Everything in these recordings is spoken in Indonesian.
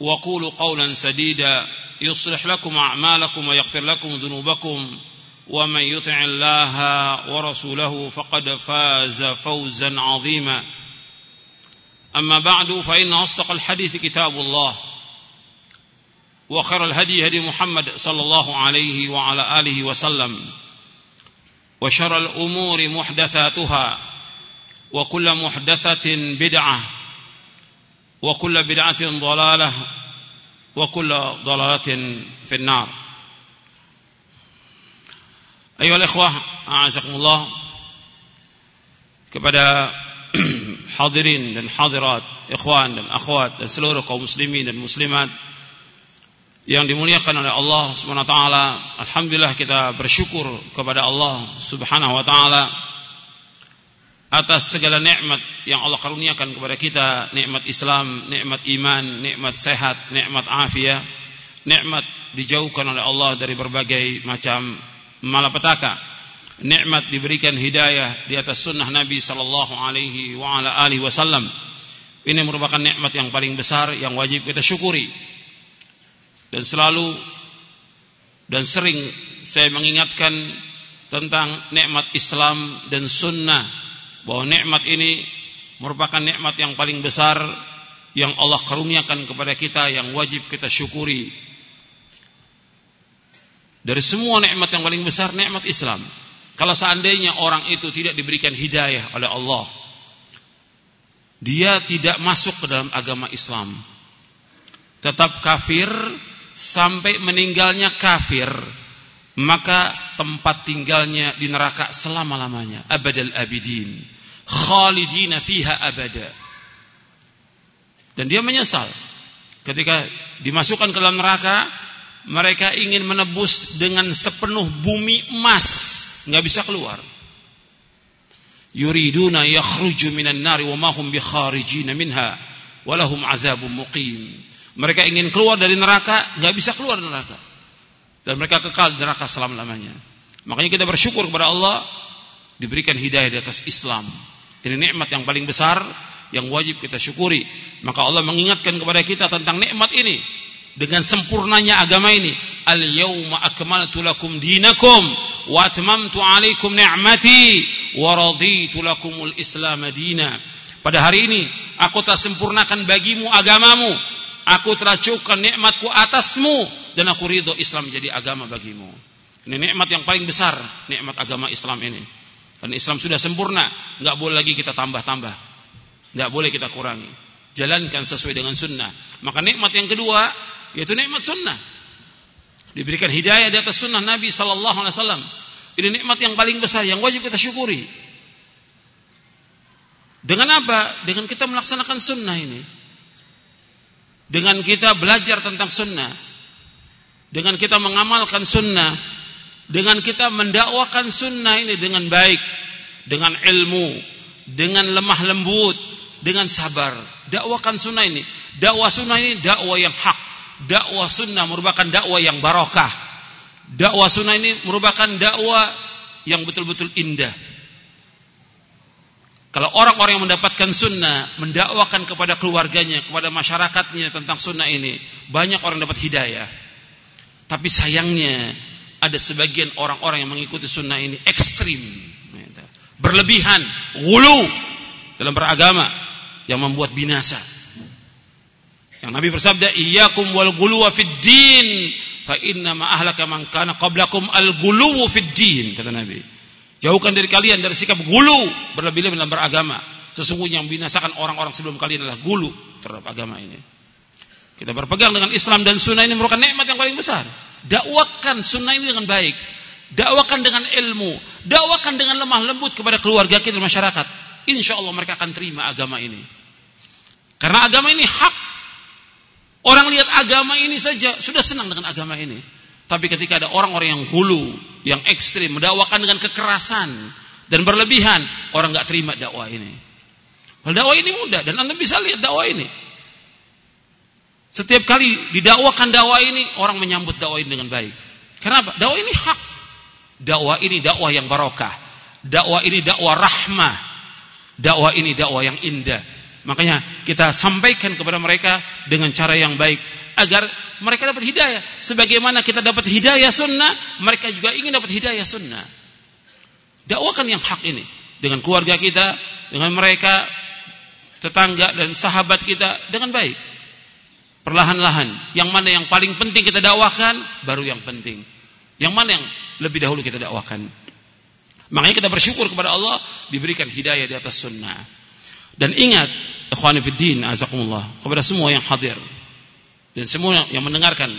وقولوا قولا سديدا يصلح لكم أعمالكم ويغفر لكم ذنوبكم. ومن يطع الله ورسوله فقد فاز فوزا عظيما. أما بعد فإن أصدق الحديث كتاب الله وخير الهدي هدي محمد صلى الله عليه وعلى آله وسلم وشر الأمور محدثاتها وكل محدثة بدعة وكل بدعة ضلالة وكل ضلالة في النار أيها الإخوة أعزكم الله kepada hadirin dan hadirat, ikhwan dan akhwat dan seluruh kaum muslimin dan muslimat yang dimuliakan oleh Allah Subhanahu wa taala. Alhamdulillah kita bersyukur kepada Allah Subhanahu wa taala atas segala nikmat yang Allah karuniakan kepada kita, nikmat Islam, nikmat iman, nikmat sehat, nikmat afiat, nikmat dijauhkan oleh Allah dari berbagai macam malapetaka. Nikmat diberikan hidayah di atas sunnah Nabi sallallahu alaihi wa ala alihi wasallam. Ini merupakan nikmat yang paling besar yang wajib kita syukuri. Dan selalu dan sering saya mengingatkan tentang nikmat Islam dan sunnah bahwa nikmat ini merupakan nikmat yang paling besar yang Allah karuniakan kepada kita yang wajib kita syukuri. Dari semua nikmat yang paling besar nikmat Islam. Kalau seandainya orang itu tidak diberikan hidayah oleh Allah, dia tidak masuk ke dalam agama Islam. Tetap kafir sampai meninggalnya kafir, maka tempat tinggalnya di neraka selama-lamanya, abadal abidin, khalidina fiha abada. Dan dia menyesal ketika dimasukkan ke dalam neraka, mereka ingin menebus dengan sepenuh bumi emas, nggak bisa keluar. Yuriduna yakhruju minan nari wa ma hum bikharijina minha wa lahum adzabun muqim. Mereka ingin keluar dari neraka, nggak bisa keluar dari neraka. Dan mereka kekal di neraka selama-lamanya. Makanya kita bersyukur kepada Allah diberikan hidayah di atas Islam. Ini nikmat yang paling besar yang wajib kita syukuri. Maka Allah mengingatkan kepada kita tentang nikmat ini dengan sempurnanya agama ini. Al yauma akmaltu lakum dinakum wa atmamtu alaikum ni'mati wa raditu lakumul Islam dina. Pada hari ini aku telah sempurnakan bagimu agamamu. Aku telah nikmatku atasmu dan aku ridho Islam menjadi agama bagimu. Ini nikmat yang paling besar, nikmat agama Islam ini. Dan Islam sudah sempurna, nggak boleh lagi kita tambah-tambah, nggak boleh kita kurangi. Jalankan sesuai dengan sunnah. Maka nikmat yang kedua yaitu nikmat sunnah. Diberikan hidayah di atas sunnah Nabi Sallallahu Alaihi Wasallam. Ini nikmat yang paling besar yang wajib kita syukuri. Dengan apa? Dengan kita melaksanakan sunnah ini. Dengan kita belajar tentang sunnah. Dengan kita mengamalkan sunnah. Dengan kita mendakwakan sunnah ini dengan baik. Dengan ilmu. Dengan lemah lembut. Dengan sabar. Dakwakan sunnah ini. Dakwah sunnah ini dakwah yang hak. Dakwah sunnah merupakan dakwah yang barokah. Dakwah sunnah ini merupakan dakwah yang betul-betul indah. Kalau orang-orang yang mendapatkan sunnah mendakwakan kepada keluarganya, kepada masyarakatnya tentang sunnah ini, banyak orang dapat hidayah. Tapi sayangnya ada sebagian orang-orang yang mengikuti sunnah ini ekstrim, berlebihan, gulu dalam beragama yang membuat binasa. Yang Nabi bersabda, "Iyyakum wal ghuluwa fid din, fa inna ma ahlaka man qablakum al ghuluwu fid din," kata Nabi. Jauhkan dari kalian dari sikap gulu berlebih-lebih dalam beragama. Sesungguhnya yang binasakan orang-orang sebelum kalian adalah gulu terhadap agama ini. Kita berpegang dengan Islam dan sunnah ini merupakan nikmat yang paling besar. Dakwakan sunnah ini dengan baik. Dakwakan dengan ilmu. Dakwakan dengan lemah lembut kepada keluarga kita dan masyarakat. Insya Allah mereka akan terima agama ini. Karena agama ini hak. Orang lihat agama ini saja sudah senang dengan agama ini. Tapi ketika ada orang-orang yang hulu, yang ekstrim, mendakwakan dengan kekerasan dan berlebihan, orang nggak terima dakwah ini. Kalau dakwah ini mudah dan anda bisa lihat dakwah ini. Setiap kali didakwakan dakwah ini, orang menyambut dakwah ini dengan baik. Kenapa? Dakwah ini hak. Dakwah ini dakwah yang barokah. Dakwah ini dakwah rahmah. Dakwah ini dakwah yang indah. Makanya kita sampaikan kepada mereka dengan cara yang baik agar mereka dapat hidayah. Sebagaimana kita dapat hidayah sunnah, mereka juga ingin dapat hidayah sunnah. Dakwakan yang hak ini dengan keluarga kita, dengan mereka, tetangga dan sahabat kita dengan baik. Perlahan-lahan, yang mana yang paling penting kita dakwakan, baru yang penting. Yang mana yang lebih dahulu kita dakwakan. Makanya kita bersyukur kepada Allah diberikan hidayah di atas sunnah. Dan ingat, ikhwani fiddin, azakumullah, kepada semua yang hadir, dan semua yang mendengarkan.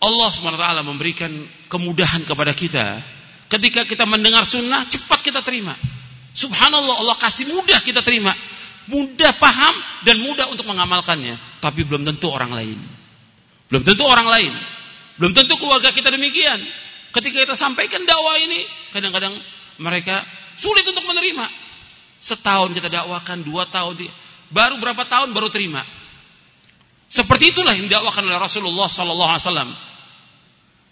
Allah SWT memberikan kemudahan kepada kita. Ketika kita mendengar sunnah cepat kita terima. Subhanallah Allah kasih mudah kita terima. Mudah paham dan mudah untuk mengamalkannya. Tapi belum tentu orang lain. Belum tentu orang lain. Belum tentu keluarga kita demikian. Ketika kita sampaikan dakwah ini kadang-kadang mereka sulit untuk menerima setahun kita dakwakan dua tahun baru berapa tahun baru terima seperti itulah yang didakwakan oleh Rasulullah sallallahu alaihi wasallam.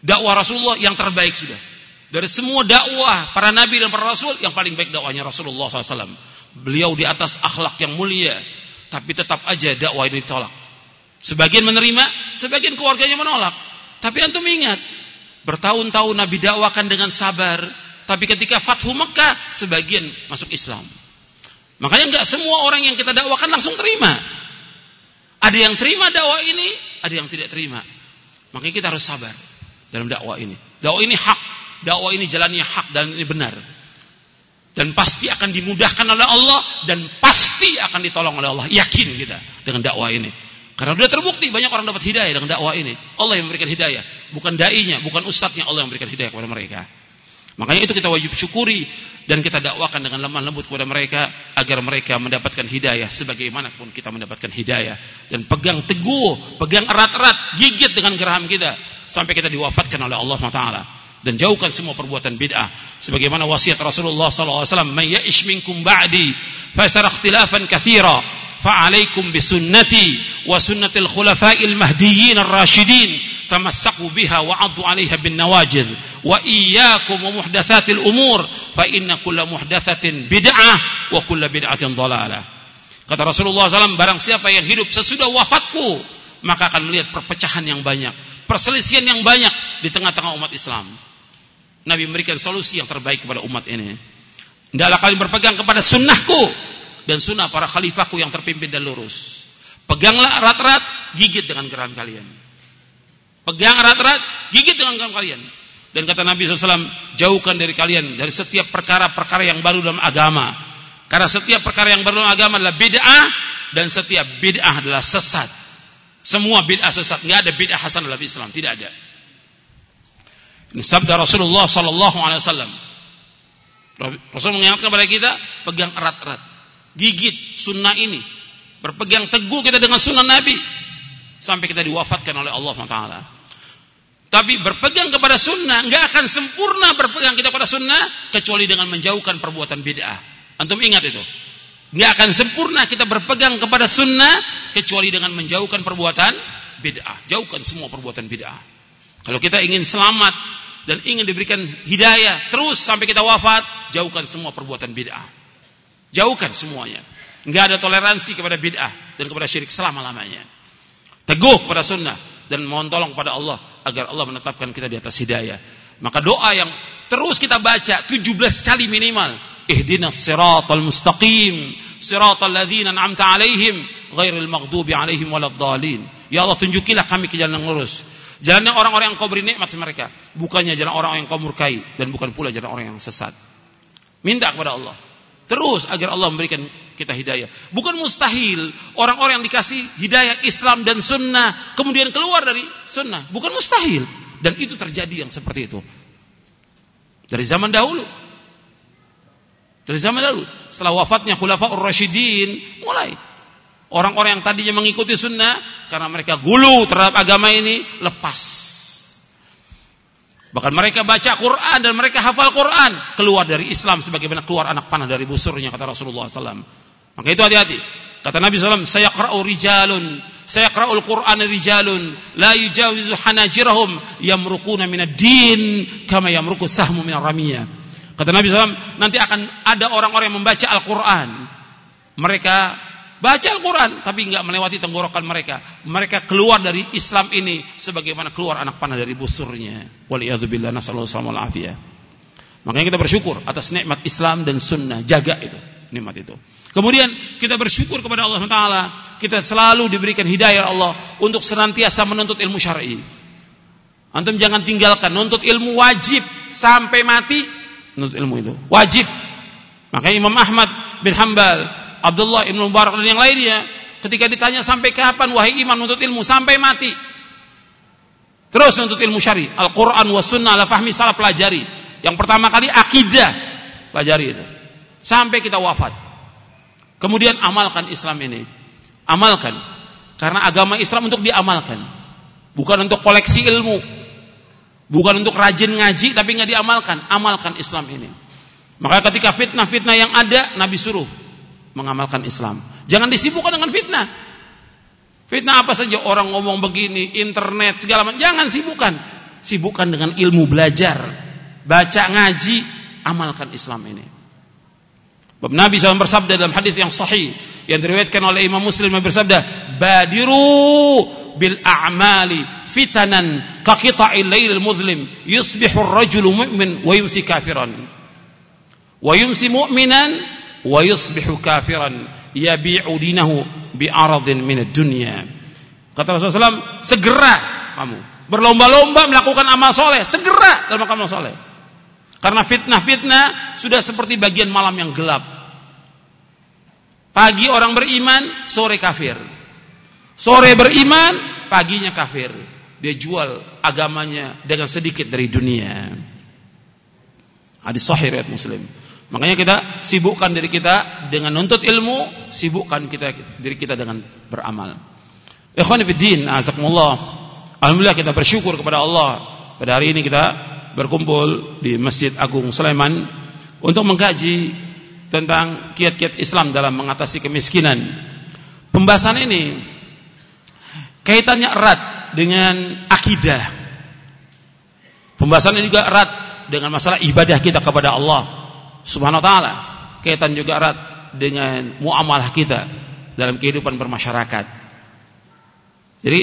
Dakwah Rasulullah yang terbaik sudah. Dari semua dakwah para nabi dan para rasul yang paling baik dakwahnya Rasulullah SAW. Beliau di atas akhlak yang mulia, tapi tetap aja dakwah ini ditolak. Sebagian menerima, sebagian keluarganya menolak. Tapi antum ingat, bertahun-tahun Nabi dakwakan dengan sabar, tapi ketika Fathu Mekah, sebagian masuk Islam. Makanya nggak semua orang yang kita dakwakan langsung terima. Ada yang terima dakwah ini, ada yang tidak terima. Makanya kita harus sabar dalam dakwah ini. Dakwah ini hak, dakwah ini jalannya hak dan ini benar. Dan pasti akan dimudahkan oleh Allah dan pasti akan ditolong oleh Allah. Yakin kita dengan dakwah ini. Karena sudah terbukti banyak orang dapat hidayah dengan dakwah ini. Allah yang memberikan hidayah, bukan dai-nya, bukan ustadznya Allah yang memberikan hidayah kepada mereka. Makanya itu kita wajib syukuri dan kita dakwakan dengan lemah lembut kepada mereka agar mereka mendapatkan hidayah sebagaimanapun kita mendapatkan hidayah. Dan pegang teguh, pegang erat-erat, gigit dengan geraham kita sampai kita diwafatkan oleh Allah SWT dan jauhkan semua perbuatan bid'ah. Sebagaimana wasiat Rasulullah sallallahu alaihi wasallam may ya'ish minkum ba'di fa ikhtilafan katsira fa 'alaikum bisunnati wa sunnatil khulafa'il mahdiyyin ar-rasyidin tamassaku biha wa addu 'alaiha bin nawajid wa iyyakum wa muhdatsatil umur fa inna kulla muhdatsatin bid'ah wa kulla bid'atin dhalalah kata Rasulullah SAW barang siapa yang hidup sesudah wafatku maka akan melihat perpecahan yang banyak perselisihan yang banyak di tengah-tengah umat Islam Nabi memberikan solusi yang terbaik kepada umat ini. Hendaklah kalian berpegang kepada sunnahku dan sunnah para khalifahku yang terpimpin dan lurus. Peganglah erat-erat, gigit dengan geram kalian. Pegang erat-erat, gigit dengan geram kalian. Dan kata Nabi SAW, jauhkan dari kalian dari setiap perkara-perkara yang baru dalam agama. Karena setiap perkara yang baru dalam agama adalah bid'ah dan setiap bid'ah adalah sesat. Semua bid'ah sesat, nggak ada bid'ah hasan dalam Islam, tidak ada. Ini sabda Rasulullah sallallahu alaihi wasallam. Rasul mengingatkan kepada kita pegang erat-erat. Gigit sunnah ini. Berpegang teguh kita dengan sunnah Nabi sampai kita diwafatkan oleh Allah SWT. Tapi berpegang kepada sunnah nggak akan sempurna berpegang kita pada sunnah kecuali dengan menjauhkan perbuatan bid'ah. Antum ingat itu. Nggak akan sempurna kita berpegang kepada sunnah kecuali dengan menjauhkan perbuatan bid'ah. Jauhkan semua perbuatan bid'ah. Kalau kita ingin selamat dan ingin diberikan hidayah terus sampai kita wafat, jauhkan semua perbuatan bid'ah. Jauhkan semuanya. Enggak ada toleransi kepada bid'ah dan kepada syirik selama-lamanya. Teguh kepada sunnah dan mohon tolong kepada Allah agar Allah menetapkan kita di atas hidayah. Maka doa yang terus kita baca 17 kali minimal Ihdinas siratal mustaqim, siratal ladzina an'amta 'alaihim, ghairil maghdubi 'alaihim waladdallin. Ya Allah tunjukilah kami ke jalan yang lurus. Jalannya orang-orang yang kau beri nikmat mereka, bukannya jalan orang yang kau murkai dan bukan pula jalan orang yang sesat. Minta kepada Allah. Terus agar Allah memberikan kita hidayah. Bukan mustahil orang-orang yang dikasih hidayah Islam dan sunnah kemudian keluar dari sunnah. Bukan mustahil. Dan itu terjadi yang seperti itu. Dari zaman dahulu. Dari zaman dahulu. Setelah wafatnya Khulafaur Rashidin mulai. Orang-orang yang tadinya mengikuti sunnah karena mereka gulu terhadap agama ini lepas Bahkan mereka baca Quran dan mereka hafal Quran. Keluar dari Islam sebagaimana keluar anak panah dari busurnya kata Rasulullah SAW. Maka itu hati-hati. Kata Nabi SAW, saya kera'u rijalun, saya kera'ul Quran rijalun, la yujawizu hanajirahum, yamrukuna minad din, kama yamruku sahmu minal ramiyah. Kata Nabi SAW, nanti akan ada orang-orang yang membaca Al-Quran. Mereka Baca Al-Quran, tapi nggak melewati tenggorokan mereka. Mereka keluar dari Islam ini sebagaimana keluar anak panah dari busurnya. Waliyadzubillah nasallallahu alaihi Makanya kita bersyukur atas nikmat Islam dan sunnah. Jaga itu, nikmat itu. Kemudian kita bersyukur kepada Allah Taala. Kita selalu diberikan hidayah Allah untuk senantiasa menuntut ilmu syar'i. Antum jangan tinggalkan nuntut ilmu wajib sampai mati nuntut ilmu itu. Wajib. Makanya Imam Ahmad bin Hambal Abdullah Ibn Mubarak dan yang lainnya ketika ditanya sampai kapan wahai iman untuk ilmu sampai mati. Terus untuk ilmu syari. Al-Quran wa sunnah ala fahmi salah pelajari. Yang pertama kali akidah. Pelajari itu. Sampai kita wafat. Kemudian amalkan Islam ini. Amalkan. Karena agama Islam untuk diamalkan. Bukan untuk koleksi ilmu bukan untuk rajin ngaji tapi nggak diamalkan amalkan Islam ini maka ketika fitnah-fitnah yang ada Nabi suruh mengamalkan Islam. Jangan disibukkan dengan fitnah. Fitnah apa saja orang ngomong begini, internet segala macam, jangan sibukkan. Sibukkan dengan ilmu belajar, baca ngaji, amalkan Islam ini. Bab Nabi SAW bersabda dalam hadis yang sahih yang diriwayatkan oleh Imam Muslim yang bersabda, "Badiru bil a'mali fitanan ka qita'il lailil muzlim yusbihu ar-rajulu mu'min wa yumsi kafiran." Wa yumsi mu'minan wa yusbihu kafiran yabi'u dinahu bi'aradin minad dunya. Kata Rasulullah SAW, segera kamu berlomba-lomba melakukan amal soleh, segera dalam amal soleh. Karena fitnah-fitnah sudah seperti bagian malam yang gelap. Pagi orang beriman, sore kafir. Sore beriman, paginya kafir. Dia jual agamanya dengan sedikit dari dunia. Hadis sahih riwayat Muslim. Makanya kita sibukkan diri kita dengan nuntut ilmu, sibukkan kita diri kita dengan beramal. Ikhwan fillah, azakumullah. Alhamdulillah kita bersyukur kepada Allah. Pada hari ini kita berkumpul di Masjid Agung Sulaiman untuk mengkaji tentang kiat-kiat Islam dalam mengatasi kemiskinan. Pembahasan ini kaitannya erat dengan akidah. Pembahasan ini juga erat dengan masalah ibadah kita kepada Allah Subhanahu wa taala. Kaitan juga erat dengan muamalah kita dalam kehidupan bermasyarakat. Jadi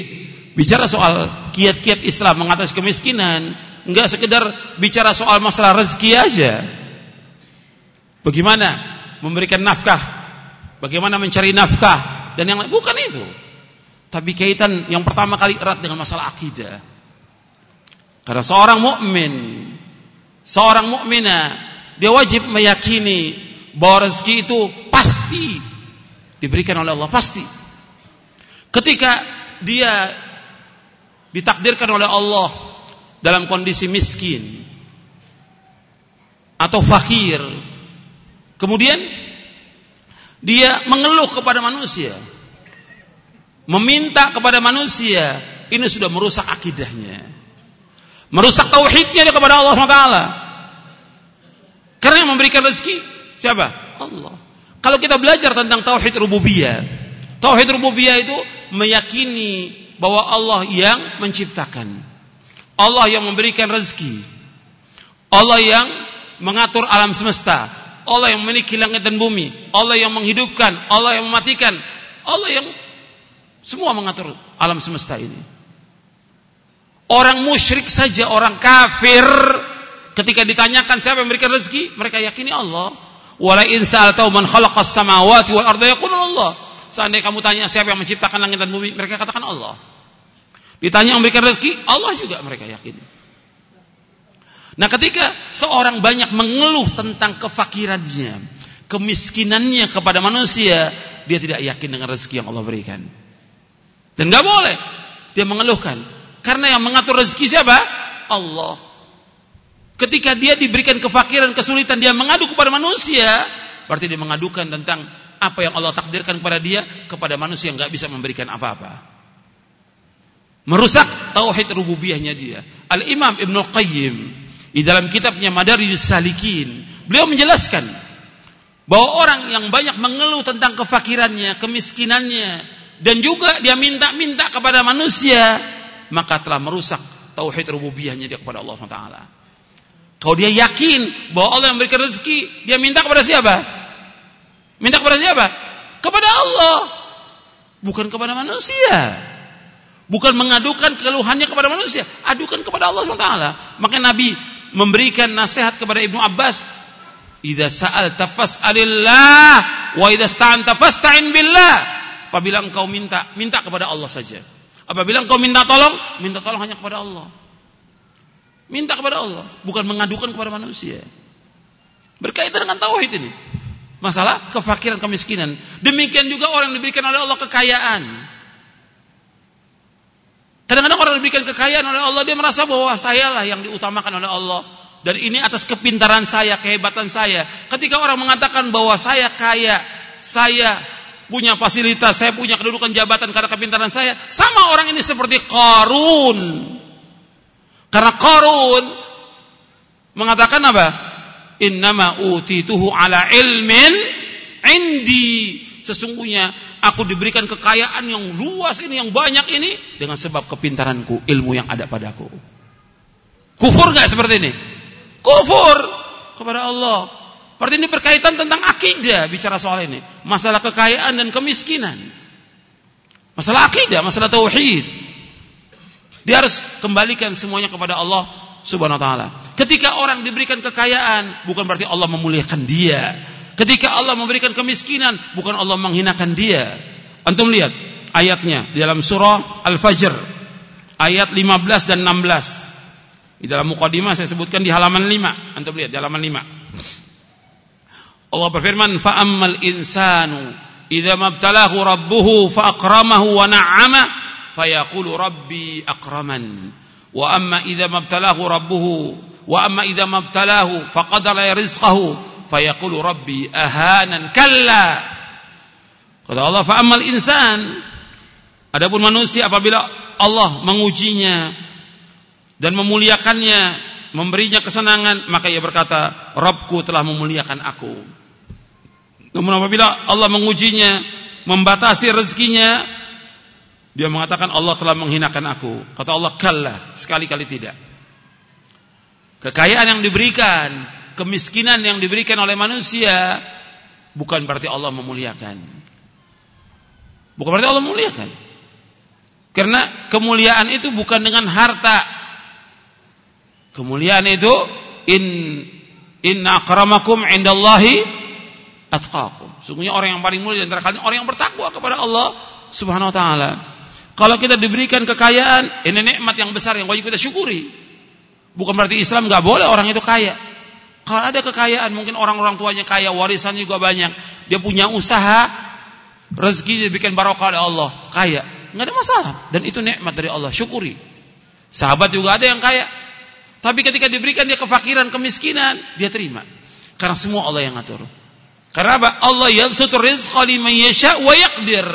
bicara soal kiat-kiat Islam mengatasi kemiskinan, enggak sekedar bicara soal masalah rezeki aja. Bagaimana memberikan nafkah, bagaimana mencari nafkah dan yang bukan itu. Tapi kaitan yang pertama kali erat dengan masalah akidah. Karena seorang mukmin, seorang mukminah dia wajib meyakini bahwa rezeki itu pasti diberikan oleh Allah, pasti. Ketika dia ditakdirkan oleh Allah dalam kondisi miskin atau fakir, kemudian dia mengeluh kepada manusia, meminta kepada manusia, ini sudah merusak akidahnya, merusak tauhidnya kepada Allah SWT. Karena yang memberikan rezeki siapa? Allah. Kalau kita belajar tentang tauhid rububiyah, tauhid rububiyah itu meyakini bahwa Allah yang menciptakan. Allah yang memberikan rezeki. Allah yang mengatur alam semesta. Allah yang memiliki langit dan bumi. Allah yang menghidupkan, Allah yang mematikan. Allah yang semua mengatur alam semesta ini. Orang musyrik saja, orang kafir Ketika ditanyakan siapa yang memberikan rezeki, mereka yakini Allah. Wala in sa'altahu man khalaqas samawati wal arda yaqulun Allah. Seandainya kamu tanya siapa yang menciptakan langit dan bumi, mereka katakan Allah. Ditanya memberikan rezeki, Allah juga mereka yakin. Nah ketika seorang banyak mengeluh tentang kefakirannya, kemiskinannya kepada manusia, dia tidak yakin dengan rezeki yang Allah berikan. Dan gak boleh dia mengeluhkan. Karena yang mengatur rezeki siapa? Allah. Ketika dia diberikan kefakiran, kesulitan, dia mengadu kepada manusia, berarti dia mengadukan tentang apa yang Allah takdirkan kepada dia kepada manusia yang gak bisa memberikan apa-apa. Merusak tauhid rububiyahnya dia. Al Imam Ibnu Qayyim di dalam kitabnya Madarijus Salikin, beliau menjelaskan bahwa orang yang banyak mengeluh tentang kefakirannya, kemiskinannya, dan juga dia minta-minta kepada manusia, maka telah merusak tauhid rububiyahnya dia kepada Allah Taala. Kalau dia yakin bahwa Allah yang memberikan rezeki, dia minta kepada siapa? Minta kepada siapa? Kepada Allah, bukan kepada manusia. Bukan mengadukan keluhannya kepada manusia, adukan kepada Allah SWT. Maka Nabi memberikan nasihat kepada Ibnu Abbas, "Idza sa'alta fas'alillah wa idza sta'anta fasta'in billah." Apabila engkau minta, minta kepada Allah saja. Apabila engkau minta tolong, minta tolong hanya kepada Allah. Minta kepada Allah, bukan mengadukan kepada manusia. Berkaitan dengan tauhid ini. Masalah kefakiran, kemiskinan. Demikian juga orang yang diberikan oleh Allah kekayaan Kadang-kadang orang diberikan kekayaan oleh Allah, dia merasa bahwa sayalah yang diutamakan oleh Allah. Dan ini atas kepintaran saya, kehebatan saya. Ketika orang mengatakan bahwa saya kaya, saya punya fasilitas, saya punya kedudukan jabatan karena kepintaran saya, sama orang ini seperti Qarun. Karena Qarun mengatakan apa? Innama utituhu ala ilmin indi. Sesungguhnya aku diberikan kekayaan yang luas ini, yang banyak ini dengan sebab kepintaranku, ilmu yang ada padaku. Kufur nggak seperti ini? Kufur kepada Allah. Berarti ini berkaitan tentang akidah bicara soal ini. Masalah kekayaan dan kemiskinan. Masalah akidah, masalah tauhid. Dia harus kembalikan semuanya kepada Allah Subhanahu wa taala. Ketika orang diberikan kekayaan, bukan berarti Allah memuliakan dia, Ketika Allah memberikan kemiskinan, bukan Allah menghinakan dia. Antum lihat ayatnya di dalam surah Al-Fajr ayat 15 dan 16. Di dalam mukadimah saya sebutkan di halaman 5. Antum lihat di halaman 5. Allah berfirman, "Fa'ammal insanu idza mabtalahu rabbuhu fa'akramahu wa na'ama fayaqulu rabbi akraman." Wa amma idza mabtalahu rabbuhu wa amma idza mabtalahu faqadara rizqahu fayaqulu rabbi ahanan kalla. Kata Allah fa amal insan. Adapun manusia apabila Allah mengujinya dan memuliakannya memberinya kesenangan maka ia berkata Rabbku telah memuliakan aku namun apabila Allah mengujinya membatasi rezekinya dia mengatakan Allah telah menghinakan aku kata Allah kalla sekali-kali tidak kekayaan yang diberikan kemiskinan yang diberikan oleh manusia bukan berarti Allah memuliakan. Bukan berarti Allah memuliakan. Karena kemuliaan itu bukan dengan harta. Kemuliaan itu in inna akramakum indallahi atqakum. Sungguhnya orang yang paling mulia di antara kalian orang yang bertakwa kepada Allah Subhanahu wa taala. Kalau kita diberikan kekayaan, ini nikmat yang besar yang wajib kita syukuri. Bukan berarti Islam nggak boleh orang itu kaya. Kalau ada kekayaan, mungkin orang-orang tuanya kaya, warisan juga banyak. Dia punya usaha, rezeki diberikan barokah oleh Allah, kaya. Nggak ada masalah. Dan itu nikmat dari Allah, syukuri. Sahabat juga ada yang kaya. Tapi ketika diberikan dia kefakiran, kemiskinan, dia terima. Karena semua Allah yang ngatur. Karena? Allah yabsutur rizqa liman yasha wa yaqdir.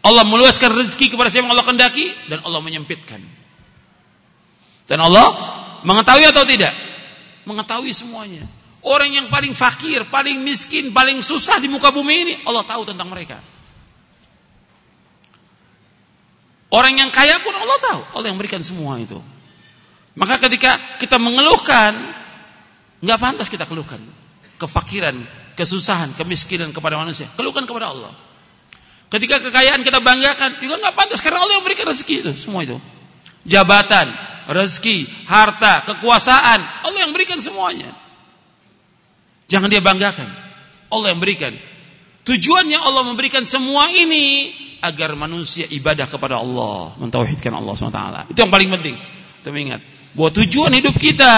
Allah meluaskan rezeki kepada siapa yang Allah kendaki dan Allah menyempitkan. Dan Allah mengetahui atau tidak? mengetahui semuanya. Orang yang paling fakir, paling miskin, paling susah di muka bumi ini, Allah tahu tentang mereka. Orang yang kaya pun Allah tahu, Allah yang berikan semua itu. Maka ketika kita mengeluhkan, nggak pantas kita keluhkan kefakiran, kesusahan, kemiskinan kepada manusia. Keluhkan kepada Allah. Ketika kekayaan kita banggakan, juga nggak pantas karena Allah yang berikan rezeki itu, semua itu. Jabatan, rezeki, harta, kekuasaan. Allah yang berikan semuanya. Jangan dia banggakan. Allah yang berikan. Tujuannya Allah memberikan semua ini agar manusia ibadah kepada Allah, mentauhidkan Allah SWT. Itu yang paling penting. Kita ingat bahwa tujuan hidup kita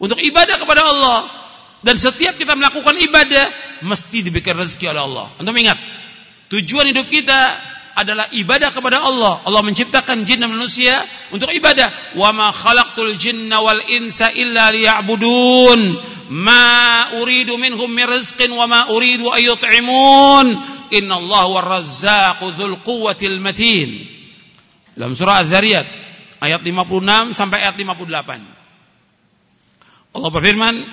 untuk ibadah kepada Allah dan setiap kita melakukan ibadah mesti diberikan rezeki oleh Allah. Untuk ingat, tujuan hidup kita adalah ibadah kepada Allah. Allah menciptakan jin dan manusia untuk ibadah. Wa ma khalaqtul jinna wal insa illa liya'budun. Ma uridu minhum min rizqin wa ma uridu an yut'imun. Innallaha war-razzaqu dzul quwwatil matin. Dalam surah Az-Zariyat ayat 56 sampai ayat 58. Allah berfirman,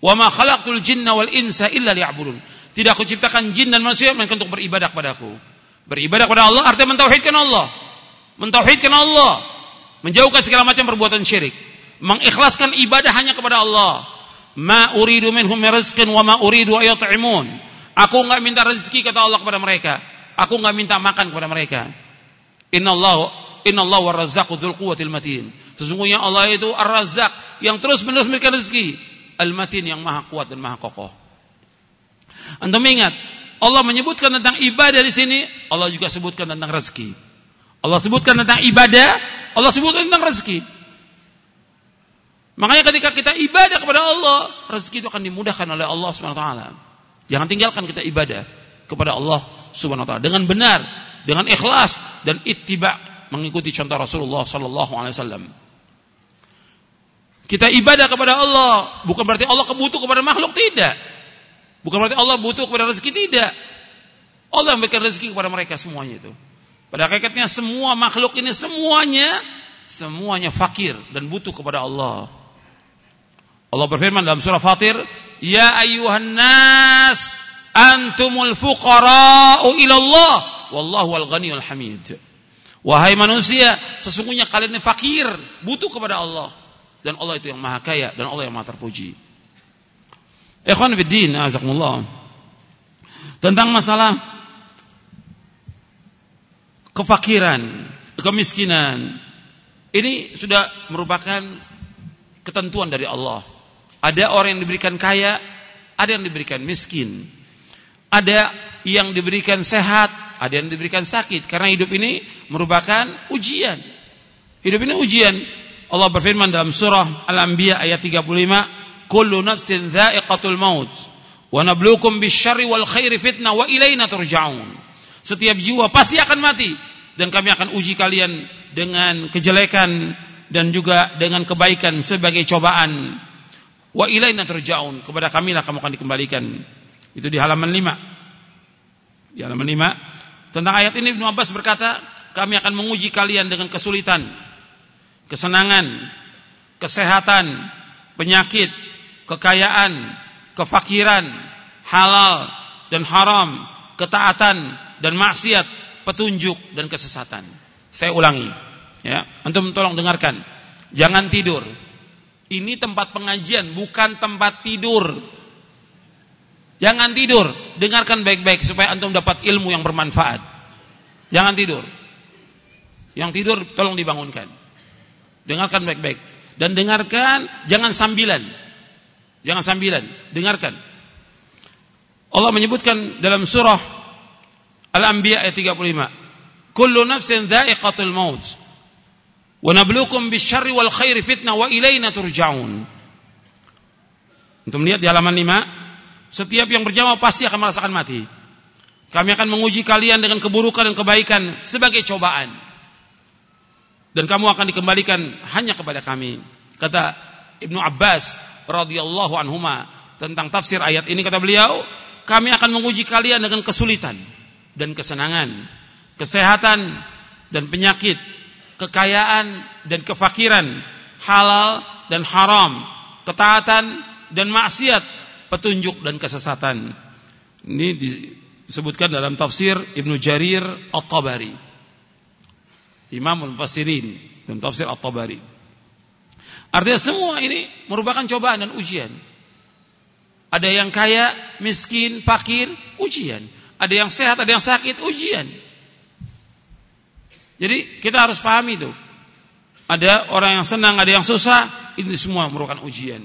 "Wa ma khalaqtul jinna wal insa illa liya'budun." Tidak aku ciptakan jin dan manusia melainkan untuk beribadah kepadaku. Beribadah kepada Allah artinya mentauhidkan Allah. Mentauhidkan Allah. Menjauhkan segala macam perbuatan syirik. Mengikhlaskan ibadah hanya kepada Allah. Ma uridu minhum rizqin wa ma uridu ayat'imun. Aku enggak minta rezeki kata Allah kepada mereka. Aku enggak minta makan kepada mereka. Innallahu innallahu warrazzaqu dzul quwwatil matin. Sesungguhnya Allah itu Ar-Razzaq yang terus-menerus memberikan rezeki. Al-Matin yang maha kuat dan maha kokoh. Antum ingat, Allah menyebutkan tentang ibadah di sini, Allah juga sebutkan tentang rezeki. Allah sebutkan tentang ibadah, Allah sebutkan tentang rezeki. Makanya ketika kita ibadah kepada Allah, rezeki itu akan dimudahkan oleh Allah Subhanahu wa taala. Jangan tinggalkan kita ibadah kepada Allah Subhanahu wa taala dengan benar, dengan ikhlas dan ittiba mengikuti contoh Rasulullah sallallahu alaihi wasallam. Kita ibadah kepada Allah bukan berarti Allah kebutuh kepada makhluk tidak. Bukan berarti Allah butuh kepada rezeki tidak. Allah memberikan rezeki kepada mereka semuanya itu. Pada hakikatnya semua makhluk ini semuanya semuanya fakir dan butuh kepada Allah. Allah berfirman dalam surah Fatir, "Ya ayyuhan nas, antumul fuqara'u ila Allah, wallahu al-ghaniyyul hamid." Wahai manusia, sesungguhnya kalian ini fakir, butuh kepada Allah dan Allah itu yang maha kaya dan Allah yang maha terpuji. Ikhwan fiddin, azakumullah. Tentang masalah kefakiran, kemiskinan. Ini sudah merupakan ketentuan dari Allah. Ada orang yang diberikan kaya, ada yang diberikan miskin. Ada yang diberikan sehat, ada yang diberikan sakit. Karena hidup ini merupakan ujian. Hidup ini ujian. Allah berfirman dalam surah Al-Anbiya ayat 35, kullu nafsin dha'iqatul maut wa nabluukum bisyarri wal khairi fitnah wa ilaina turja'un. Setiap jiwa pasti akan mati dan kami akan uji kalian dengan kejelekan dan juga dengan kebaikan sebagai cobaan. Wa ilaina turja'un kepada kamilah kamu akan dikembalikan. Itu di halaman 5 di halaman 5 tentang ayat ini Ibnu Abbas berkata kami akan menguji kalian dengan kesulitan kesenangan kesehatan penyakit kekayaan, kefakiran, halal dan haram, ketaatan dan maksiat, petunjuk dan kesesatan. Saya ulangi, ya. Antum tolong dengarkan. Jangan tidur. Ini tempat pengajian, bukan tempat tidur. Jangan tidur, dengarkan baik-baik supaya antum dapat ilmu yang bermanfaat. Jangan tidur. Yang tidur tolong dibangunkan. Dengarkan baik-baik dan dengarkan jangan sambilan. Jangan sambilan, dengarkan. Allah menyebutkan dalam surah Al-Anbiya ayat 35. Kullu nafsin dha'iqatul maut. Wa nabluukum bisyarri wal khairi fitnah wa ilaina turja'un. Untuk melihat di halaman 5, setiap yang berjamaah pasti akan merasakan mati. Kami akan menguji kalian dengan keburukan dan kebaikan sebagai cobaan. Dan kamu akan dikembalikan hanya kepada kami. Kata Ibnu Abbas, radhiyallahu anhuma tentang tafsir ayat ini kata beliau, kami akan menguji kalian dengan kesulitan dan kesenangan, kesehatan dan penyakit, kekayaan dan kefakiran, halal dan haram, ketaatan dan maksiat, petunjuk dan kesesatan. Ini disebutkan dalam tafsir Ibnu Jarir At-Tabari. Imamul Mufassirin dalam tafsir At-Tabari. Artinya semua ini merupakan cobaan dan ujian. Ada yang kaya, miskin, fakir, ujian. Ada yang sehat, ada yang sakit, ujian. Jadi kita harus pahami itu. Ada orang yang senang, ada yang susah, ini semua merupakan ujian.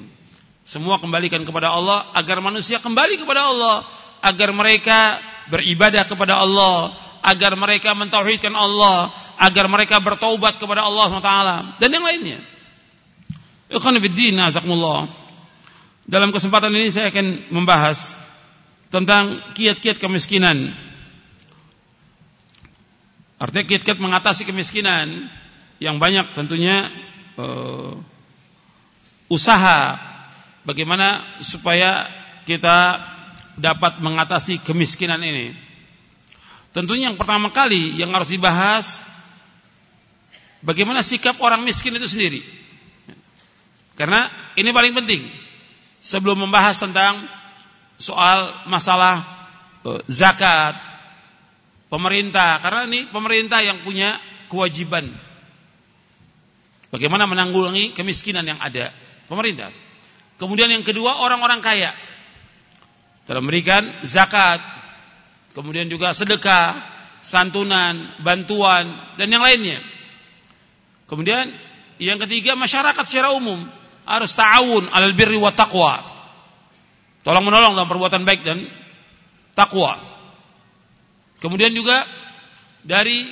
Semua kembalikan kepada Allah agar manusia kembali kepada Allah, agar mereka beribadah kepada Allah, agar mereka mentauhidkan Allah, agar mereka bertaubat kepada Allah SWT dan yang lainnya. Ikhwan azakumullah. Dalam kesempatan ini saya akan membahas tentang kiat-kiat kemiskinan. Artinya kiat-kiat mengatasi kemiskinan yang banyak tentunya uh, usaha bagaimana supaya kita dapat mengatasi kemiskinan ini. Tentunya yang pertama kali yang harus dibahas bagaimana sikap orang miskin itu sendiri. Karena ini paling penting. Sebelum membahas tentang soal masalah e, zakat pemerintah. Karena ini pemerintah yang punya kewajiban. Bagaimana menanggulangi kemiskinan yang ada? Pemerintah. Kemudian yang kedua orang-orang kaya. Dalam memberikan zakat kemudian juga sedekah santunan bantuan dan yang lainnya kemudian yang ketiga masyarakat secara umum harus ta'awun alal birri wa taqwa. Tolong menolong dalam perbuatan baik dan takwa. Kemudian juga dari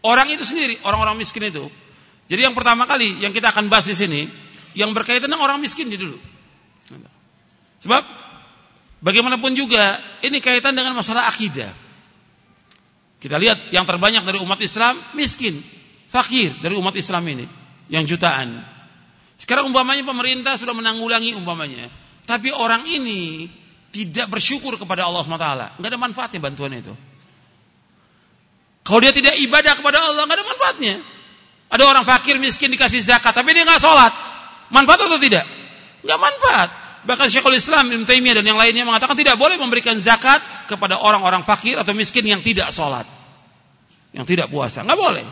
orang itu sendiri, orang-orang miskin itu. Jadi yang pertama kali yang kita akan bahas di sini yang berkaitan dengan orang miskin dulu. Sebab bagaimanapun juga ini kaitan dengan masalah akidah. Kita lihat yang terbanyak dari umat Islam miskin, fakir dari umat Islam ini yang jutaan. Sekarang umpamanya pemerintah sudah menanggulangi umpamanya. Tapi orang ini tidak bersyukur kepada Allah SWT. Nggak ada manfaatnya bantuan itu. Kalau dia tidak ibadah kepada Allah, nggak ada manfaatnya. Ada orang fakir miskin dikasih zakat, tapi dia nggak sholat. Manfaat atau tidak? Nggak manfaat. Bahkan Syekhul Islam Ibn Taimiyah dan yang lainnya mengatakan tidak boleh memberikan zakat kepada orang-orang fakir atau miskin yang tidak sholat. Yang tidak puasa. Nggak boleh.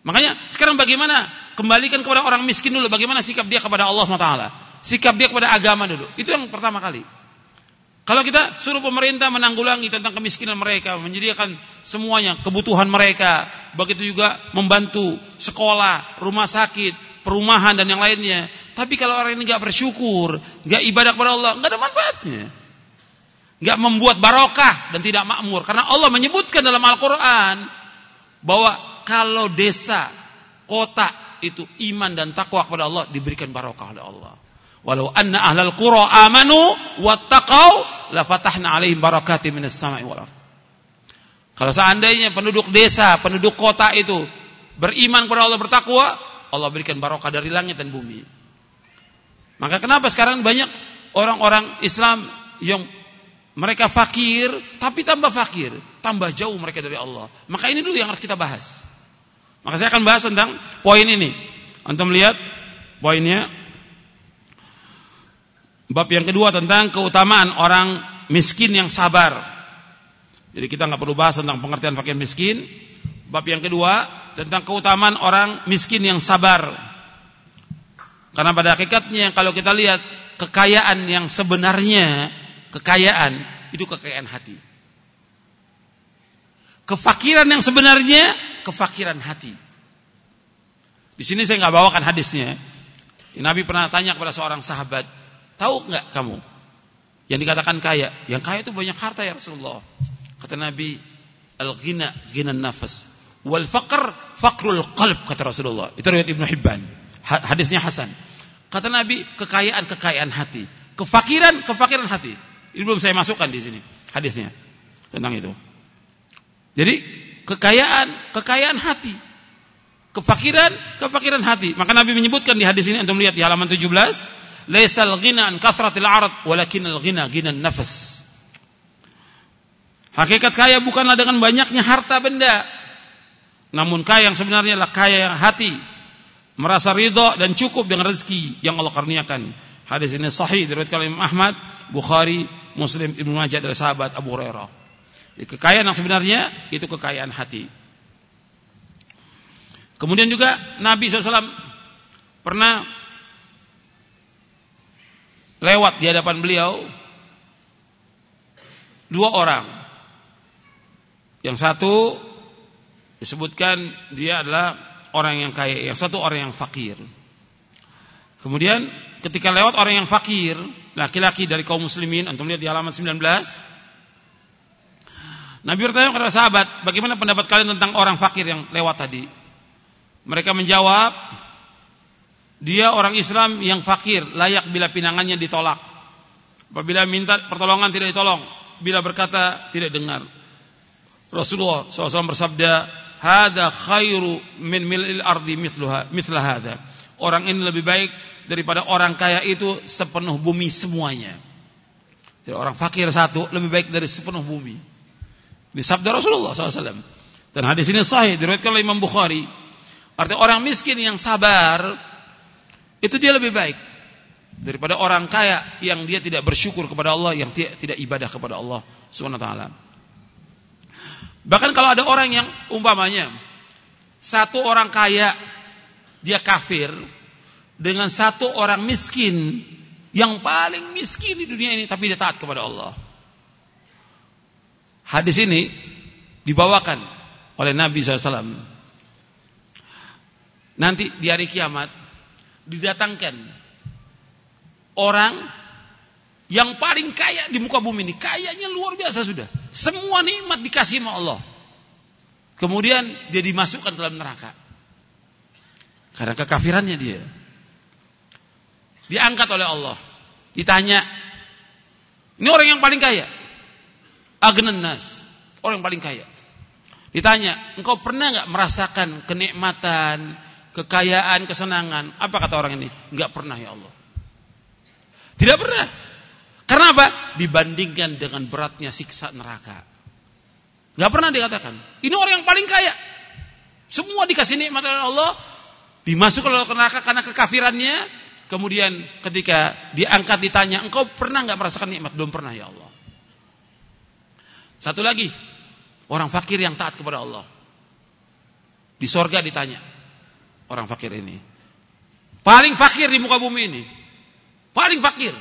Makanya sekarang bagaimana Kembalikan kepada orang miskin dulu bagaimana sikap dia kepada Allah SWT. Sikap dia kepada agama dulu. Itu yang pertama kali. Kalau kita suruh pemerintah menanggulangi tentang kemiskinan mereka, menyediakan semuanya, kebutuhan mereka, begitu juga membantu sekolah, rumah sakit, perumahan dan yang lainnya. Tapi kalau orang ini nggak bersyukur, nggak ibadah kepada Allah, nggak ada manfaatnya. Nggak membuat barokah dan tidak makmur. Karena Allah menyebutkan dalam Al-Quran bahwa kalau desa, kota itu iman dan takwa kepada Allah diberikan barokah oleh Allah. Walau anna ahlal qura amanu wattaqau la fatahna alaihim barakatim minas sama'i wal ardh. Kalau seandainya penduduk desa, penduduk kota itu beriman kepada Allah bertakwa, Allah berikan barokah dari langit dan bumi. Maka kenapa sekarang banyak orang-orang Islam yang mereka fakir tapi tambah fakir, tambah jauh mereka dari Allah. Maka ini dulu yang harus kita bahas. Maka saya akan bahas tentang poin ini. Antum lihat poinnya. Bab yang kedua tentang keutamaan orang miskin yang sabar. Jadi kita nggak perlu bahas tentang pengertian fakir miskin. Bab yang kedua tentang keutamaan orang miskin yang sabar. Karena pada hakikatnya kalau kita lihat kekayaan yang sebenarnya kekayaan itu kekayaan hati. Kefakiran yang sebenarnya kefakiran hati. Di sini saya nggak bawakan hadisnya. Nabi pernah tanya kepada seorang sahabat, tahu nggak kamu yang dikatakan kaya? Yang kaya itu banyak harta ya Rasulullah. Kata Nabi, al-ghina ghina nafas, wal faqr faqrul qalb kata Rasulullah. Itu riwayat Ibnu Hibban. Hadisnya Hasan. Kata Nabi, kekayaan kekayaan hati, kefakiran kefakiran hati. Ini belum saya masukkan di sini hadisnya tentang itu. Jadi kekayaan, kekayaan hati. Kefakiran, kefakiran hati. Maka Nabi menyebutkan di hadis ini antum lihat di halaman 17, laisal ghina an kathratil arad walakin al ghina ghina nafas. Hakikat kaya bukanlah dengan banyaknya harta benda. Namun kaya yang sebenarnya adalah kaya yang hati. Merasa ridho dan cukup dengan rezeki yang Allah karuniakan. Hadis ini sahih diriwayatkan Imam Ahmad, Bukhari, Muslim, Ibnu Majah dari sahabat Abu Hurairah. Kekayaan yang sebenarnya itu kekayaan hati. Kemudian juga Nabi SAW pernah lewat di hadapan beliau dua orang. Yang satu disebutkan dia adalah orang yang kaya, yang satu orang yang fakir. Kemudian ketika lewat orang yang fakir, laki-laki dari kaum muslimin, antum lihat di halaman 19. Nabi bertanya kepada sahabat, bagaimana pendapat kalian tentang orang fakir yang lewat tadi? Mereka menjawab, dia orang Islam yang fakir, layak bila pinangannya ditolak. Apabila minta pertolongan tidak ditolong, bila berkata tidak dengar. Rasulullah SAW bersabda, "Hada khairu min mil'il ardi mithluha, mithla hada." Orang ini lebih baik daripada orang kaya itu sepenuh bumi semuanya. Jadi orang fakir satu lebih baik dari sepenuh bumi. Ini sabda Rasulullah SAW. Dan hadis ini sahih diriwayatkan oleh Imam Bukhari. Artinya orang miskin yang sabar itu dia lebih baik daripada orang kaya yang dia tidak bersyukur kepada Allah, yang tidak, tidak ibadah kepada Allah taala. Bahkan kalau ada orang yang umpamanya satu orang kaya dia kafir dengan satu orang miskin yang paling miskin di dunia ini tapi dia taat kepada Allah. Hadis ini dibawakan oleh Nabi SAW. Nanti di hari kiamat didatangkan orang yang paling kaya di muka bumi ini. Kayanya luar biasa sudah. Semua nikmat dikasih sama Allah. Kemudian dia dimasukkan dalam neraka. Karena kekafirannya dia. Diangkat oleh Allah. Ditanya. Ini orang yang paling kaya. Agnen nas. Orang yang paling kaya. Ditanya, engkau pernah nggak merasakan kenikmatan, kekayaan, kesenangan? Apa kata orang ini? Enggak pernah ya Allah. Tidak pernah. Karena apa? Dibandingkan dengan beratnya siksa neraka. Enggak pernah dikatakan. Ini orang yang paling kaya. Semua dikasih nikmat oleh Allah, dimasukkan ke neraka karena kekafirannya. Kemudian ketika diangkat ditanya, engkau pernah nggak merasakan nikmat? Belum pernah ya Allah. Satu lagi, orang fakir yang taat kepada Allah. Di sorga ditanya, orang fakir ini. Paling fakir di muka bumi ini. Paling fakir.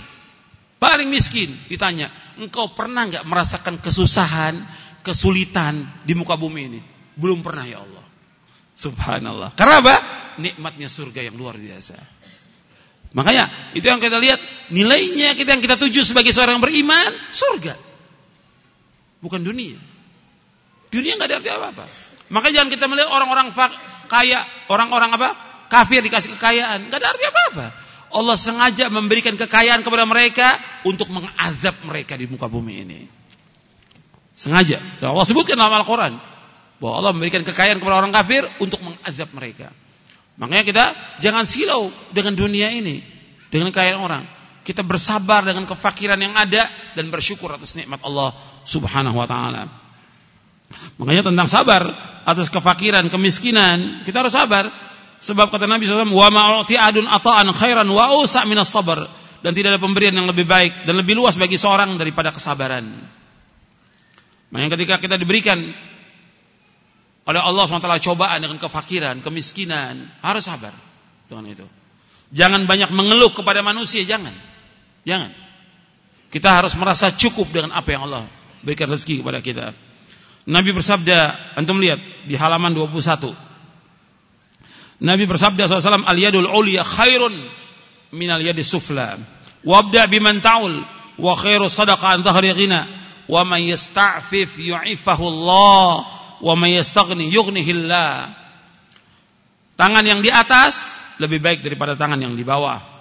Paling miskin. Ditanya, engkau pernah nggak merasakan kesusahan, kesulitan di muka bumi ini? Belum pernah ya Allah. Subhanallah. Karena apa? Nikmatnya surga yang luar biasa. Makanya itu yang kita lihat nilainya kita yang kita tuju sebagai seorang beriman surga. Bukan dunia. Dunia nggak ada arti apa-apa. Makanya jangan kita melihat orang-orang kaya, orang-orang apa? Kafir dikasih kekayaan, nggak ada arti apa-apa. Allah sengaja memberikan kekayaan kepada mereka untuk mengazab mereka di muka bumi ini. Sengaja. Dan Allah sebutkan dalam Al-Quran bahwa Allah memberikan kekayaan kepada orang kafir untuk mengazab mereka. Makanya kita jangan silau dengan dunia ini, dengan kekayaan orang. Kita bersabar dengan kefakiran yang ada dan bersyukur atas nikmat Allah Subhanahu wa taala. Makanya tentang sabar atas kefakiran, kemiskinan, kita harus sabar. Sebab kata Nabi SAW, wa ma'uti adun ata'an khairan wa usa minas sabar. Dan tidak ada pemberian yang lebih baik dan lebih luas bagi seorang daripada kesabaran. Makanya ketika kita diberikan oleh Allah SWT cobaan dengan kefakiran, kemiskinan, harus sabar dengan itu. Jangan banyak mengeluh kepada manusia, jangan. Jangan. Kita harus merasa cukup dengan apa yang Allah berikan rezeki kepada kita. Nabi bersabda, antum lihat di halaman 21. Nabi bersabda SAW, Al-yadul uliya khairun minal yadis sufla. Wabda biman ta'ul, wa khairu sadaqa an dhahri ghina wa man yasta'fif yu'ifahu Allah wa man yastaghni yughnihillah tangan yang di atas lebih baik daripada tangan yang di bawah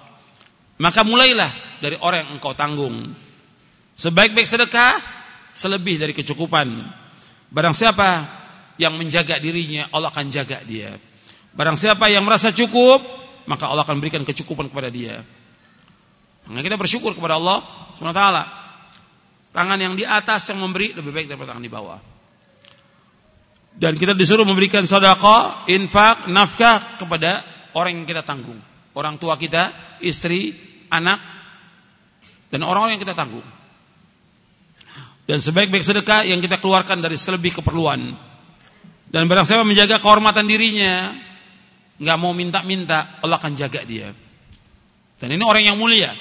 maka mulailah dari orang yang engkau tanggung. Sebaik-baik sedekah selebih dari kecukupan. Barang siapa yang menjaga dirinya Allah akan jaga dia. Barang siapa yang merasa cukup maka Allah akan berikan kecukupan kepada dia. Maka kita bersyukur kepada Allah SWT Tangan yang di atas yang memberi lebih baik daripada tangan di bawah. Dan kita disuruh memberikan sedekah, infak, nafkah kepada orang yang kita tanggung. Orang tua kita, istri, anak, dan orang-orang yang kita tanggung. Dan sebaik-baik sedekah yang kita keluarkan dari selebih keperluan. Dan barang siapa menjaga kehormatan dirinya, nggak mau minta-minta, Allah akan jaga dia. Dan ini orang yang mulia,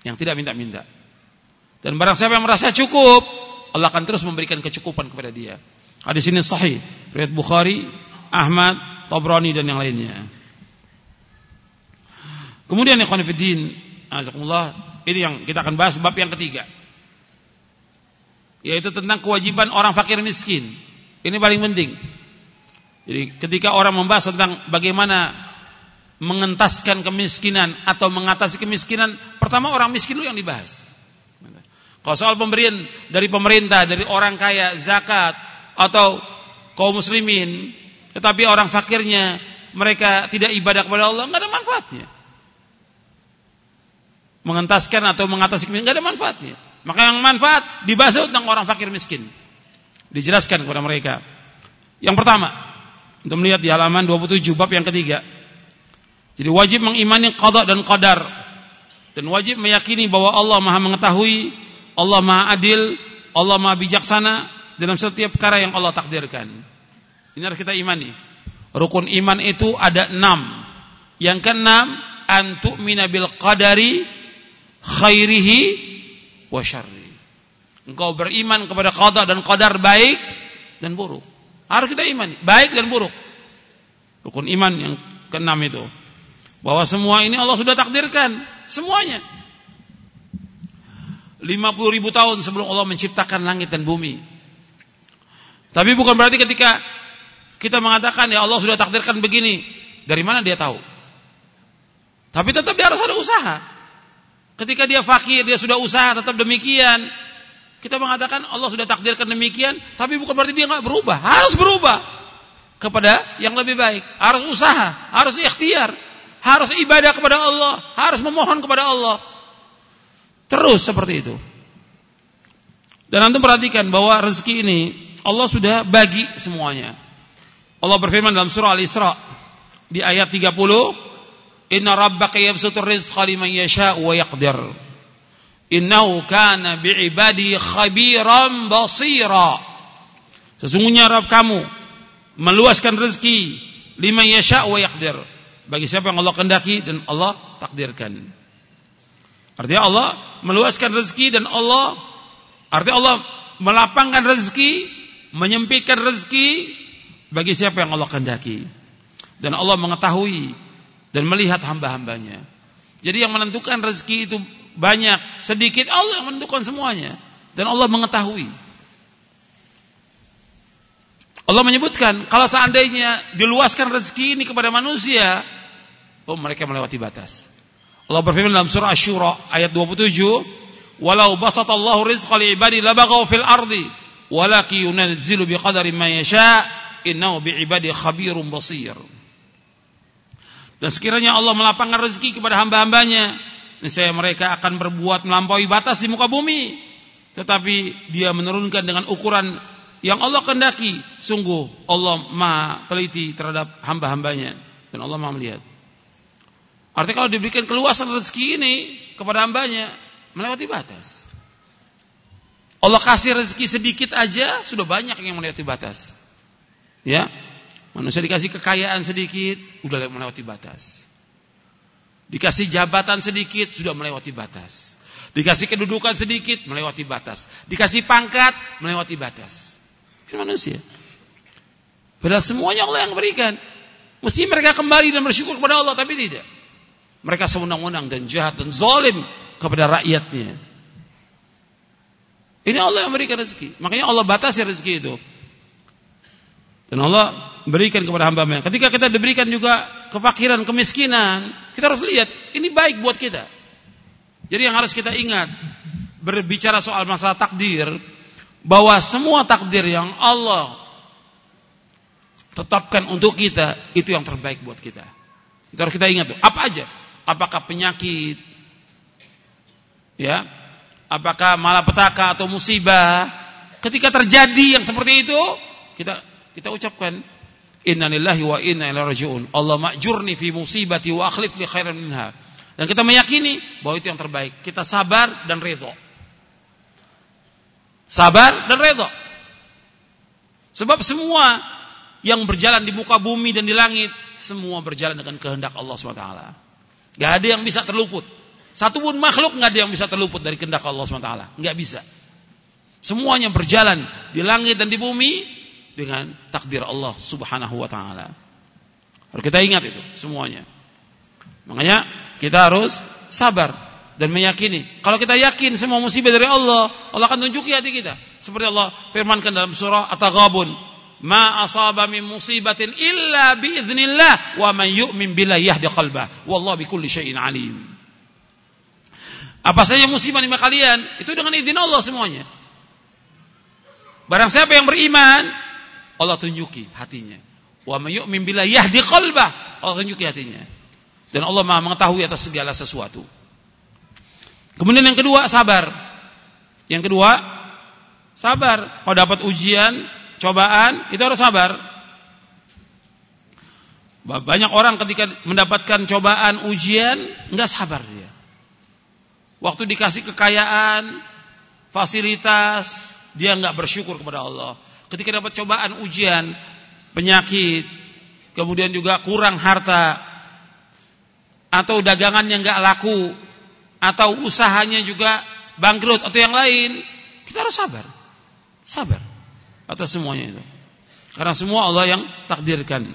yang tidak minta-minta. Dan barang siapa yang merasa cukup, Allah akan terus memberikan kecukupan kepada dia. Hadis ini sahih, riwayat Bukhari, Ahmad, Tabrani dan yang lainnya. Kemudian ikhwan fillah, azakumullah, ini yang kita akan bahas bab yang ketiga. Yaitu tentang kewajiban orang fakir miskin. Ini paling penting. Jadi ketika orang membahas tentang bagaimana mengentaskan kemiskinan atau mengatasi kemiskinan, pertama orang miskin itu yang dibahas. Kalau soal pemberian dari pemerintah, dari orang kaya, zakat atau kaum muslimin, tetapi orang fakirnya mereka tidak ibadah kepada Allah, nggak ada manfaatnya mengentaskan atau mengatasi kemiskinan ada manfaatnya. Maka yang manfaat dibahas tentang orang fakir miskin. Dijelaskan kepada mereka. Yang pertama, untuk melihat di halaman 27 bab yang ketiga. Jadi wajib mengimani qada dan qadar dan wajib meyakini bahwa Allah Maha mengetahui, Allah Maha adil, Allah Maha bijaksana dalam setiap perkara yang Allah takdirkan. Ini harus kita imani. Rukun iman itu ada enam. Yang keenam, antu'mina bil qadari khairihi wa syarri. Engkau beriman kepada qada dan qadar baik dan buruk. Harus kita iman, baik dan buruk. Rukun iman yang keenam itu. Bahwa semua ini Allah sudah takdirkan, semuanya. 50 ribu tahun sebelum Allah menciptakan langit dan bumi. Tapi bukan berarti ketika kita mengatakan ya Allah sudah takdirkan begini, dari mana dia tahu? Tapi tetap dia harus ada usaha. Ketika dia fakir, dia sudah usaha tetap demikian. Kita mengatakan Allah sudah takdirkan demikian, tapi bukan berarti dia nggak berubah. Harus berubah kepada yang lebih baik. Harus usaha, harus ikhtiar, harus ibadah kepada Allah, harus memohon kepada Allah. Terus seperti itu. Dan antum perhatikan bahwa rezeki ini Allah sudah bagi semuanya. Allah berfirman dalam surah Al-Isra di ayat 30, Inna rabbaka yabsutur rizqa liman yasha wa yaqdir. Innahu kana bi'ibadi khabiran basira. Sesungguhnya Rabb kamu meluaskan rezeki liman yasha wa yaqdir. Bagi siapa yang Allah kendaki dan Allah takdirkan. Artinya Allah meluaskan rezeki dan Allah artinya Allah melapangkan rezeki, menyempitkan rezeki bagi siapa yang Allah kendaki. Dan Allah mengetahui dan melihat hamba-hambanya. Jadi yang menentukan rezeki itu banyak, sedikit Allah yang menentukan semuanya dan Allah mengetahui. Allah menyebutkan kalau seandainya diluaskan rezeki ini kepada manusia, oh mereka melewati batas. Allah berfirman dalam surah Asy-Syura ayat 27, "Walau basatallahu rizqa ibadi labaghaw fil ardi, walaki yunazzilu biqadari ma yasha, innahu bi ibadi khabirun basir." Dan sekiranya Allah melapangkan rezeki kepada hamba-hambanya, niscaya mereka akan berbuat melampaui batas di muka bumi. Tetapi dia menurunkan dengan ukuran yang Allah kendaki. Sungguh Allah maha teliti terhadap hamba-hambanya. Dan Allah maha melihat. Artinya kalau diberikan keluasan rezeki ini kepada hambanya, melewati batas. Allah kasih rezeki sedikit aja, sudah banyak yang melewati batas. Ya, Manusia dikasih kekayaan sedikit, sudah melewati batas. Dikasih jabatan sedikit, sudah melewati batas. Dikasih kedudukan sedikit, melewati batas. Dikasih pangkat, melewati batas. Ini manusia. Padahal semuanya Allah yang berikan. Mesti mereka kembali dan bersyukur kepada Allah, tapi tidak. Mereka sewenang-wenang dan jahat dan zalim kepada rakyatnya. Ini Allah yang berikan rezeki. Makanya Allah batasi rezeki itu. Dan Allah berikan kepada hamba-hamba. Ketika kita diberikan juga kefakiran, kemiskinan, kita harus lihat ini baik buat kita. Jadi yang harus kita ingat berbicara soal masalah takdir bahwa semua takdir yang Allah tetapkan untuk kita itu yang terbaik buat kita. Itu harus kita ingat tuh. Apa aja? Apakah penyakit? Ya. Apakah malapetaka atau musibah? Ketika terjadi yang seperti itu, kita kita ucapkan innalillahi wa inna ilaihi rajiun. Allah ma'jurni fi musibati wa akhlif li khairan minha. Dan kita meyakini bahwa itu yang terbaik. Kita sabar dan redha. Sabar dan redha. Sebab semua yang berjalan di muka bumi dan di langit semua berjalan dengan kehendak Allah SWT. Gak ada yang bisa terluput. Satu pun makhluk gak ada yang bisa terluput dari kehendak Allah SWT. Gak bisa. Semuanya berjalan di langit dan di bumi dengan takdir Allah Subhanahu wa taala. Harus kita ingat itu semuanya. Makanya kita harus sabar dan meyakini. Kalau kita yakin semua musibah dari Allah, Allah akan tunjuki hati kita. Seperti Allah firmankan dalam surah At-Taghabun, "Ma asaba min musibatin illa bi idznillah wa man yu'min billahi yahdi qalbah. Wallahu bikulli syai'in alim." Apa saja musibah di kalian, itu dengan izin Allah semuanya. Barang siapa yang beriman, Allah tunjuki hatinya. Wa man yu'min billahi yahdi qalbah. Allah tunjuki hatinya. Dan Allah Maha mengetahui atas segala sesuatu. Kemudian yang kedua sabar. Yang kedua sabar. Kalau dapat ujian, cobaan, itu harus sabar. Banyak orang ketika mendapatkan cobaan, ujian, enggak sabar dia. Waktu dikasih kekayaan, fasilitas, dia enggak bersyukur kepada Allah. Ketika dapat cobaan, ujian, penyakit, kemudian juga kurang harta, atau dagangannya nggak laku atau usahanya juga bangkrut atau yang lain, kita harus sabar. Sabar atas semuanya itu. Karena semua Allah yang takdirkan.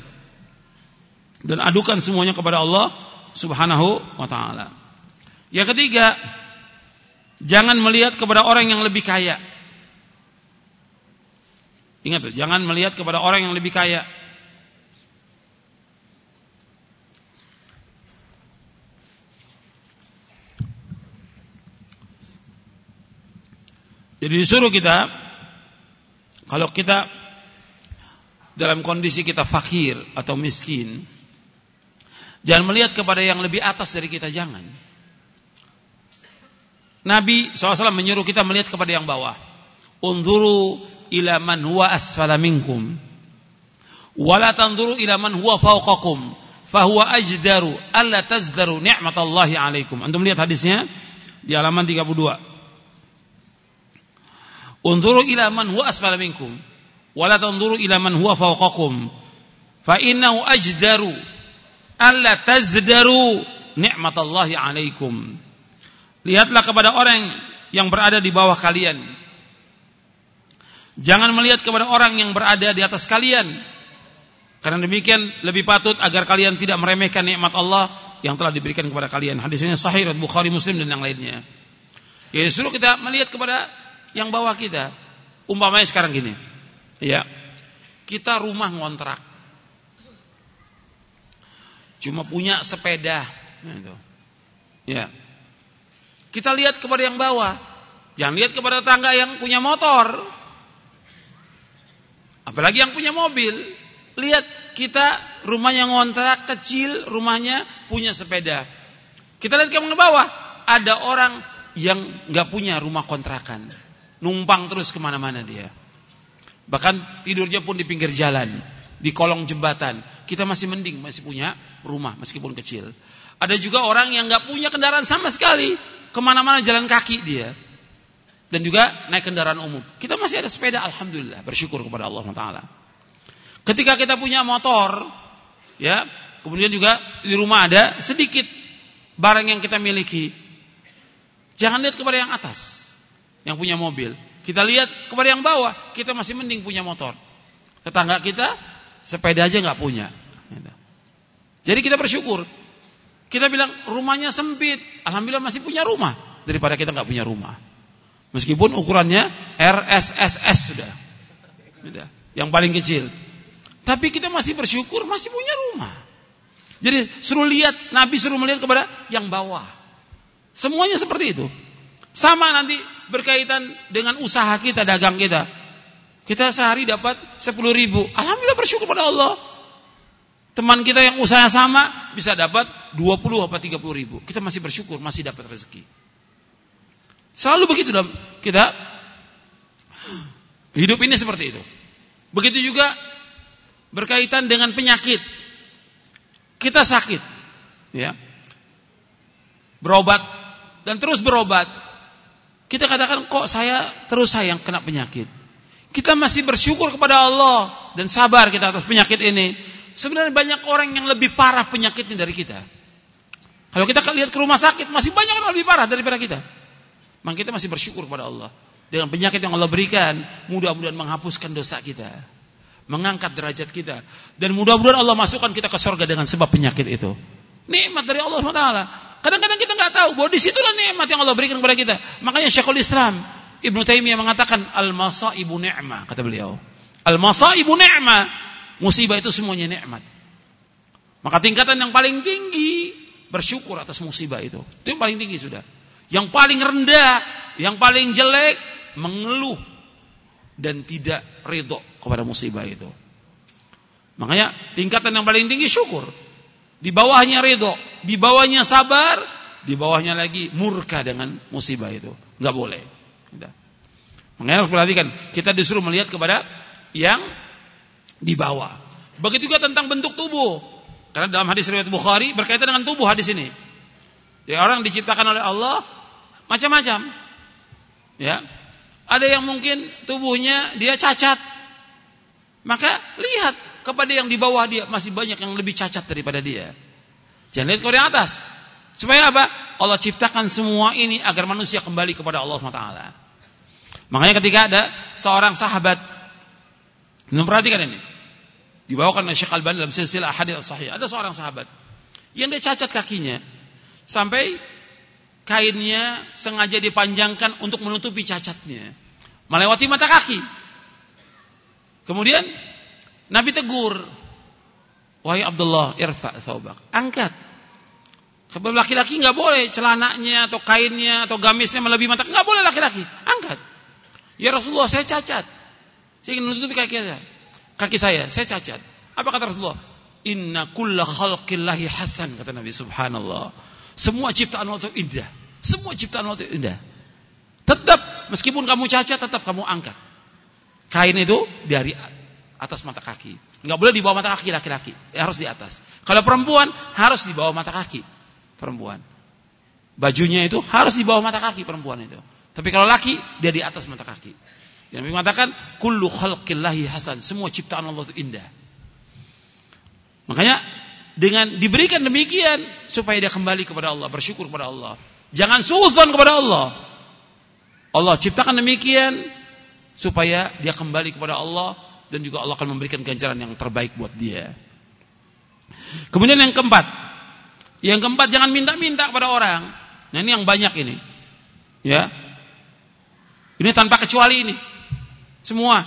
Dan adukan semuanya kepada Allah Subhanahu wa taala. Yang ketiga, jangan melihat kepada orang yang lebih kaya. Ingat jangan melihat kepada orang yang lebih kaya. Jadi disuruh kita kalau kita dalam kondisi kita fakir atau miskin, jangan melihat kepada yang lebih atas dari kita, jangan. Nabi SAW menyuruh kita melihat kepada yang bawah. Unzuru ila man huwa asfala minkum. Wala tanzuru ila man huwa fawqakum. Fahuwa ajdaru alla tazdaru ni'matallahi alaikum. Antum lihat hadisnya di halaman 32. Unzuru ila man huwa asfala minkum wa la tanzuru ila man huwa fawqakum fa innahu ajdaru alla tazdaru ni'matallahi alaikum. Lihatlah kepada orang yang berada di bawah kalian. Jangan melihat kepada orang yang berada di atas kalian. Karena demikian lebih patut agar kalian tidak meremehkan nikmat Allah yang telah diberikan kepada kalian. Hadisnya sahih Bukhari Muslim dan yang lainnya. Ya disuruh kita melihat kepada yang bawah kita. Umpamanya sekarang gini. Ya. Kita rumah ngontrak. Cuma punya sepeda. Gitu. Ya. Kita lihat kepada yang bawah. Jangan lihat kepada tangga yang punya motor. Apalagi yang punya mobil. Lihat kita rumahnya ngontrak kecil, rumahnya punya sepeda. Kita lihat ke bawah, ada orang yang nggak punya rumah kontrakan numpang terus ke mana-mana dia. Bahkan tidurnya pun di pinggir jalan, di kolong jembatan. Kita masih mending, masih punya rumah meskipun kecil. Ada juga orang yang nggak punya kendaraan sama sekali, ke mana-mana jalan kaki dia. Dan juga naik kendaraan umum. Kita masih ada sepeda, alhamdulillah, bersyukur kepada Allah Taala. Ketika kita punya motor, ya, kemudian juga di rumah ada sedikit barang yang kita miliki. Jangan lihat kepada yang atas yang punya mobil. Kita lihat kepada yang bawah, kita masih mending punya motor. Tetangga kita sepeda aja nggak punya. Jadi kita bersyukur. Kita bilang rumahnya sempit, alhamdulillah masih punya rumah daripada kita nggak punya rumah. Meskipun ukurannya RSSS sudah, yang paling kecil. Tapi kita masih bersyukur masih punya rumah. Jadi suruh lihat, Nabi suruh melihat kepada yang bawah. Semuanya seperti itu. Sama nanti berkaitan dengan usaha kita, dagang kita. Kita sehari dapat 10 ribu. Alhamdulillah bersyukur pada Allah. Teman kita yang usaha sama bisa dapat 20 apa 30 ribu. Kita masih bersyukur, masih dapat rezeki. Selalu begitu dalam kita hidup ini seperti itu. Begitu juga berkaitan dengan penyakit. Kita sakit, ya. Berobat dan terus berobat kita katakan kok saya terus sayang kena penyakit. Kita masih bersyukur kepada Allah dan sabar kita atas penyakit ini. Sebenarnya banyak orang yang lebih parah penyakitnya dari kita. Kalau kita lihat ke rumah sakit masih banyak yang lebih parah daripada kita. Maka kita masih bersyukur kepada Allah dengan penyakit yang Allah berikan, mudah-mudahan menghapuskan dosa kita, mengangkat derajat kita dan mudah-mudahan Allah masukkan kita ke surga dengan sebab penyakit itu. Nikmat dari Allah SWT. Kadang-kadang kita nggak tahu bahwa di situlah nikmat yang Allah berikan kepada kita. Makanya Syekhul Islam Ibnu Taimiyah mengatakan al-masaibu ni'mah kata beliau. Al-masaibu ni'mah. Musibah itu semuanya nikmat. Maka tingkatan yang paling tinggi bersyukur atas musibah itu. Itu yang paling tinggi sudah. Yang paling rendah, yang paling jelek mengeluh dan tidak ridho kepada musibah itu. Makanya tingkatan yang paling tinggi syukur. Di bawahnya ridho, di bawahnya sabar, di bawahnya lagi murka dengan musibah itu. Enggak boleh. Makanya harus perhatikan, kita disuruh melihat kepada yang di bawah. Begitu juga tentang bentuk tubuh. Karena dalam hadis riwayat Bukhari berkaitan dengan tubuh hadis ini. Ya, orang diciptakan oleh Allah macam-macam. Ya. Ada yang mungkin tubuhnya dia cacat. Maka lihat kepada yang di bawah dia masih banyak yang lebih cacat daripada dia. Jangan lihat ke yang atas. Supaya apa? Allah ciptakan semua ini agar manusia kembali kepada Allah SWT. Makanya ketika ada seorang sahabat, perhatikan ini, dibawakan oleh Syekh Al-Bani dalam silsilah hadis sahih. Ada seorang sahabat yang dia cacat kakinya sampai kainnya sengaja dipanjangkan untuk menutupi cacatnya, melewati mata kaki. Kemudian Nabi tegur, wahai Abdullah, irfa thawbak, angkat. Sebab laki-laki nggak boleh celananya atau kainnya atau gamisnya melebihi mata, nggak boleh laki-laki, angkat. Ya Rasulullah, saya cacat. Saya ingin menutupi kaki saya. Kaki saya, saya cacat. Apa kata Rasulullah? Inna kulla khalqillahi hasan kata Nabi subhanallah. Semua ciptaan Allah itu indah. Semua ciptaan Allah itu indah. Tetap meskipun kamu cacat tetap kamu angkat. Kain itu dari atas mata kaki. Nggak boleh di bawah mata kaki laki-laki, ya, harus di atas. Kalau perempuan harus di bawah mata kaki perempuan. Bajunya itu harus di bawah mata kaki perempuan itu. Tapi kalau laki dia di atas mata kaki. Yang mengatakan kullu khalqillahi hasan, semua ciptaan Allah itu indah. Makanya dengan diberikan demikian supaya dia kembali kepada Allah, bersyukur kepada Allah. Jangan suudzon kepada Allah. Allah ciptakan demikian supaya dia kembali kepada Allah dan juga Allah akan memberikan ganjaran yang terbaik buat dia. Kemudian yang keempat, yang keempat jangan minta-minta kepada orang. Nah ini yang banyak ini, ya. Ini tanpa kecuali ini, semua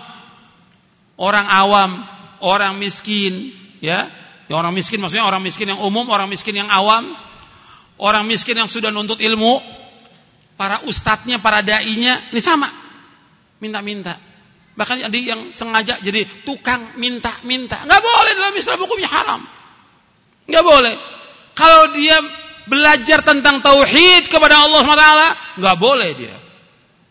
orang awam, orang miskin, ya. Ya orang miskin maksudnya orang miskin yang umum, orang miskin yang awam, orang miskin yang sudah nuntut ilmu, para ustadznya, para dai-nya, ini sama. Minta-minta. Bahkan ada yang sengaja jadi tukang minta-minta. Nggak boleh dalam Islam hukumnya haram. Nggak boleh. Kalau dia belajar tentang tauhid kepada Allah SWT, nggak boleh dia.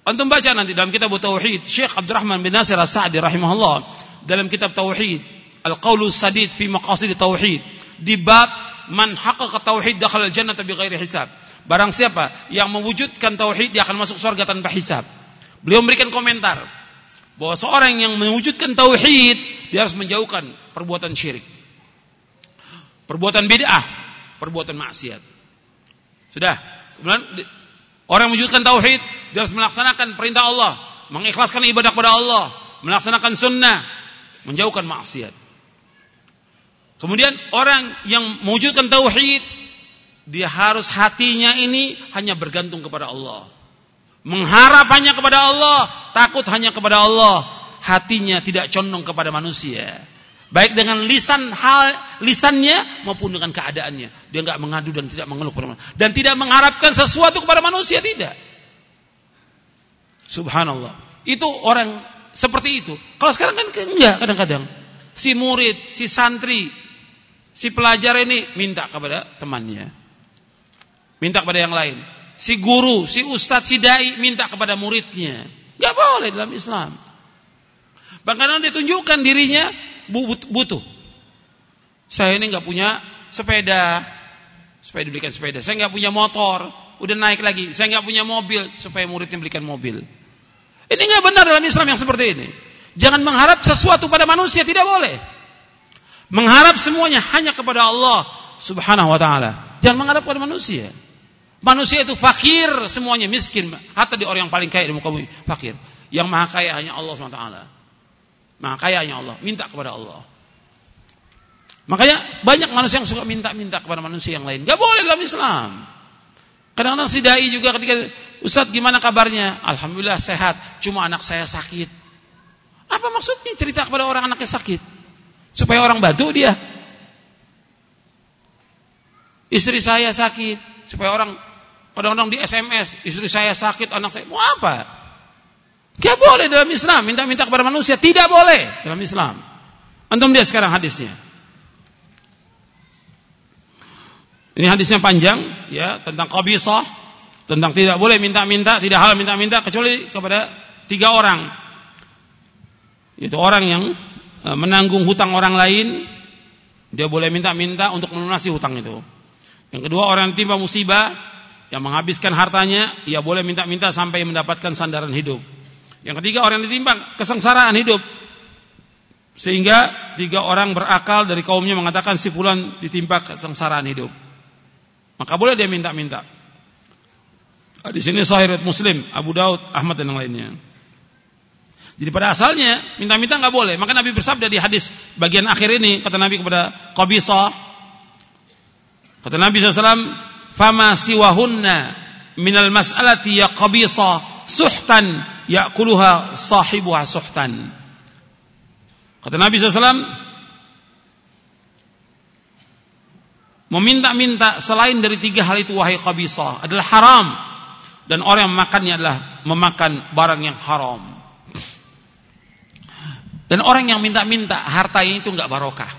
Antum baca nanti dalam kitab tauhid Syekh Abdurrahman bin Nasir As-Sa'di rahimahullah dalam kitab tauhid Al-Qaulu Sadid fi Maqasid Tauhid di bab man haqqaqa tauhid dakhala al-jannah bighairi hisab. Barang siapa yang mewujudkan tauhid dia akan masuk surga tanpa hisab. Beliau memberikan komentar bahwa seorang yang mewujudkan tauhid dia harus menjauhkan perbuatan syirik. Perbuatan bid'ah, perbuatan maksiat. Sudah. Kemudian orang yang mewujudkan tauhid dia harus melaksanakan perintah Allah, mengikhlaskan ibadah kepada Allah, melaksanakan sunnah, menjauhkan maksiat. Kemudian orang yang mewujudkan tauhid dia harus hatinya ini hanya bergantung kepada Allah. Mengharap hanya kepada Allah, takut hanya kepada Allah, hatinya tidak condong kepada manusia. Baik dengan lisan hal lisannya maupun dengan keadaannya. Dia nggak mengadu dan tidak mengeluh kepada manusia. Dan tidak mengharapkan sesuatu kepada manusia tidak. Subhanallah. Itu orang seperti itu. Kalau sekarang kan enggak kadang-kadang. Si murid, si santri, si pelajar ini minta kepada temannya. Minta kepada yang lain si guru, si ustadz, si dai minta kepada muridnya. Gak boleh dalam Islam. Bahkan ditunjukkan dirinya butuh. Saya ini nggak punya sepeda, supaya dibelikan sepeda. Saya nggak punya motor, udah naik lagi. Saya nggak punya mobil, supaya muridnya belikan mobil. Ini nggak benar dalam Islam yang seperti ini. Jangan mengharap sesuatu pada manusia, tidak boleh. Mengharap semuanya hanya kepada Allah Subhanahu wa taala. Jangan mengharap pada manusia. Manusia itu fakir semuanya miskin. Hatta di orang yang paling kaya di muka bumi fakir. Yang maha kaya hanya Allah SWT. Maha kaya hanya Allah. Minta kepada Allah. Makanya banyak manusia yang suka minta-minta kepada manusia yang lain. Gak boleh dalam Islam. Kadang-kadang si dai juga ketika Ustadz gimana kabarnya? Alhamdulillah sehat. Cuma anak saya sakit. Apa maksudnya cerita kepada orang anaknya sakit? Supaya orang bantu dia. Istri saya sakit. Supaya orang kadang-kadang di SMS. Istri saya sakit, anak saya. Mau apa? Gak boleh dalam Islam. Minta-minta kepada manusia. Tidak boleh dalam Islam. Antum lihat sekarang hadisnya. Ini hadisnya panjang ya tentang qabisah, tentang tidak boleh minta-minta, tidak hal minta-minta kecuali kepada tiga orang. Itu orang yang e, menanggung hutang orang lain, dia boleh minta-minta untuk melunasi hutang itu. Yang kedua orang yang timpa musibah, yang menghabiskan hartanya, ia boleh minta-minta sampai mendapatkan sandaran hidup. Yang ketiga orang yang ditimpa kesengsaraan hidup. Sehingga tiga orang berakal dari kaumnya mengatakan si fulan ditimpa kesengsaraan hidup maka boleh dia minta-minta. Di sini sahih Muslim, Abu Daud, Ahmad dan yang lainnya. Jadi pada asalnya minta-minta nggak boleh. Maka Nabi bersabda di hadis bagian akhir ini kata Nabi kepada Qabisa kata Nabi SAW fama siwahunna minal mas'alati ya Qabisa suhtan ya'kuluha sahibuha suhtan. Kata Nabi SAW Meminta-minta selain dari tiga hal itu wahai khabisah adalah haram dan orang yang memakannya adalah memakan barang yang haram. Dan orang yang minta-minta hartanya itu enggak barokah.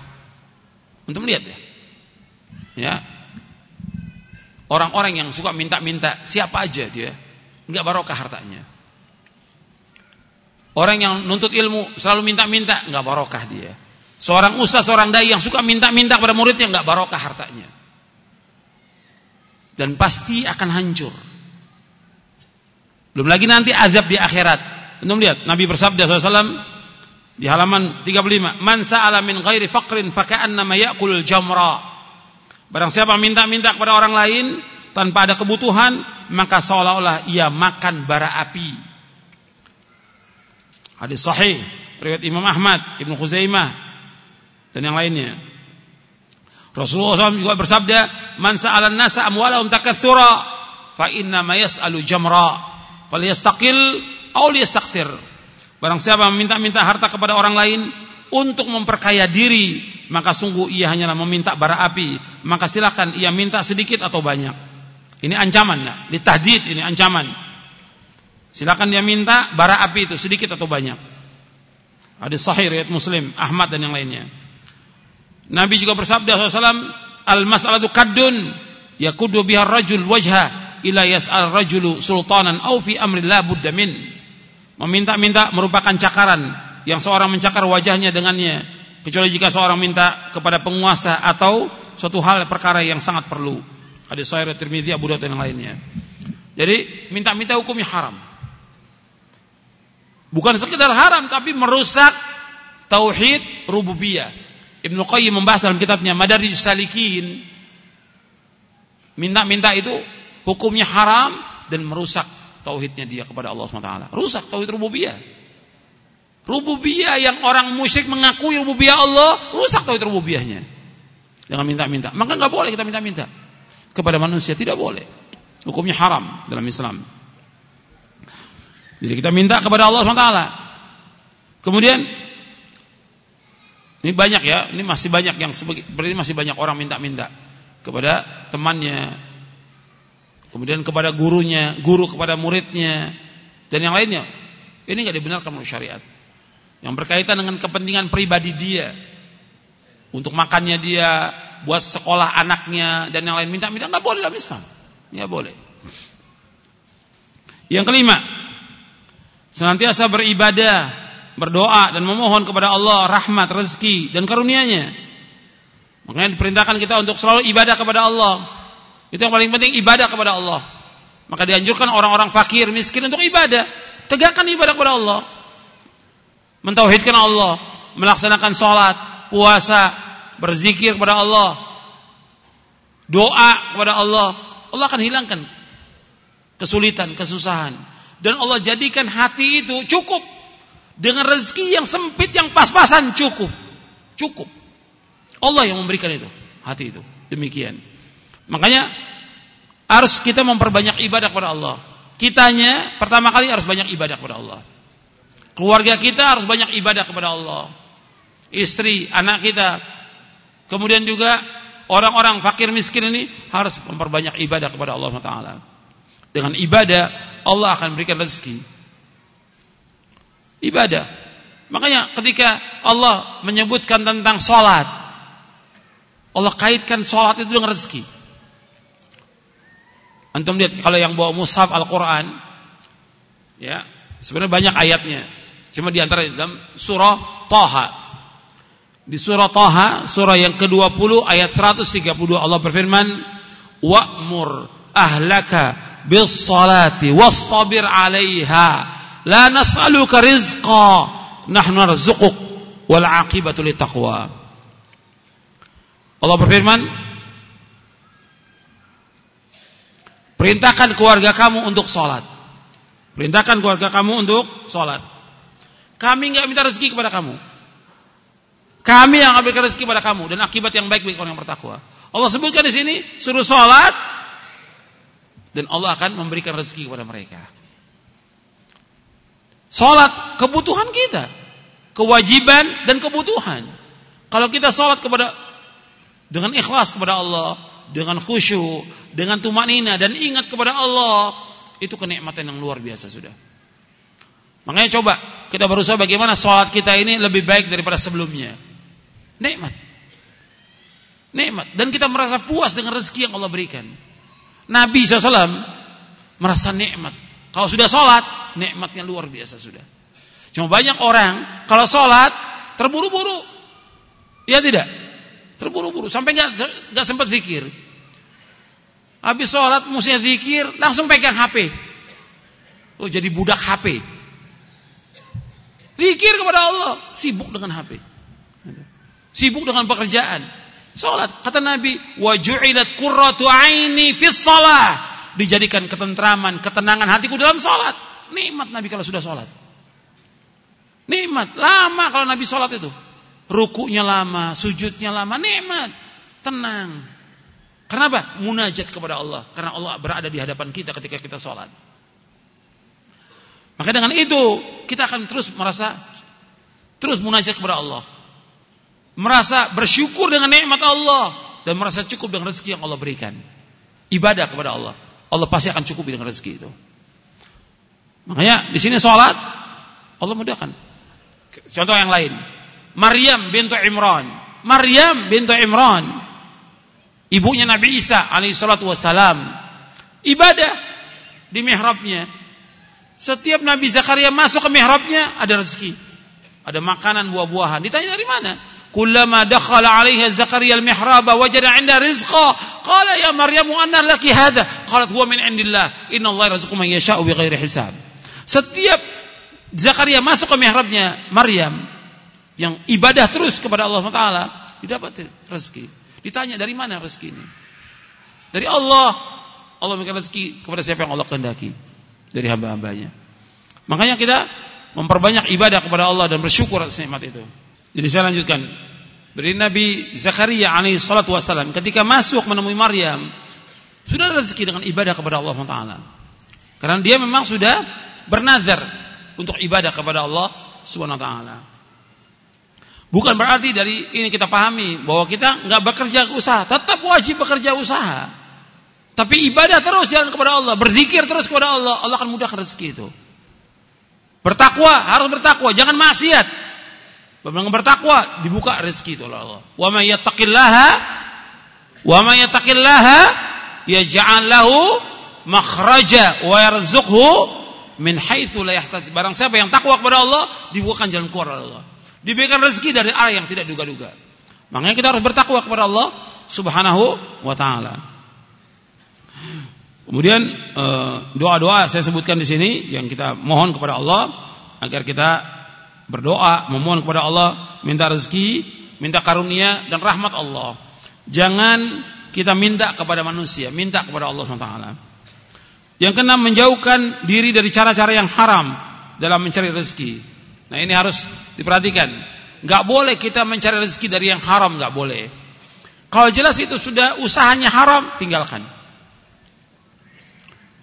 Untuk melihat ya. Ya. Orang-orang yang suka minta-minta siapa aja dia enggak barokah hartanya. Orang yang nuntut ilmu selalu minta-minta enggak barokah dia. Seorang ustaz, seorang dai yang suka minta-minta kepada muridnya nggak barokah hartanya. Dan pasti akan hancur. Belum lagi nanti azab di akhirat. Anda lihat Nabi bersabda SAW di halaman 35, "Man sa'ala min ghairi faqrin faka'annama ya'kulul jamra." Barang siapa minta-minta kepada orang lain tanpa ada kebutuhan, maka seolah-olah ia makan bara api. Hadis sahih riwayat Imam Ahmad, Ibnu Khuzaimah, dan yang lainnya. Rasulullah SAW juga bersabda, "Man sa'ala nasa amwalahum takatsura, fa inna ma yas'alu jamra, falyastaqil aw liyastakthir." Barang siapa meminta-minta harta kepada orang lain untuk memperkaya diri, maka sungguh ia hanyalah meminta bara api. Maka silakan ia minta sedikit atau banyak. Ini ancaman, nah. ditahdid ini ancaman. Silakan dia minta bara api itu sedikit atau banyak. Hadis sahih riwayat Muslim, Ahmad dan yang lainnya. Nabi juga bersabda SAW, Al-mas'alatu kaddun yakudu biha rajul wajha ila yas'al rajulu sultanan au fi amrillah budda. Meminta-minta merupakan cakaran yang seorang mencakar wajahnya dengannya kecuali jika seorang minta kepada penguasa atau suatu hal perkara yang sangat perlu. Hadis sahih Tirmidzi, Abu Dawud dan yang lainnya. Jadi minta-minta hukumnya haram. Bukan sekedar haram tapi merusak tauhid rububiyah Ibnu Qayyim membahas dalam kitabnya Madarijus Salikin minta-minta itu hukumnya haram dan merusak tauhidnya dia kepada Allah SWT. Rusak tauhid rububiyah. Rububiyah yang orang musyrik mengakui rububiyah Allah, rusak tauhid rububiyahnya. Dengan minta-minta. Maka nggak boleh kita minta-minta kepada manusia, tidak boleh. Hukumnya haram dalam Islam. Jadi kita minta kepada Allah SWT. Kemudian ini banyak ya, ini masih banyak yang berarti masih banyak orang minta-minta kepada temannya, kemudian kepada gurunya, guru kepada muridnya, dan yang lainnya. Ini nggak dibenarkan menurut syariat. Yang berkaitan dengan kepentingan pribadi dia, untuk makannya dia, buat sekolah anaknya dan yang lain minta-minta nggak boleh dalam Islam, nggak boleh. Yang kelima, senantiasa beribadah berdoa dan memohon kepada Allah rahmat, rezeki dan karunia-Nya. Makanya diperintahkan kita untuk selalu ibadah kepada Allah. Itu yang paling penting ibadah kepada Allah. Maka dianjurkan orang-orang fakir, miskin untuk ibadah. Tegakkan ibadah kepada Allah. Mentauhidkan Allah, melaksanakan sholat, puasa, berzikir kepada Allah, doa kepada Allah. Allah akan hilangkan kesulitan, kesusahan. Dan Allah jadikan hati itu cukup dengan rezeki yang sempit yang pas-pasan cukup. Cukup. Allah yang memberikan itu, hati itu. Demikian. Makanya harus kita memperbanyak ibadah kepada Allah. Kitanya pertama kali harus banyak ibadah kepada Allah. Keluarga kita harus banyak ibadah kepada Allah. Istri, anak kita. Kemudian juga orang-orang fakir miskin ini harus memperbanyak ibadah kepada Allah Taala. Dengan ibadah Allah akan berikan rezeki. Ibadah. Makanya ketika Allah menyebutkan tentang sholat, Allah kaitkan sholat itu dengan rezeki. Antum lihat kalau yang bawa mushaf Al-Quran, ya sebenarnya banyak ayatnya. Cuma di antara dalam surah Taha. Di surah Taha, surah yang ke-20 ayat 132 Allah berfirman, "Wa'mur ahlaka bis salati wastabir 'alaiha la nas'aluka rizqa nahnu narzuquk wal 'aqibatu taqwa." Allah berfirman, Perintahkan keluarga kamu untuk sholat. Perintahkan keluarga kamu untuk sholat. Kami nggak minta rezeki kepada kamu. Kami yang ambilkan rezeki kepada kamu dan akibat yang baik bagi orang yang bertakwa. Allah sebutkan di sini suruh sholat dan Allah akan memberikan rezeki kepada mereka. Sholat kebutuhan kita, kewajiban dan kebutuhan. Kalau kita sholat kepada dengan ikhlas kepada Allah, dengan khusyuk, dengan tumanina dan ingat kepada Allah, itu kenikmatan yang luar biasa sudah. Makanya coba kita berusaha bagaimana sholat kita ini lebih baik daripada sebelumnya. Nikmat. Nikmat. Dan kita merasa puas dengan rezeki yang Allah berikan. Nabi SAW merasa nikmat. Kalau sudah sholat, nikmatnya luar biasa sudah. Cuma banyak orang kalau sholat terburu-buru. Ya tidak? Terburu-buru sampai nggak nggak sempat zikir. Habis sholat mestinya zikir, langsung pegang HP. Oh jadi budak HP. Zikir kepada Allah, sibuk dengan HP. Sibuk dengan pekerjaan. Sholat, kata Nabi, wajulat qurratu aini fis salah. Dijadikan ketentraman, ketenangan hatiku dalam sholat. Nikmat Nabi kalau sudah sholat. Nikmat, lama kalau Nabi sholat itu. Rukunya lama, sujudnya lama, nikmat, tenang. Kenapa? Munajat kepada Allah. Karena Allah berada di hadapan kita ketika kita sholat. Maka dengan itu kita akan terus merasa terus munajat kepada Allah. Merasa bersyukur dengan nikmat Allah dan merasa cukup dengan rezeki yang Allah berikan. Ibadah kepada Allah. Allah pasti akan cukup dengan rezeki itu. Makanya di sini sholat Allah mudahkan. Contoh yang lain. Maryam bintu Imran. Maryam bintu Imran. Ibunya Nabi Isa alaihi salatu wassalam. Ibadah di mihrabnya. Setiap Nabi Zakaria masuk ke mihrabnya ada rezeki. Ada makanan buah-buahan. Ditanya dari mana? Kullama dakhala 'alaiha Zakaria al-mihraba wajada 'inda rizqa. Qala ya Maryam anna laki hadha? Qalat huwa min 'indillah. Inna Allah yarzuqu man yasha'u bighairi hisab. Setiap Zakaria masuk ke mihrabnya Maryam, yang ibadah terus kepada Allah SWT didapat rezeki. Ditanya dari mana rezeki ini? Dari Allah. Allah memberikan rezeki kepada siapa yang Allah kehendaki dari hamba-hambanya. Makanya kita memperbanyak ibadah kepada Allah dan bersyukur atas nikmat itu. Jadi saya lanjutkan. Dari Nabi Zakaria alaihi salatu wassalam ketika masuk menemui Maryam sudah rezeki dengan ibadah kepada Allah SWT. Karena dia memang sudah bernazar untuk ibadah kepada Allah Subhanahu wa taala. Bukan berarti dari ini kita pahami bahwa kita nggak bekerja usaha, tetap wajib bekerja usaha. Tapi ibadah terus jalan kepada Allah, berzikir terus kepada Allah, Allah akan mudahkan rezeki itu. Bertakwa, harus bertakwa, jangan maksiat. Dengan bertakwa dibuka rezeki itu oleh Allah. Wa may yattaqillaha wa may yattaqillaha yaj'al lahu makhraja wa yarzuqhu min haitsu la yahtasib. Barang siapa yang takwa kepada Allah, dibukakan jalan keluar oleh Allah diberikan rezeki dari arah yang tidak duga-duga. Makanya kita harus bertakwa kepada Allah Subhanahu wa taala. Kemudian eh, doa-doa saya sebutkan di sini yang kita mohon kepada Allah agar kita berdoa memohon kepada Allah minta rezeki, minta karunia dan rahmat Allah. Jangan kita minta kepada manusia, minta kepada Allah SWT. Yang keenam menjauhkan diri dari cara-cara yang haram dalam mencari rezeki. Nah ini harus diperhatikan. Nggak boleh kita mencari rezeki dari yang haram, nggak boleh. Kalau jelas itu sudah usahanya haram, tinggalkan.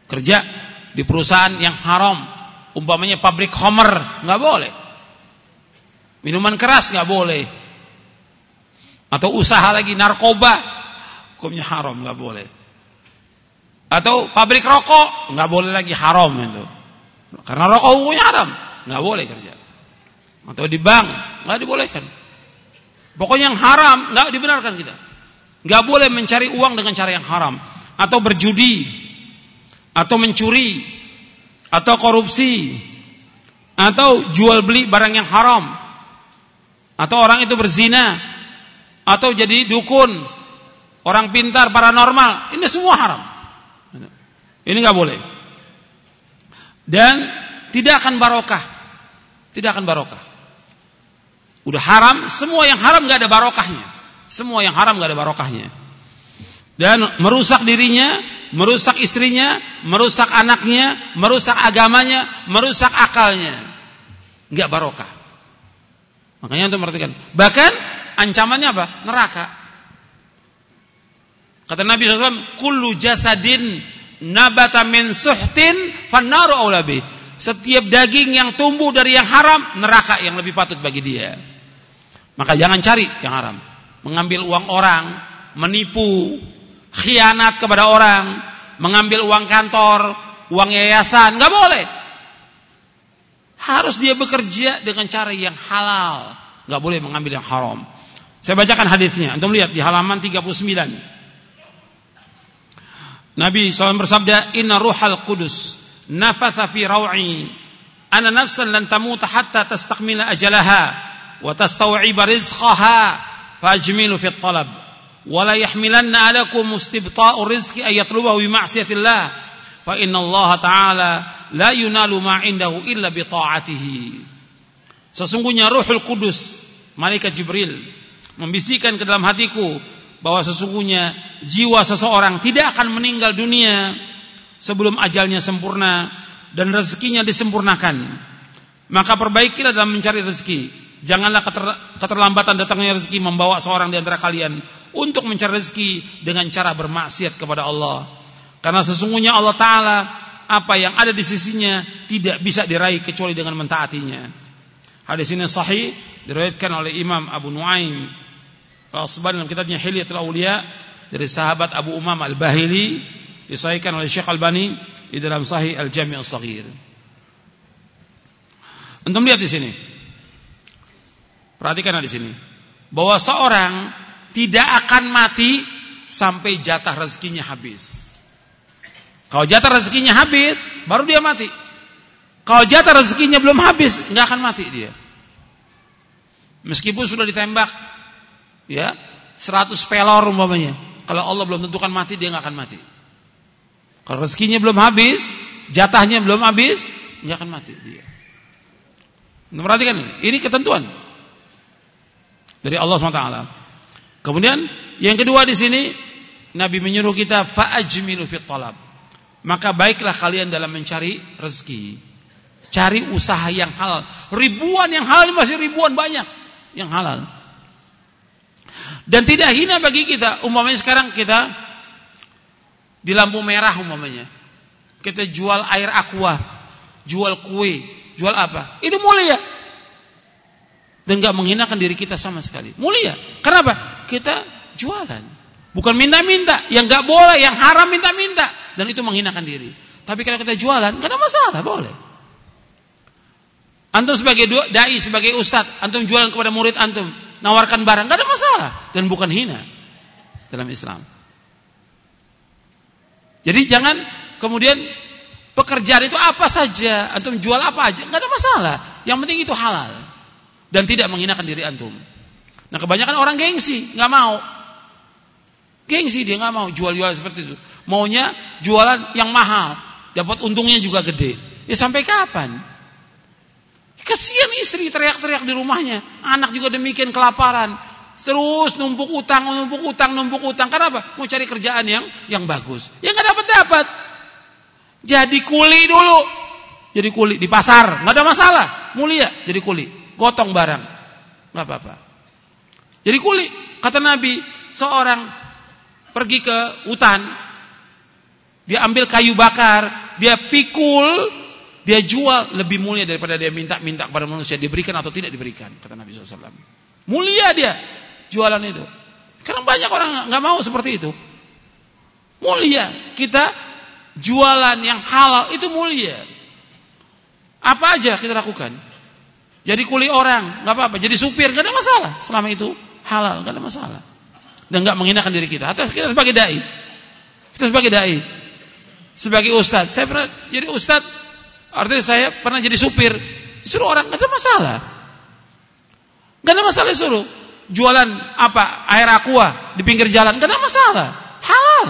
Kerja di perusahaan yang haram, umpamanya pabrik homer, nggak boleh. Minuman keras nggak boleh. Atau usaha lagi narkoba, hukumnya haram nggak boleh. Atau pabrik rokok nggak boleh lagi haram itu. Karena rokok hukumnya haram, nggak boleh kerja. Atau di bank nggak dibolehkan. Pokoknya yang haram nggak dibenarkan kita. Nggak boleh mencari uang dengan cara yang haram. Atau berjudi atau mencuri atau korupsi atau jual beli barang yang haram. Atau orang itu berzina atau jadi dukun orang pintar paranormal. Ini semua haram. Ini nggak boleh. Dan tidak akan barokah. Tidak akan barokah udah haram semua yang haram nggak ada barokahnya semua yang haram nggak ada barokahnya dan merusak dirinya, merusak istrinya, merusak anaknya, merusak agamanya, merusak akalnya. Enggak barokah. Makanya untuk memperhatikan. Bahkan ancamannya apa? Neraka. Kata Nabi SAW, Kullu jasadin nabata min suhtin fannaru aulabi. Setiap daging yang tumbuh dari yang haram, neraka yang lebih patut bagi dia. Maka jangan cari yang haram. Mengambil uang orang, menipu, khianat kepada orang, mengambil uang kantor, uang yayasan, nggak boleh. Harus dia bekerja dengan cara yang halal, nggak boleh mengambil yang haram. Saya bacakan hadisnya. Antum lihat di halaman 39. Nabi SAW bersabda, Inna ruhal kudus nafatha fi raw'i anna nafsan lan tamuta hatta tastakmila ajalaha wa tastawiba rizqaha fajmilu fi talab wa la yahmilanna alakum istibta'u rizqi ay yatlubahu bi ma'siyatillah fa inna Allah ta'ala la yunalu ma indahu illa bi ta'atihi sesungguhnya ruhul kudus malaikat jibril membisikkan ke dalam hatiku bahwa sesungguhnya jiwa seseorang tidak akan meninggal dunia sebelum ajalnya sempurna dan rezekinya disempurnakan. Maka perbaikilah dalam mencari rezeki. Janganlah keter, keterlambatan datangnya rezeki membawa seorang di antara kalian untuk mencari rezeki dengan cara bermaksiat kepada Allah. Karena sesungguhnya Allah Ta'ala apa yang ada di sisinya tidak bisa diraih kecuali dengan mentaatinya. Hadis ini sahih diriwayatkan oleh Imam Abu Nuaim Al-Asbani dalam kitabnya Hilyatul Auliya dari sahabat Abu Umam Al-Bahili disahihkan oleh Syekh Albani di dalam Sahih Al-Jami' Al-Saghir. Untuk lihat di sini. Perhatikan di sini bahwa seorang tidak akan mati sampai jatah rezekinya habis. Kalau jatah rezekinya habis, baru dia mati. Kalau jatah rezekinya belum habis, nggak akan mati dia. Meskipun sudah ditembak, ya, 100 pelor umpamanya. Kalau Allah belum tentukan mati, dia nggak akan mati. Kalau rezekinya belum habis, jatahnya belum habis, nggak akan mati dia. Perhatikan, ini ketentuan dari Allah SWT. Kemudian yang kedua di sini Nabi menyuruh kita fa'ajmilu fit. Maka baiklah kalian dalam mencari rezeki. Cari usaha yang halal. Ribuan yang halal masih ribuan banyak yang halal. Dan tidak hina bagi kita umpamanya sekarang kita di lampu merah umpamanya. Kita jual air aqua, jual kue, jual apa? Itu mulia dan nggak menghinakan diri kita sama sekali. Mulia. Kenapa? Kita jualan. Bukan minta-minta. Yang nggak boleh, yang haram minta-minta. Dan itu menghinakan diri. Tapi kalau kita jualan, nggak ada masalah, boleh. Antum sebagai dai, sebagai ustadz, antum jualan kepada murid antum, nawarkan barang, nggak ada masalah dan bukan hina dalam Islam. Jadi jangan kemudian pekerjaan itu apa saja, antum jual apa aja, nggak ada masalah. Yang penting itu halal dan tidak menghinakan diri antum. Nah kebanyakan orang gengsi, nggak mau. Gengsi dia nggak mau jual-jual seperti itu. Maunya jualan yang mahal, dapat untungnya juga gede. Ya sampai kapan? Kasihan istri teriak-teriak di rumahnya, anak juga demikian kelaparan. Terus numpuk utang, numpuk utang, numpuk utang. Kenapa? Mau cari kerjaan yang yang bagus. Ya nggak dapat dapat. Jadi kuli dulu. Jadi kuli di pasar, nggak ada masalah. Mulia jadi kuli gotong barang. nggak apa-apa. Jadi kuli, kata Nabi, seorang pergi ke hutan, dia ambil kayu bakar, dia pikul, dia jual lebih mulia daripada dia minta-minta kepada manusia diberikan atau tidak diberikan, kata Nabi SAW. Mulia dia jualan itu. Karena banyak orang nggak mau seperti itu. Mulia kita jualan yang halal itu mulia. Apa aja kita lakukan. Jadi kuli orang, nggak apa-apa. Jadi supir, nggak ada masalah. Selama itu halal, nggak ada masalah. Dan nggak menghinakan diri kita. Atau kita sebagai dai, kita sebagai dai, sebagai ustadz. Saya pernah jadi ustadz, artinya saya pernah jadi supir. Disuruh orang, nggak ada masalah. Nggak ada masalah disuruh. Jualan apa? Air aqua di pinggir jalan, ada masalah. Halal.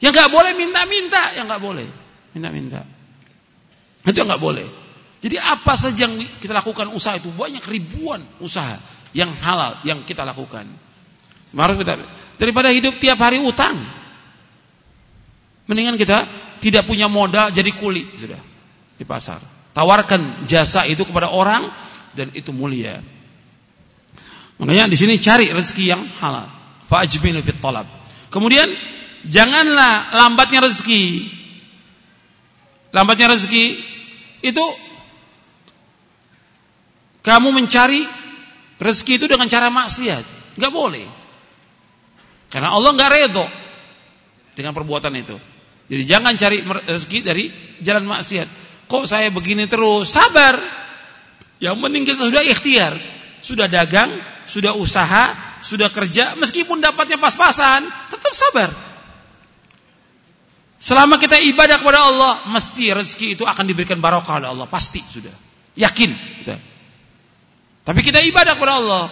Yang nggak boleh minta-minta, yang nggak boleh minta-minta. Itu yang nggak boleh. Jadi apa saja yang kita lakukan usaha itu banyak ribuan usaha yang halal yang kita lakukan. Mari kita daripada hidup tiap hari utang. Mendingan kita tidak punya modal jadi kuli sudah di pasar. Tawarkan jasa itu kepada orang dan itu mulia. Makanya di sini cari rezeki yang halal. Fa'ajmilu fit talab. Kemudian janganlah lambatnya rezeki. Lambatnya rezeki itu kamu mencari rezeki itu dengan cara maksiat. Gak boleh. Karena Allah gak redo dengan perbuatan itu. Jadi jangan cari rezeki dari jalan maksiat. Kok saya begini terus? Sabar. Yang penting kita sudah ikhtiar. Sudah dagang, sudah usaha, sudah kerja. Meskipun dapatnya pas-pasan, tetap sabar. Selama kita ibadah kepada Allah, mesti rezeki itu akan diberikan barokah oleh Allah. Pasti sudah. Yakin. Kita. Tapi kita ibadah kepada Allah.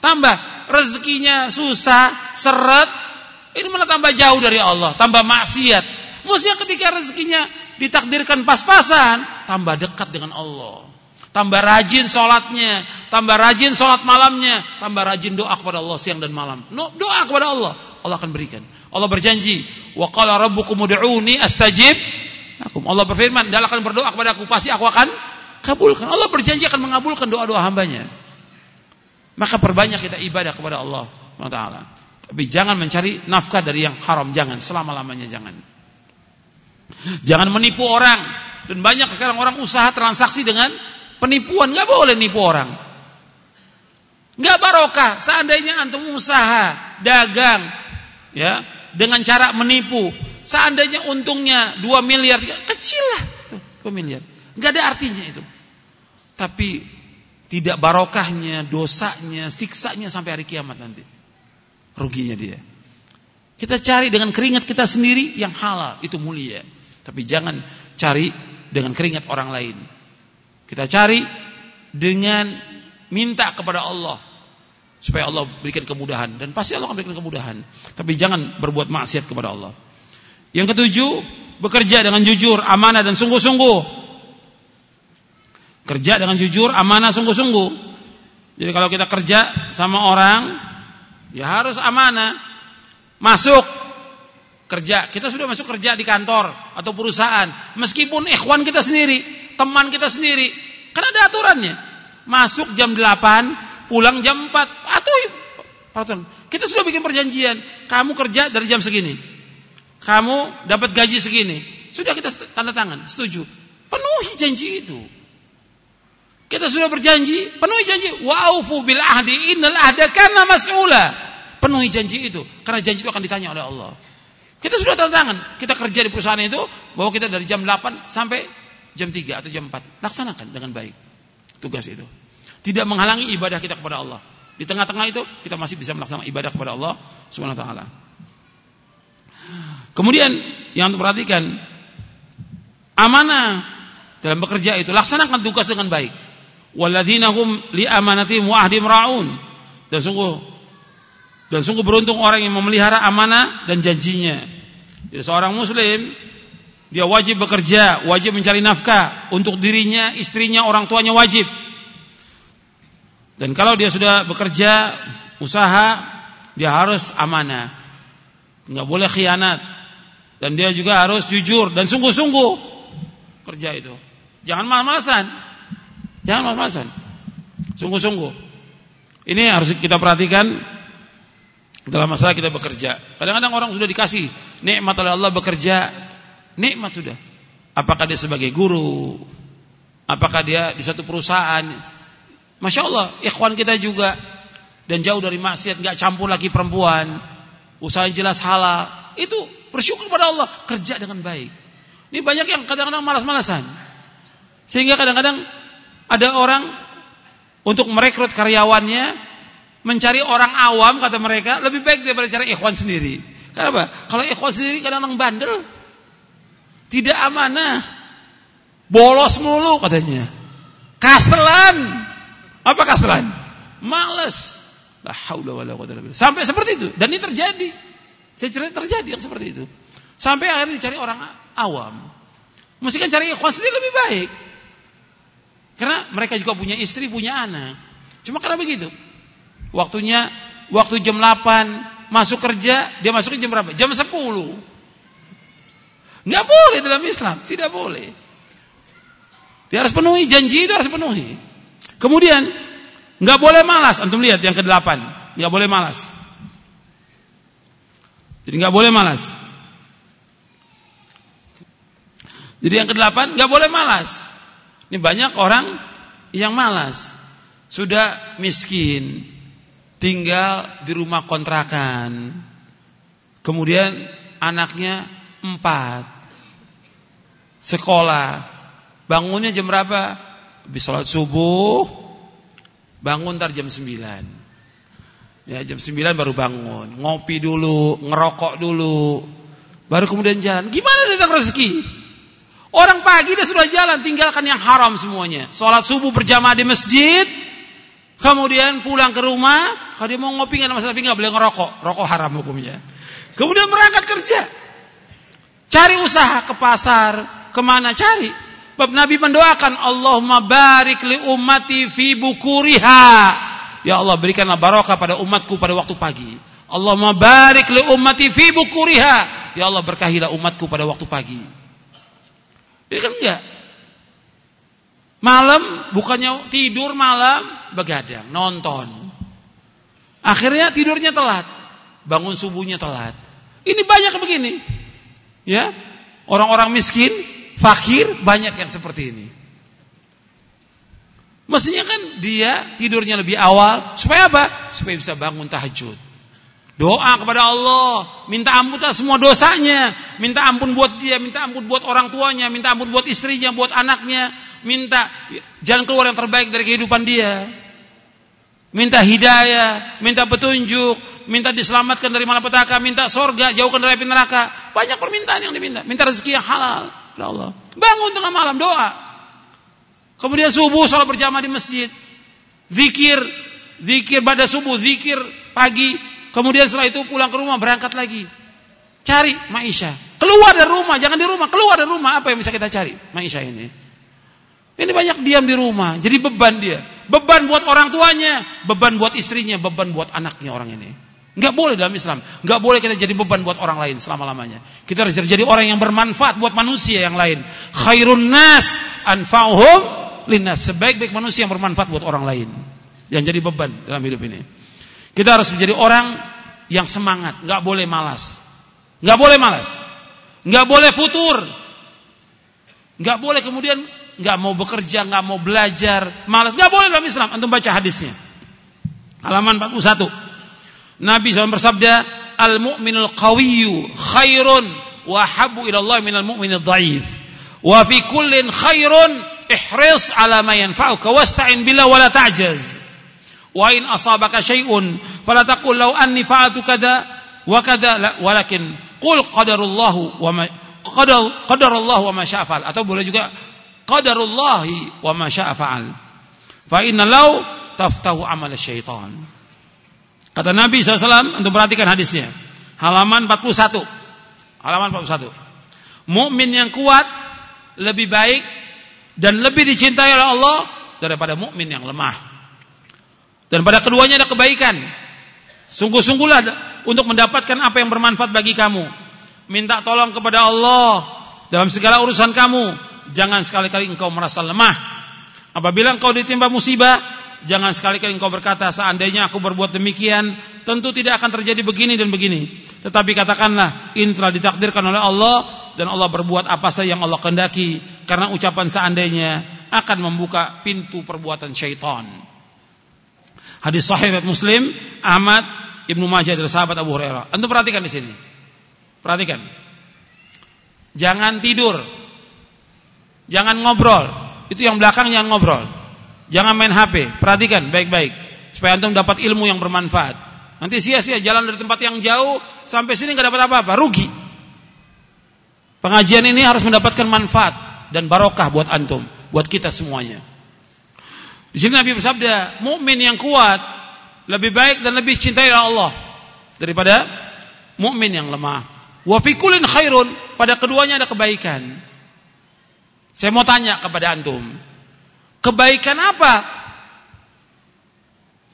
Tambah rezekinya susah, seret, ini malah tambah jauh dari Allah, tambah maksiat. Mestinya ketika rezekinya ditakdirkan pas-pasan, tambah dekat dengan Allah. Tambah rajin sholatnya, tambah rajin sholat malamnya, tambah rajin doa kepada Allah siang dan malam. No, doa kepada Allah, Allah akan berikan. Allah berjanji, wa qala rabbukum ud'uni astajib. Allah berfirman, "Dan akan berdoa kepada aku, pasti aku akan kabulkan. Allah berjanji akan mengabulkan doa-doa hambanya. Maka perbanyak kita ibadah kepada Allah Taala. Tapi jangan mencari nafkah dari yang haram, jangan selama-lamanya jangan. Jangan menipu orang dan banyak sekarang orang usaha transaksi dengan penipuan, nggak boleh nipu orang. Nggak barokah. Seandainya antum usaha, dagang, ya, dengan cara menipu, seandainya untungnya 2 miliar, kecil lah, 2 miliar. Nggak ada artinya itu. Tapi tidak barokahnya, dosanya, siksanya sampai hari kiamat nanti. Ruginya dia. Kita cari dengan keringat kita sendiri yang halal, itu mulia. Tapi jangan cari dengan keringat orang lain. Kita cari dengan minta kepada Allah supaya Allah berikan kemudahan dan pasti Allah akan berikan kemudahan. Tapi jangan berbuat maksiat kepada Allah. Yang ketujuh, bekerja dengan jujur, amanah dan sungguh-sungguh. Kerja dengan jujur, amanah sungguh-sungguh. Jadi kalau kita kerja sama orang, ya harus amanah. Masuk kerja, kita sudah masuk kerja di kantor atau perusahaan, meskipun ikhwan kita sendiri, teman kita sendiri, kan ada aturannya. Masuk jam 8, pulang jam 4. Atau pardon, kita sudah bikin perjanjian, kamu kerja dari jam segini. Kamu dapat gaji segini. Sudah kita tanda tangan, setuju. Penuhi janji itu. Kita sudah berjanji, penuhi janji. Wa'ufu bil ahdi innal ahda kana mas'ula. Penuhi janji itu, karena janji itu akan ditanya oleh Allah. Kita sudah tanda tangan, kita kerja di perusahaan itu bahwa kita dari jam 8 sampai jam 3 atau jam 4. Laksanakan dengan baik tugas itu. Tidak menghalangi ibadah kita kepada Allah. Di tengah-tengah itu kita masih bisa melaksanakan ibadah kepada Allah Subhanahu wa taala. Kemudian yang perhatikan amanah dalam bekerja itu laksanakan tugas dengan baik walladzina hum li amanatihim wa ahdim raun dan sungguh dan sungguh beruntung orang yang memelihara amanah dan janjinya. Jadi seorang muslim dia wajib bekerja, wajib mencari nafkah untuk dirinya, istrinya, orang tuanya wajib. Dan kalau dia sudah bekerja, usaha, dia harus amanah. Enggak boleh khianat. Dan dia juga harus jujur dan sungguh-sungguh kerja itu. Jangan malas-malasan. Jangan mas-malasan. Sungguh-sungguh. Ini harus kita perhatikan dalam masalah kita bekerja. Kadang-kadang orang sudah dikasih nikmat oleh Allah bekerja, nikmat sudah. Apakah dia sebagai guru? Apakah dia di satu perusahaan? Masya Allah, ikhwan kita juga dan jauh dari maksiat, nggak campur lagi perempuan, usaha jelas halal. Itu bersyukur pada Allah, kerja dengan baik. Ini banyak yang kadang-kadang malas-malasan. Sehingga kadang-kadang ada orang untuk merekrut karyawannya mencari orang awam kata mereka lebih baik daripada cari ikhwan sendiri. Kenapa? Kalau ikhwan sendiri kadang-kadang bandel. Tidak amanah. Bolos mulu katanya. Kaselan. Apa kaselan? Males. Sampai seperti itu dan ini terjadi. Saya cerita terjadi yang seperti itu. Sampai akhirnya dicari orang awam. Mesti kan cari ikhwan sendiri lebih baik. Karena mereka juga punya istri, punya anak. Cuma karena begitu. Waktunya waktu jam 8 masuk kerja, dia masuk jam berapa? Jam 10. Nggak boleh dalam Islam, tidak boleh. Dia harus penuhi janji itu harus penuhi. Kemudian nggak boleh malas. Antum lihat yang ke-8, nggak boleh malas. Jadi nggak boleh malas. Jadi yang ke-8 nggak boleh malas. Ini banyak orang yang malas. Sudah miskin, tinggal di rumah kontrakan. Kemudian anaknya empat. Sekolah. Bangunnya jam berapa? Habis sholat subuh. Bangun ntar jam 9. Ya jam 9 baru bangun. Ngopi dulu, ngerokok dulu. Baru kemudian jalan. Gimana datang rezeki? Orang pagi dia sudah jalan, tinggalkan yang haram semuanya. Sholat subuh berjamaah di masjid, kemudian pulang ke rumah, kalau dia mau ngopi nggak masalah, tapi nggak boleh ngerokok, rokok haram hukumnya. Kemudian berangkat kerja, cari usaha ke pasar, ke mana cari? Bab Nabi mendoakan Allahumma barik li ummati fi bukuriha. Ya Allah berikanlah barokah pada umatku pada waktu pagi. Allahumma barik li ummati fi bukuriha. Ya Allah berkahilah umatku pada waktu pagi. Ini kan enggak. Malam bukannya tidur malam begadang, nonton. Akhirnya tidurnya telat, bangun subuhnya telat. Ini banyak begini. Ya. Orang-orang miskin, fakir banyak yang seperti ini. Mestinya kan dia tidurnya lebih awal supaya apa? Supaya bisa bangun tahajud. Doa kepada Allah, minta ampun atas semua dosanya, minta ampun buat dia, minta ampun buat orang tuanya, minta ampun buat istrinya, buat anaknya, minta jalan keluar yang terbaik dari kehidupan dia. Minta hidayah, minta petunjuk, minta diselamatkan dari malapetaka, minta sorga, jauhkan dari api neraka. Banyak permintaan yang diminta. Minta rezeki yang halal. Allah. Bangun tengah malam doa. Kemudian subuh salat berjamaah di masjid. Zikir, zikir pada subuh, zikir pagi, Kemudian setelah itu pulang ke rumah berangkat lagi. Cari Maisha. Keluar dari rumah, jangan di rumah, keluar dari rumah. Apa yang bisa kita cari? Maisha ini. Ini banyak diam di rumah, jadi beban dia. Beban buat orang tuanya, beban buat istrinya, beban buat anaknya orang ini. Enggak boleh dalam Islam. Enggak boleh kita jadi beban buat orang lain selama-lamanya. Kita harus jadi orang yang bermanfaat buat manusia yang lain. Khairun nas anfa'uhum linnas. Sebaik-baik manusia yang bermanfaat buat orang lain. Yang jadi beban dalam hidup ini. Kita harus menjadi orang yang semangat, nggak boleh malas. Nggak boleh malas. Nggak boleh futur. Nggak boleh kemudian nggak mau bekerja, nggak mau belajar, malas. Nggak boleh dalam Islam. Antum baca hadisnya. Halaman 41. Nabi SAW bersabda, Al-mu'minul qawiyyu khairun wa habbu ila Allah minal mu'minid dhaif. Wa fi kullin khairun ihris ala ma yanfa'uka wasta'in billah wa la ta'jaz. Wa in asabaka syai'un fala taqul law anni fa'altu kada wa kada walakin qul qadarullahu wa ma qadar qadarullahu wa ma syaa atau boleh juga qadarullahi wa ma syaa fa'al. Fa inna law taftahu amal syaitan. Kata Nabi SAW untuk perhatikan hadisnya. Halaman 41. Halaman 41. Mukmin yang kuat lebih baik dan lebih dicintai oleh Allah daripada mukmin yang lemah. Dan pada keduanya ada kebaikan. Sungguh-sungguhlah untuk mendapatkan apa yang bermanfaat bagi kamu. Minta tolong kepada Allah dalam segala urusan kamu. Jangan sekali-kali engkau merasa lemah. Apabila engkau ditimpa musibah, Jangan sekali-kali engkau berkata seandainya aku berbuat demikian tentu tidak akan terjadi begini dan begini. Tetapi katakanlah ini telah ditakdirkan oleh Allah dan Allah berbuat apa saja yang Allah kehendaki karena ucapan seandainya akan membuka pintu perbuatan syaitan. Hadis sahih riwayat Muslim, Ahmad, Ibnu Majah dari sahabat Abu Hurairah. Antum perhatikan di sini. Perhatikan. Jangan tidur. Jangan ngobrol. Itu yang belakang jangan ngobrol. Jangan main HP, perhatikan baik-baik supaya antum dapat ilmu yang bermanfaat. Nanti sia-sia jalan dari tempat yang jauh sampai sini nggak dapat apa-apa, rugi. Pengajian ini harus mendapatkan manfaat dan barokah buat antum, buat kita semuanya. Di sini Nabi bersabda, mukmin yang kuat lebih baik dan lebih cintai Allah daripada mukmin yang lemah. Wa fi kullin khairun, pada keduanya ada kebaikan. Saya mau tanya kepada antum, Kebaikan apa?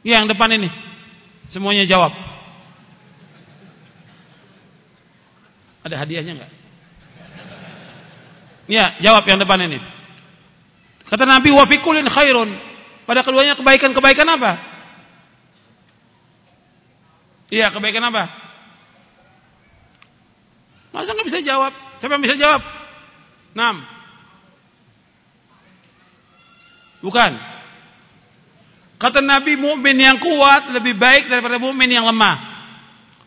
Yang depan ini. Semuanya jawab. Ada hadiahnya enggak? Ya, jawab yang depan ini. Kata Nabi wa fikulin khairun. Pada keduanya kebaikan-kebaikan apa? Iya, kebaikan apa? Masa nggak bisa jawab? Siapa yang bisa jawab? Enam. Bukan. Kata Nabi mukmin yang kuat lebih baik daripada mukmin yang lemah.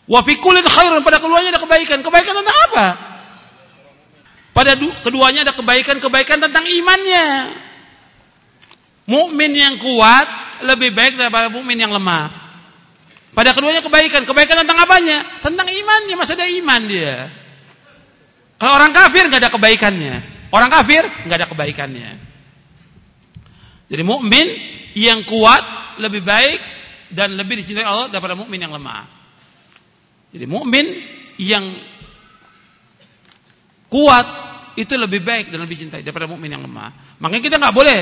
Wa fi kullin khairun pada keduanya ada kebaikan. Kebaikan tentang apa? Pada keduanya ada kebaikan-kebaikan tentang imannya. Mukmin yang kuat lebih baik daripada mukmin yang lemah. Pada keduanya kebaikan. Kebaikan tentang apanya? Tentang imannya. Masa ada iman dia? Kalau orang kafir nggak ada kebaikannya. Orang kafir nggak ada kebaikannya. Jadi mukmin yang kuat lebih baik dan lebih dicintai Allah daripada mukmin yang lemah. Jadi mukmin yang kuat itu lebih baik dan lebih cintai daripada mukmin yang lemah. Makanya kita nggak boleh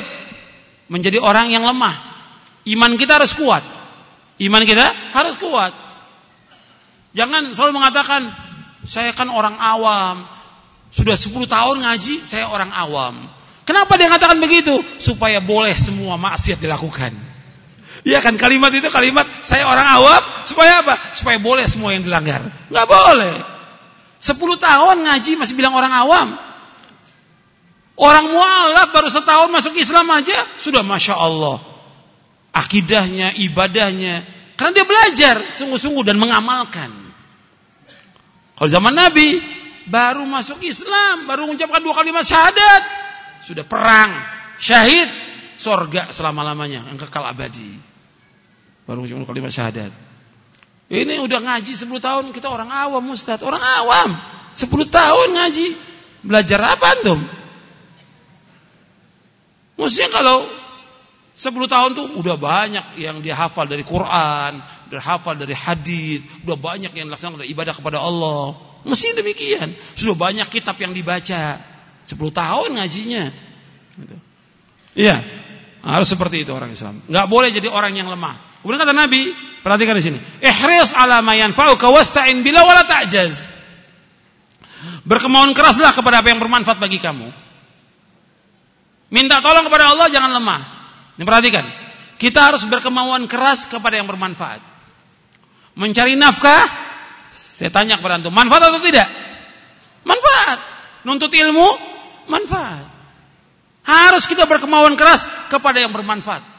menjadi orang yang lemah. Iman kita harus kuat. Iman kita harus kuat. Jangan selalu mengatakan saya kan orang awam. Sudah 10 tahun ngaji, saya orang awam. Kenapa dia mengatakan begitu? Supaya boleh semua maksiat dilakukan. Iya kan kalimat itu kalimat saya orang awam supaya apa? Supaya boleh semua yang dilanggar. Nggak boleh. Sepuluh tahun ngaji masih bilang orang awam. Orang mualaf baru setahun masuk Islam aja sudah masya Allah. Akidahnya, ibadahnya. Karena dia belajar sungguh-sungguh dan mengamalkan. Kalau zaman Nabi baru masuk Islam, baru mengucapkan dua kalimat syahadat, sudah perang, syahid, sorga selama-lamanya, yang kekal abadi. Baru cuma kalimat syahadat. Ini udah ngaji 10 tahun, kita orang awam Ustaz, orang awam. 10 tahun ngaji. Belajar apa antum? Maksudnya kalau 10 tahun tuh udah banyak yang dia hafal dari Quran, udah hafal dari hadis, udah banyak yang laksanakan ibadah kepada Allah. Mesti demikian. Sudah banyak kitab yang dibaca. 10 tahun ngajinya. Gitu. Iya, harus seperti itu orang Islam. Nggak boleh jadi orang yang lemah. Kemudian kata Nabi, perhatikan di sini. Ihris ala ma yanfa'uka wasta'in bila wala ta'jaz. Berkemauan keraslah kepada apa yang bermanfaat bagi kamu. Minta tolong kepada Allah jangan lemah. Ini perhatikan. Kita harus berkemauan keras kepada yang bermanfaat. Mencari nafkah, saya tanya kepada antum, manfaat atau tidak? Manfaat. Nuntut ilmu, manfaat. Harus kita berkemauan keras kepada yang bermanfaat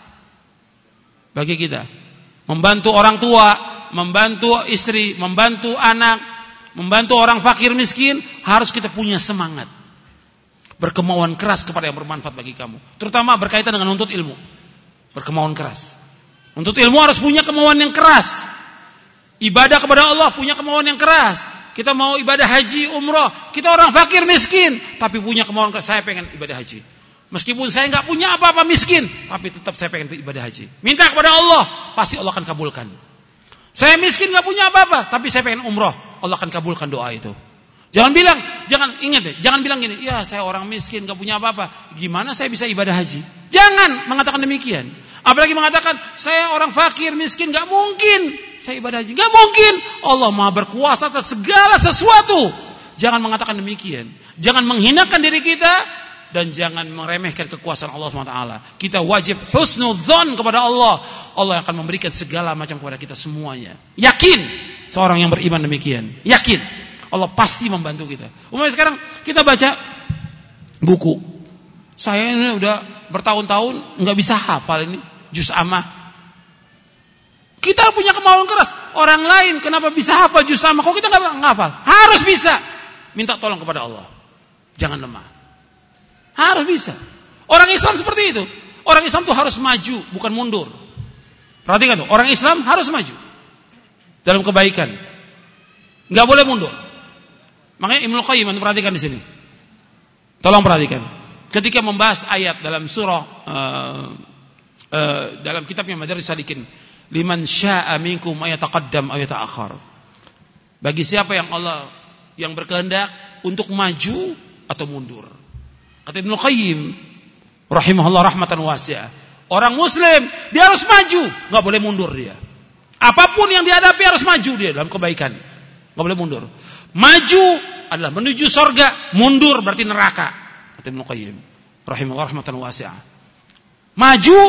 bagi kita. Membantu orang tua, membantu istri, membantu anak, membantu orang fakir miskin, harus kita punya semangat. Berkemauan keras kepada yang bermanfaat bagi kamu. Terutama berkaitan dengan untuk ilmu. Berkemauan keras. Untuk ilmu harus punya kemauan yang keras. Ibadah kepada Allah punya kemauan yang keras. Kita mau ibadah haji, umroh. Kita orang fakir miskin. Tapi punya kemauan, saya pengen ibadah haji. Meskipun saya nggak punya apa-apa miskin. Tapi tetap saya pengen ibadah haji. Minta kepada Allah. Pasti Allah akan kabulkan. Saya miskin nggak punya apa-apa. Tapi saya pengen umroh. Allah akan kabulkan doa itu. Jangan bilang, jangan ingat deh, jangan bilang gini, ya saya orang miskin, gak punya apa-apa. Gimana saya bisa ibadah haji? Jangan mengatakan demikian. Apalagi mengatakan saya orang fakir, miskin, gak mungkin saya ibadah haji. Gak mungkin. Allah maha berkuasa atas segala sesuatu. Jangan mengatakan demikian. Jangan menghinakan diri kita dan jangan meremehkan kekuasaan Allah SWT. Kita wajib husnudzon kepada Allah. Allah akan memberikan segala macam kepada kita semuanya. Yakin seorang yang beriman demikian. Yakin. Allah pasti membantu kita. Umumnya sekarang kita baca buku. Saya ini udah bertahun-tahun nggak bisa hafal ini juz amah. Kita punya kemauan keras. Orang lain kenapa bisa hafal juz amah? Kok kita nggak hafal? Harus bisa. Minta tolong kepada Allah. Jangan lemah. Harus bisa. Orang Islam seperti itu. Orang Islam tuh harus maju, bukan mundur. Perhatikan tuh, orang Islam harus maju dalam kebaikan. Nggak boleh mundur. Makanya Ibnu Qayyim perhatikan di sini. Tolong perhatikan. Ketika membahas ayat dalam surah uh, uh, dalam kitabnya Madaris Salikin, liman syaa'a minkum ayataqaddam ayata'akhir. Bagi siapa yang Allah yang berkehendak untuk maju atau mundur. Kata Ibnu Qayyim rahimahullah rahmatan wasi'ah. Orang muslim dia harus maju, nggak boleh mundur dia. Apa pun yang dihadapi harus maju dia dalam kebaikan. nggak boleh mundur. Maju adalah menuju sorga, mundur berarti neraka. Kata Ibnu Qayyim rahimahullah rahmatan wasi'ah. Maju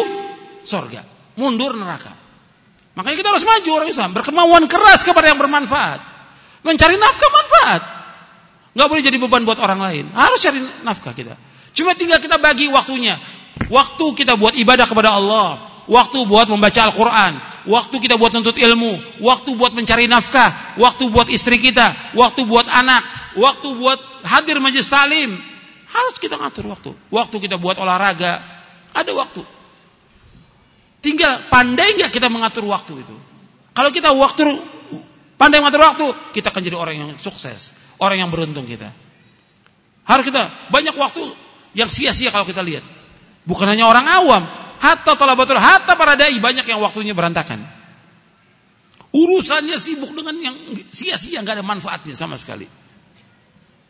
sorga, mundur neraka. Makanya kita harus maju orang Islam, berkemauan keras kepada yang bermanfaat. Mencari nafkah manfaat. Nggak boleh jadi beban buat orang lain. Harus cari nafkah kita. Cuma tinggal kita bagi waktunya. Waktu kita buat ibadah kepada Allah. Waktu buat membaca Al-Quran. Waktu kita buat nuntut ilmu. Waktu buat mencari nafkah. Waktu buat istri kita. Waktu buat anak. Waktu buat hadir majlis talim. Harus kita ngatur waktu. Waktu kita buat olahraga. Ada waktu. Tinggal pandai nggak kita mengatur waktu itu. Kalau kita waktu pandai mengatur waktu, kita akan jadi orang yang sukses, orang yang beruntung kita. Harus kita banyak waktu yang sia-sia kalau kita lihat. Bukan hanya orang awam, hatta talabatul, hatta para dai banyak yang waktunya berantakan. Urusannya sibuk dengan yang sia-sia nggak ada manfaatnya sama sekali.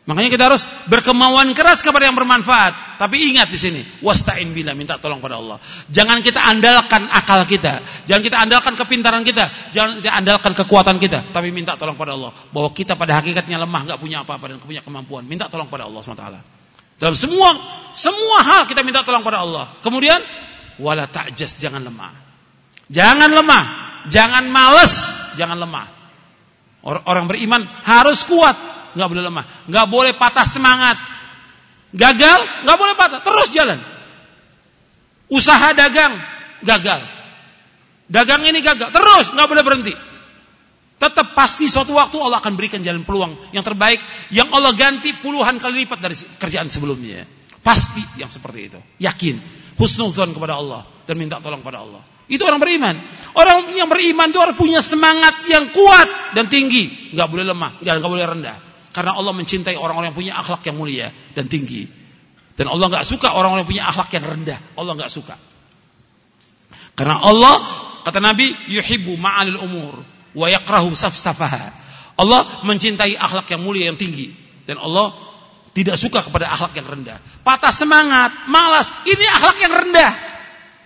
Makanya kita harus berkemauan keras kepada yang bermanfaat. Tapi ingat di sini, wasta'in bila minta tolong pada Allah. Jangan kita andalkan akal kita, jangan kita andalkan kepintaran kita, jangan kita andalkan kekuatan kita, tapi minta tolong pada Allah. Bahwa kita pada hakikatnya lemah, nggak punya apa-apa dan punya kemampuan. Minta tolong pada Allah SWT. Dalam semua semua hal kita minta tolong pada Allah. Kemudian wala ta'jas jangan lemah. Jangan lemah, jangan malas, jangan lemah. Orang beriman harus kuat, nggak boleh lemah, nggak boleh patah semangat. Gagal, nggak boleh patah, terus jalan. Usaha dagang gagal. Dagang ini gagal, terus nggak boleh berhenti. Tetap pasti suatu waktu Allah akan berikan jalan peluang yang terbaik yang Allah ganti puluhan kali lipat dari kerjaan sebelumnya. Pasti yang seperti itu. Yakin. Husnuzon kepada Allah dan minta tolong kepada Allah. Itu orang beriman. Orang yang beriman itu harus punya semangat yang kuat dan tinggi. Gak boleh lemah, gak boleh rendah. Karena Allah mencintai orang-orang yang punya akhlak yang mulia dan tinggi. Dan Allah gak suka orang-orang yang punya akhlak yang rendah. Allah gak suka. Karena Allah, kata Nabi, yuhibbu ma'alil umur wa yakrahu safsafaha. Allah mencintai akhlak yang mulia yang tinggi dan Allah tidak suka kepada akhlak yang rendah. Patah semangat, malas, ini akhlak yang rendah.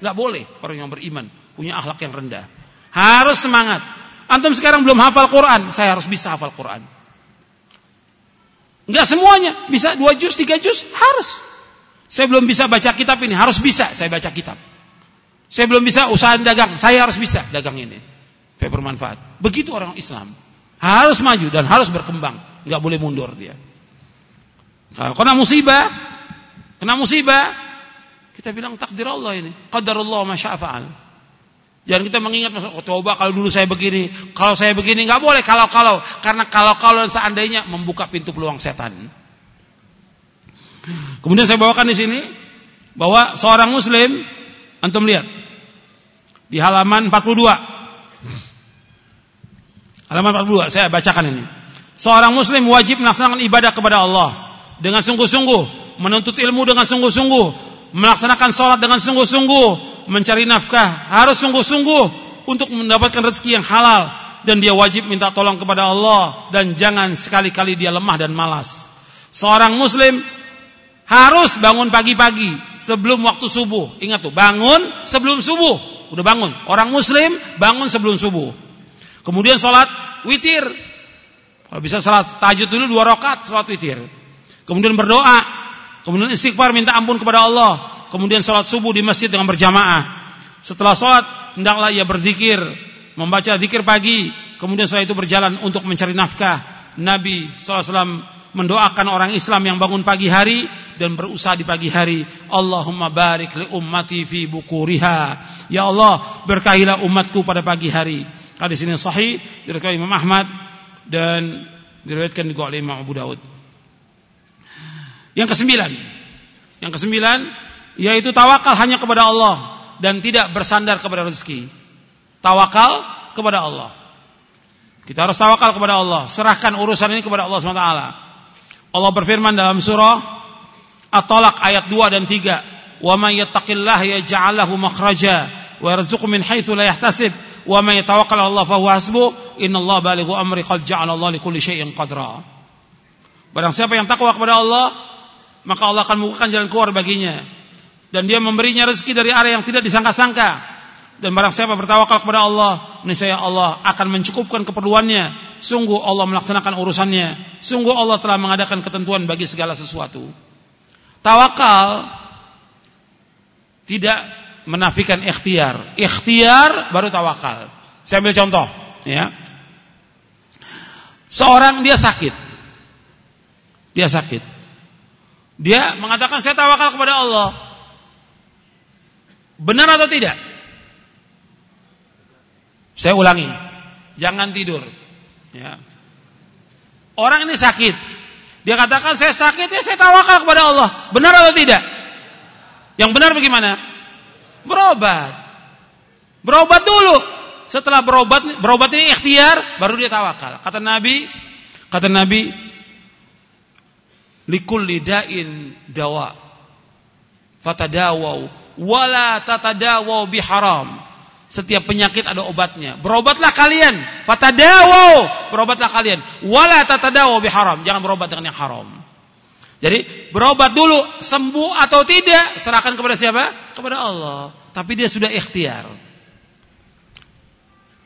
Nggak boleh orang yang beriman punya akhlak yang rendah. Harus semangat. Antum sekarang belum hafal Quran, saya harus bisa hafal Quran. Enggak semuanya, bisa dua juz, tiga juz, harus. Saya belum bisa baca kitab ini, harus bisa saya baca kitab. Saya belum bisa usaha dagang, saya harus bisa dagang ini supaya bermanfaat. Begitu orang Islam. Harus maju dan harus berkembang. Nggak boleh mundur dia. Kalau kena musibah, kena musibah, kita bilang takdir Allah ini. Qadarullah masya'fa'al. Jangan kita mengingat oh, coba kalau dulu saya begini, kalau saya begini nggak boleh kalau-kalau karena kalau-kalau dan seandainya membuka pintu peluang setan. Kemudian saya bawakan di sini bahwa seorang muslim antum lihat di halaman 42 Halaman 42, saya bacakan ini. Seorang muslim wajib melaksanakan ibadah kepada Allah dengan sungguh-sungguh, menuntut ilmu dengan sungguh-sungguh, melaksanakan sholat dengan sungguh-sungguh, mencari nafkah harus sungguh-sungguh untuk mendapatkan rezeki yang halal dan dia wajib minta tolong kepada Allah dan jangan sekali-kali dia lemah dan malas. Seorang muslim harus bangun pagi-pagi sebelum waktu subuh. Ingat tuh, bangun sebelum subuh. Udah bangun. Orang muslim bangun sebelum subuh. Kemudian sholat witir. Kalau bisa sholat tahajud dulu dua rakaat sholat witir. Kemudian berdoa. kemudian istighfar minta ampun kepada Allah, kemudian sholat subuh di masjid dengan berjamaah. Setelah sholat, hendaklah ia berzikir, membaca zikir pagi, kemudian setelah itu berjalan untuk mencari nafkah. Nabi SAW mendoakan orang Islam yang bangun pagi hari dan berusaha di pagi hari. Allahumma barik li ummati fi bukuriha. Ya Allah, berkahilah umatku pada pagi hari. Hadis ini sahih diriwayatkan Imam Ahmad dan diriwayatkan juga oleh Imam Abu Daud. Yang kesembilan, yang kesembilan yaitu tawakal hanya kepada Allah dan tidak bersandar kepada rezeki. Tawakal kepada Allah. Kita harus tawakal kepada Allah. Serahkan urusan ini kepada Allah SWT. Allah berfirman dalam surah At-Talaq ayat 2 dan 3. Wa may yattaqillaha yaj'al lahu makhraja wa yarzuqhu min haitsu la yahtasib wa may yatawakkal 'ala Allah fa huwa hasbuh. Innallaha balighu amri qad ja'ala Allah likulli syai'in qadra. Barang siapa yang takwa kepada Allah, maka Allah akan membukakan jalan keluar baginya dan dia memberinya rezeki dari arah yang tidak disangka-sangka. Dan barang siapa bertawakal kepada Allah, niscaya Allah akan mencukupkan keperluannya. Sungguh Allah melaksanakan urusannya. Sungguh Allah telah mengadakan ketentuan bagi segala sesuatu. Tawakal tidak menafikan ikhtiar. Ikhtiar baru tawakal. Saya ambil contoh, ya. Seorang dia sakit. Dia sakit. Dia mengatakan saya tawakal kepada Allah. Benar atau tidak? Saya ulangi. Jangan tidur. Ya. Orang ini sakit. Dia katakan saya sakit ya saya tawakal kepada Allah. Benar atau tidak? Yang benar bagaimana? Berobat. Berobat dulu. Setelah berobat berobat ini ikhtiar baru dia tawakal. Kata Nabi, kata Nabi likulli da'in dawa. Fatadawau wala tatadawu biharam. Setiap penyakit ada obatnya. Berobatlah kalian. Fatadawu. Berobatlah kalian. Wala tatadawu biharam. Jangan berobat dengan yang haram. Jadi berobat dulu sembuh atau tidak serahkan kepada siapa? Kepada Allah. Tapi dia sudah ikhtiar.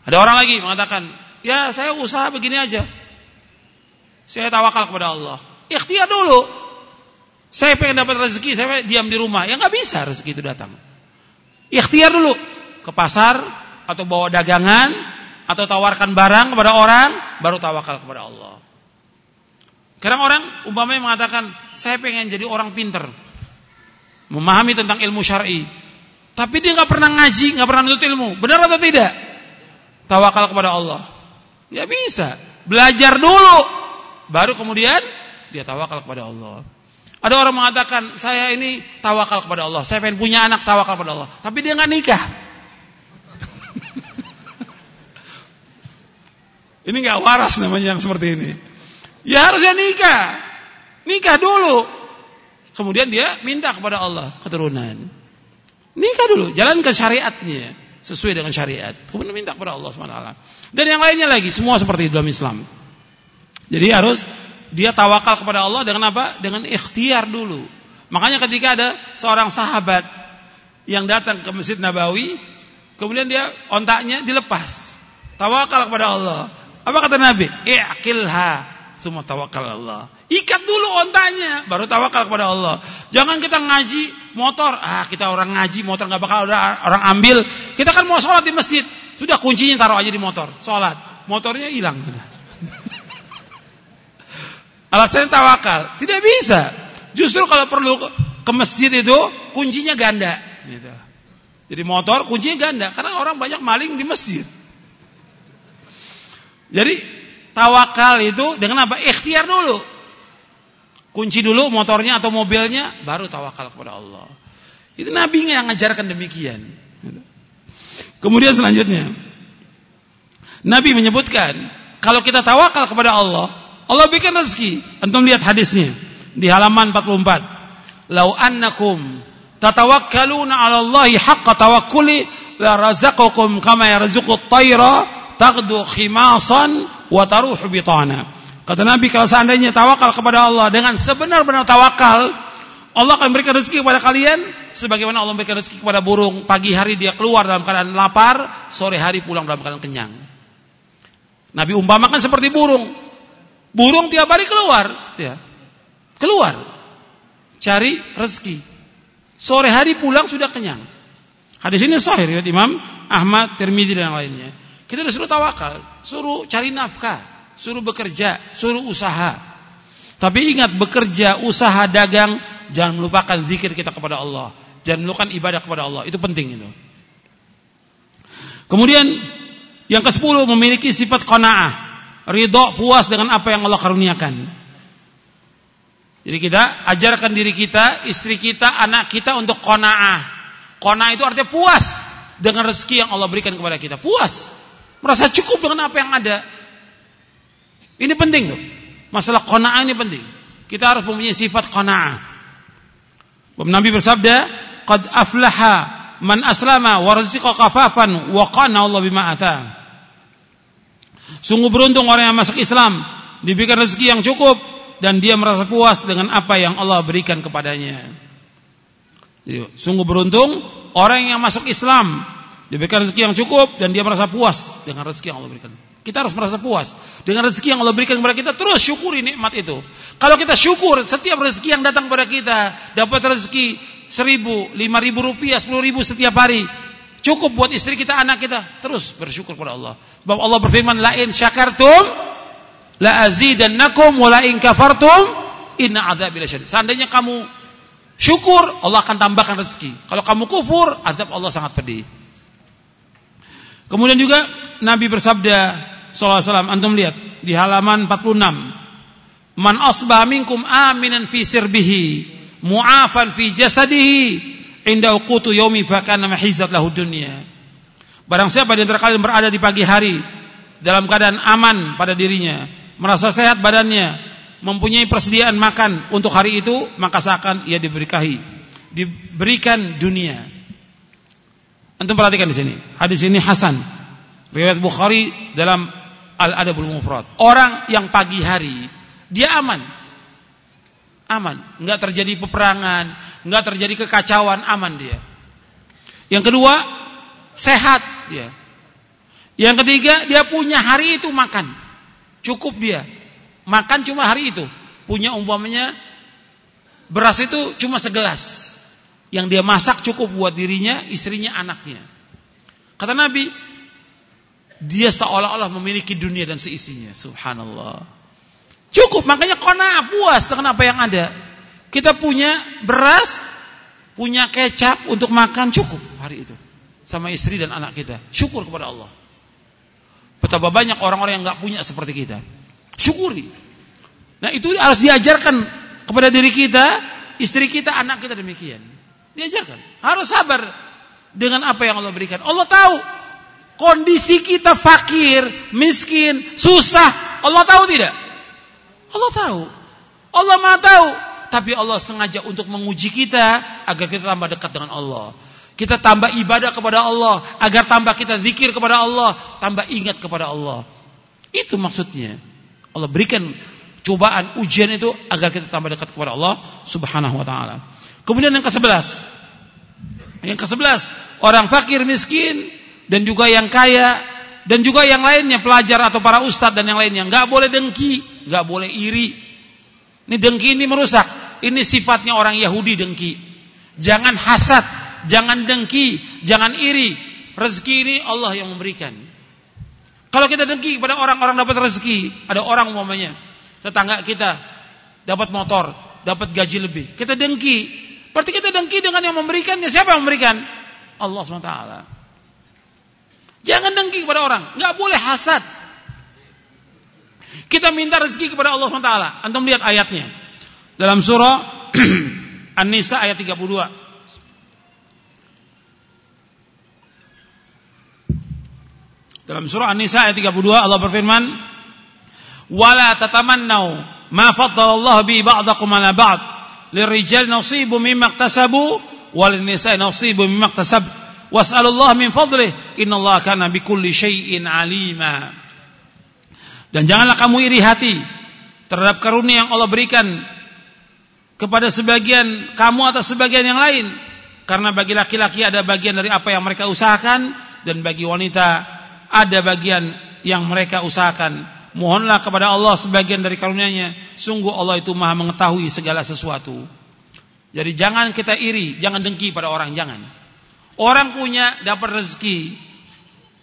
Ada orang lagi mengatakan, ya saya usaha begini aja. Saya tawakal kepada Allah. Ikhtiar dulu. Saya pengen dapat rezeki, saya diam di rumah. Ya nggak bisa rezeki itu datang. Ikhtiar dulu ke pasar atau bawa dagangan atau tawarkan barang kepada orang, baru tawakal kepada Allah. Kadang orang umpamanya mengatakan, saya pengen jadi orang pinter, memahami tentang ilmu syar'i, tapi dia nggak pernah ngaji, nggak pernah nuntut ilmu. Benar atau tidak? Tawakal kepada Allah. Ya bisa. Belajar dulu, baru kemudian dia tawakal kepada Allah. Ada orang mengatakan, saya ini tawakal kepada Allah. Saya pengen punya anak tawakal kepada Allah. Tapi dia nggak nikah. ini nggak waras namanya yang seperti ini. Ya harusnya nikah. Nikah dulu. Kemudian dia minta kepada Allah keturunan. Nikah dulu, jalankan syariatnya sesuai dengan syariat. Kemudian minta kepada Allah SWT. Dan yang lainnya lagi, semua seperti dalam Islam. Jadi harus dia tawakal kepada Allah dengan apa? Dengan ikhtiar dulu. Makanya ketika ada seorang sahabat yang datang ke Masjid Nabawi, kemudian dia ontaknya dilepas. Tawakal kepada Allah. Apa kata Nabi? I'qilha, semua tawakal Allah. Ikat dulu ontanya, baru tawakal kepada Allah. Jangan kita ngaji motor, ah kita orang ngaji motor nggak bakal ada orang ambil. Kita kan mau sholat di masjid, sudah kuncinya taruh aja di motor, sholat, motornya hilang sudah. Alasannya tawakal. Tidak bisa. Justru kalau perlu ke masjid itu kuncinya ganda. Gitu. Jadi motor kuncinya ganda karena orang banyak maling di masjid. Jadi tawakal itu dengan apa? Ikhtiar dulu. Kunci dulu motornya atau mobilnya, baru tawakal kepada Allah. Itu Nabi yang mengajarkan demikian. Kemudian selanjutnya, Nabi menyebutkan kalau kita tawakal kepada Allah, Allah bikin rezeki. Antum lihat hadisnya di halaman 44. Lau annakum tatawakkaluna 'ala Allahi haqqa tawakkuli la razaqakum kama yarzuqu at-tayra taghdu khimasan wa taruhu bitana. Kata Nabi kalau seandainya tawakal kepada Allah dengan sebenar-benar tawakal, Allah akan berikan rezeki kepada kalian sebagaimana Allah berikan rezeki kepada burung. Pagi hari dia keluar dalam keadaan lapar, sore hari pulang dalam keadaan kenyang. Nabi umpamakan seperti burung. Burung tiap hari keluar, ya. Keluar. cari rezeki. Sore hari pulang sudah kenyang. Hadis ini sahih riwayat Imam Ahmad, Tirmidzi dan lainnya. Kita disuruh tawakal, suruh cari nafkah, suruh bekerja, suruh usaha. Tapi ingat bekerja, usaha, dagang, jangan melupakan zikir kita kepada Allah. Jangan melupakan ibadah kepada Allah. Itu penting itu. Kemudian yang ke-10 memiliki sifat qanaah, ridho puas dengan apa yang Allah karuniakan. Jadi kita ajarkan diri kita, istri kita, anak kita untuk kona'ah. Kona'ah itu artinya puas dengan rezeki yang Allah berikan kepada kita. Puas. Merasa cukup dengan apa yang ada. Ini penting tuh. Masalah kona'ah ini penting. Kita harus mempunyai sifat kona'ah. Nabi bersabda, "Qad aflaha man aslama wa rizqa kafafan wa qana Allah bima ata." Sungguh beruntung orang yang masuk Islam, diberikan rezeki yang cukup dan dia merasa puas dengan apa yang Allah berikan kepadanya. Sungguh beruntung orang yang masuk Islam diberikan rezeki yang cukup dan dia merasa puas dengan rezeki yang Allah berikan. Kita harus merasa puas dengan rezeki yang Allah berikan kepada kita. Terus syukuri nikmat itu. Kalau kita syukur setiap rezeki yang datang kepada kita, dapat rezeki seribu, lima ribu rupiah, sepuluh ribu setiap hari, cukup buat istri kita, anak kita. Terus bersyukur kepada Allah. Sebab Allah berfirman, lain syakartum La azidannakum wa la in kafartum inna adzabi lasyadid. Seandainya kamu syukur, Allah akan tambahkan rezeki. Kalau kamu kufur, azab Allah sangat pedih. Kemudian juga Nabi bersabda sallallahu alaihi antum lihat di halaman 46. Man asbaha minkum aminan fi sirbihi, mu'afan fi jasadihi, inda uqutu yaumi fa kana mahizat lahu dunya. Barang siapa di antara kalian berada di pagi hari dalam keadaan aman pada dirinya, merasa sehat badannya, mempunyai persediaan makan untuk hari itu, maka seakan ia diberkahi, diberikan dunia. Antum perhatikan di sini. Hadis ini Hasan. Riwayat Bukhari dalam Al-Adabul Mufrad. Orang yang pagi hari dia aman. Aman, enggak terjadi peperangan, enggak terjadi kekacauan, aman dia. Yang kedua, sehat dia. Yang ketiga, dia punya hari itu makan. Cukup dia. Makan cuma hari itu. Punya umpamanya beras itu cuma segelas. Yang dia masak cukup buat dirinya, istrinya, anaknya. Kata Nabi, dia seolah-olah memiliki dunia dan seisinya. Subhanallah. Cukup, makanya kona puas dengan apa yang ada. Kita punya beras, punya kecap untuk makan cukup hari itu. Sama istri dan anak kita. Syukur kepada Allah. Betapa banyak orang-orang yang nggak punya seperti kita. Syukuri. Nah itu harus diajarkan kepada diri kita, istri kita, anak kita demikian. Diajarkan. Harus sabar dengan apa yang Allah berikan. Allah tahu kondisi kita fakir, miskin, susah. Allah tahu tidak? Allah tahu. Allah maha tahu. Tapi Allah sengaja untuk menguji kita agar kita tambah dekat dengan Allah. Kita tambah ibadah kepada Allah agar tambah kita zikir kepada Allah, tambah ingat kepada Allah. Itu maksudnya. Allah berikan cobaan ujian itu agar kita tambah dekat kepada Allah Subhanahu wa taala. Kemudian yang ke-11. Yang ke-11, orang fakir miskin dan juga yang kaya dan juga yang lainnya pelajar atau para ustadz dan yang lainnya nggak boleh dengki, nggak boleh iri. Ini dengki ini merusak. Ini sifatnya orang Yahudi dengki. Jangan hasad, jangan dengki, jangan iri. Rezeki ini Allah yang memberikan. Kalau kita dengki kepada orang-orang dapat rezeki, ada orang umpamanya, tetangga kita dapat motor, dapat gaji lebih. Kita dengki. Berarti kita dengki dengan yang memberikannya. Siapa yang memberikan? Allah SWT. Jangan dengki kepada orang. Nggak boleh hasad. Kita minta rezeki kepada Allah SWT. Antum lihat ayatnya. Dalam surah An-Nisa ayat 32. Dalam surah An-Nisa ayat 32 Allah berfirman, "Wala tatamannau ma faddala bi ba'dakum 'ala ba'd. Lirijal nasibu mimma iktasabu walin nisa'i nasibu mimma iktasab. Was'alullaha min fadlih. Innallaha kana bikulli syai'in 'alima." Dan janganlah kamu iri hati terhadap karunia yang Allah berikan kepada sebagian kamu atau sebagian yang lain. Karena bagi laki-laki ada bagian dari apa yang mereka usahakan dan bagi wanita ada bagian yang mereka usahakan. Mohonlah kepada Allah sebagian dari karunia-Nya. Sungguh Allah itu Maha mengetahui segala sesuatu. Jadi jangan kita iri, jangan dengki pada orang, jangan. Orang punya dapat rezeki,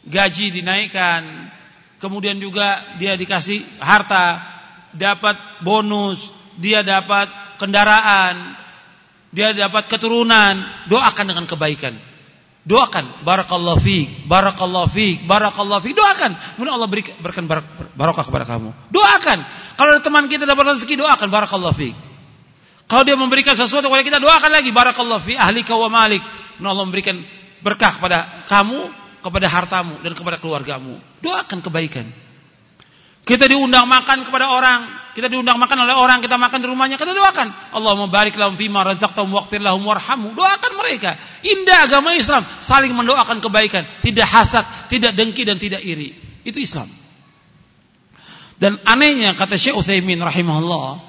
gaji dinaikkan, kemudian juga dia dikasih harta, dapat bonus, dia dapat kendaraan, dia dapat keturunan, doakan dengan kebaikan. Doakan, barakallahu fiik, barakallahu fiik, barakallahu fiik. Doakan, kemudian Allah berikan, berikan barokah kepada kamu. Doakan. Kalau teman kita dapat rezeki, doakan barakallahu fiik. Kalau dia memberikan sesuatu kepada kita, doakan lagi barakallahu fi ahli wa malik. Kemudian Allah memberikan berkah kepada kamu, kepada hartamu dan kepada keluargamu. Doakan kebaikan. Kita diundang makan kepada orang, kita diundang makan oleh orang, kita makan di rumahnya, kita doakan. Allahumma barik lahum fima razaqtahum waghfir lahum warhamhu. Doakan mereka. Indah agama Islam, saling mendoakan kebaikan, tidak hasad, tidak dengki dan tidak iri. Itu Islam. Dan anehnya kata Syekh Utsaimin rahimahullah,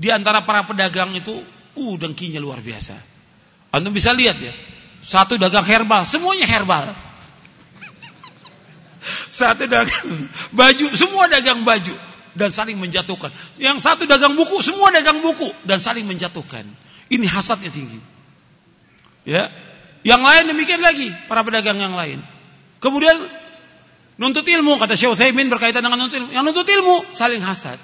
di antara para pedagang itu, uh dengkinya luar biasa. Anda bisa lihat ya, satu dagang herbal, semuanya herbal. Satu dagang baju, semua dagang baju dan saling menjatuhkan. Yang satu dagang buku, semua dagang buku dan saling menjatuhkan. Ini hasadnya tinggi. Ya. Yang lain demikian lagi para pedagang yang lain. Kemudian nuntut ilmu kata Syekh Utsaimin berkaitan dengan nuntut ilmu. Yang nuntut ilmu saling hasad.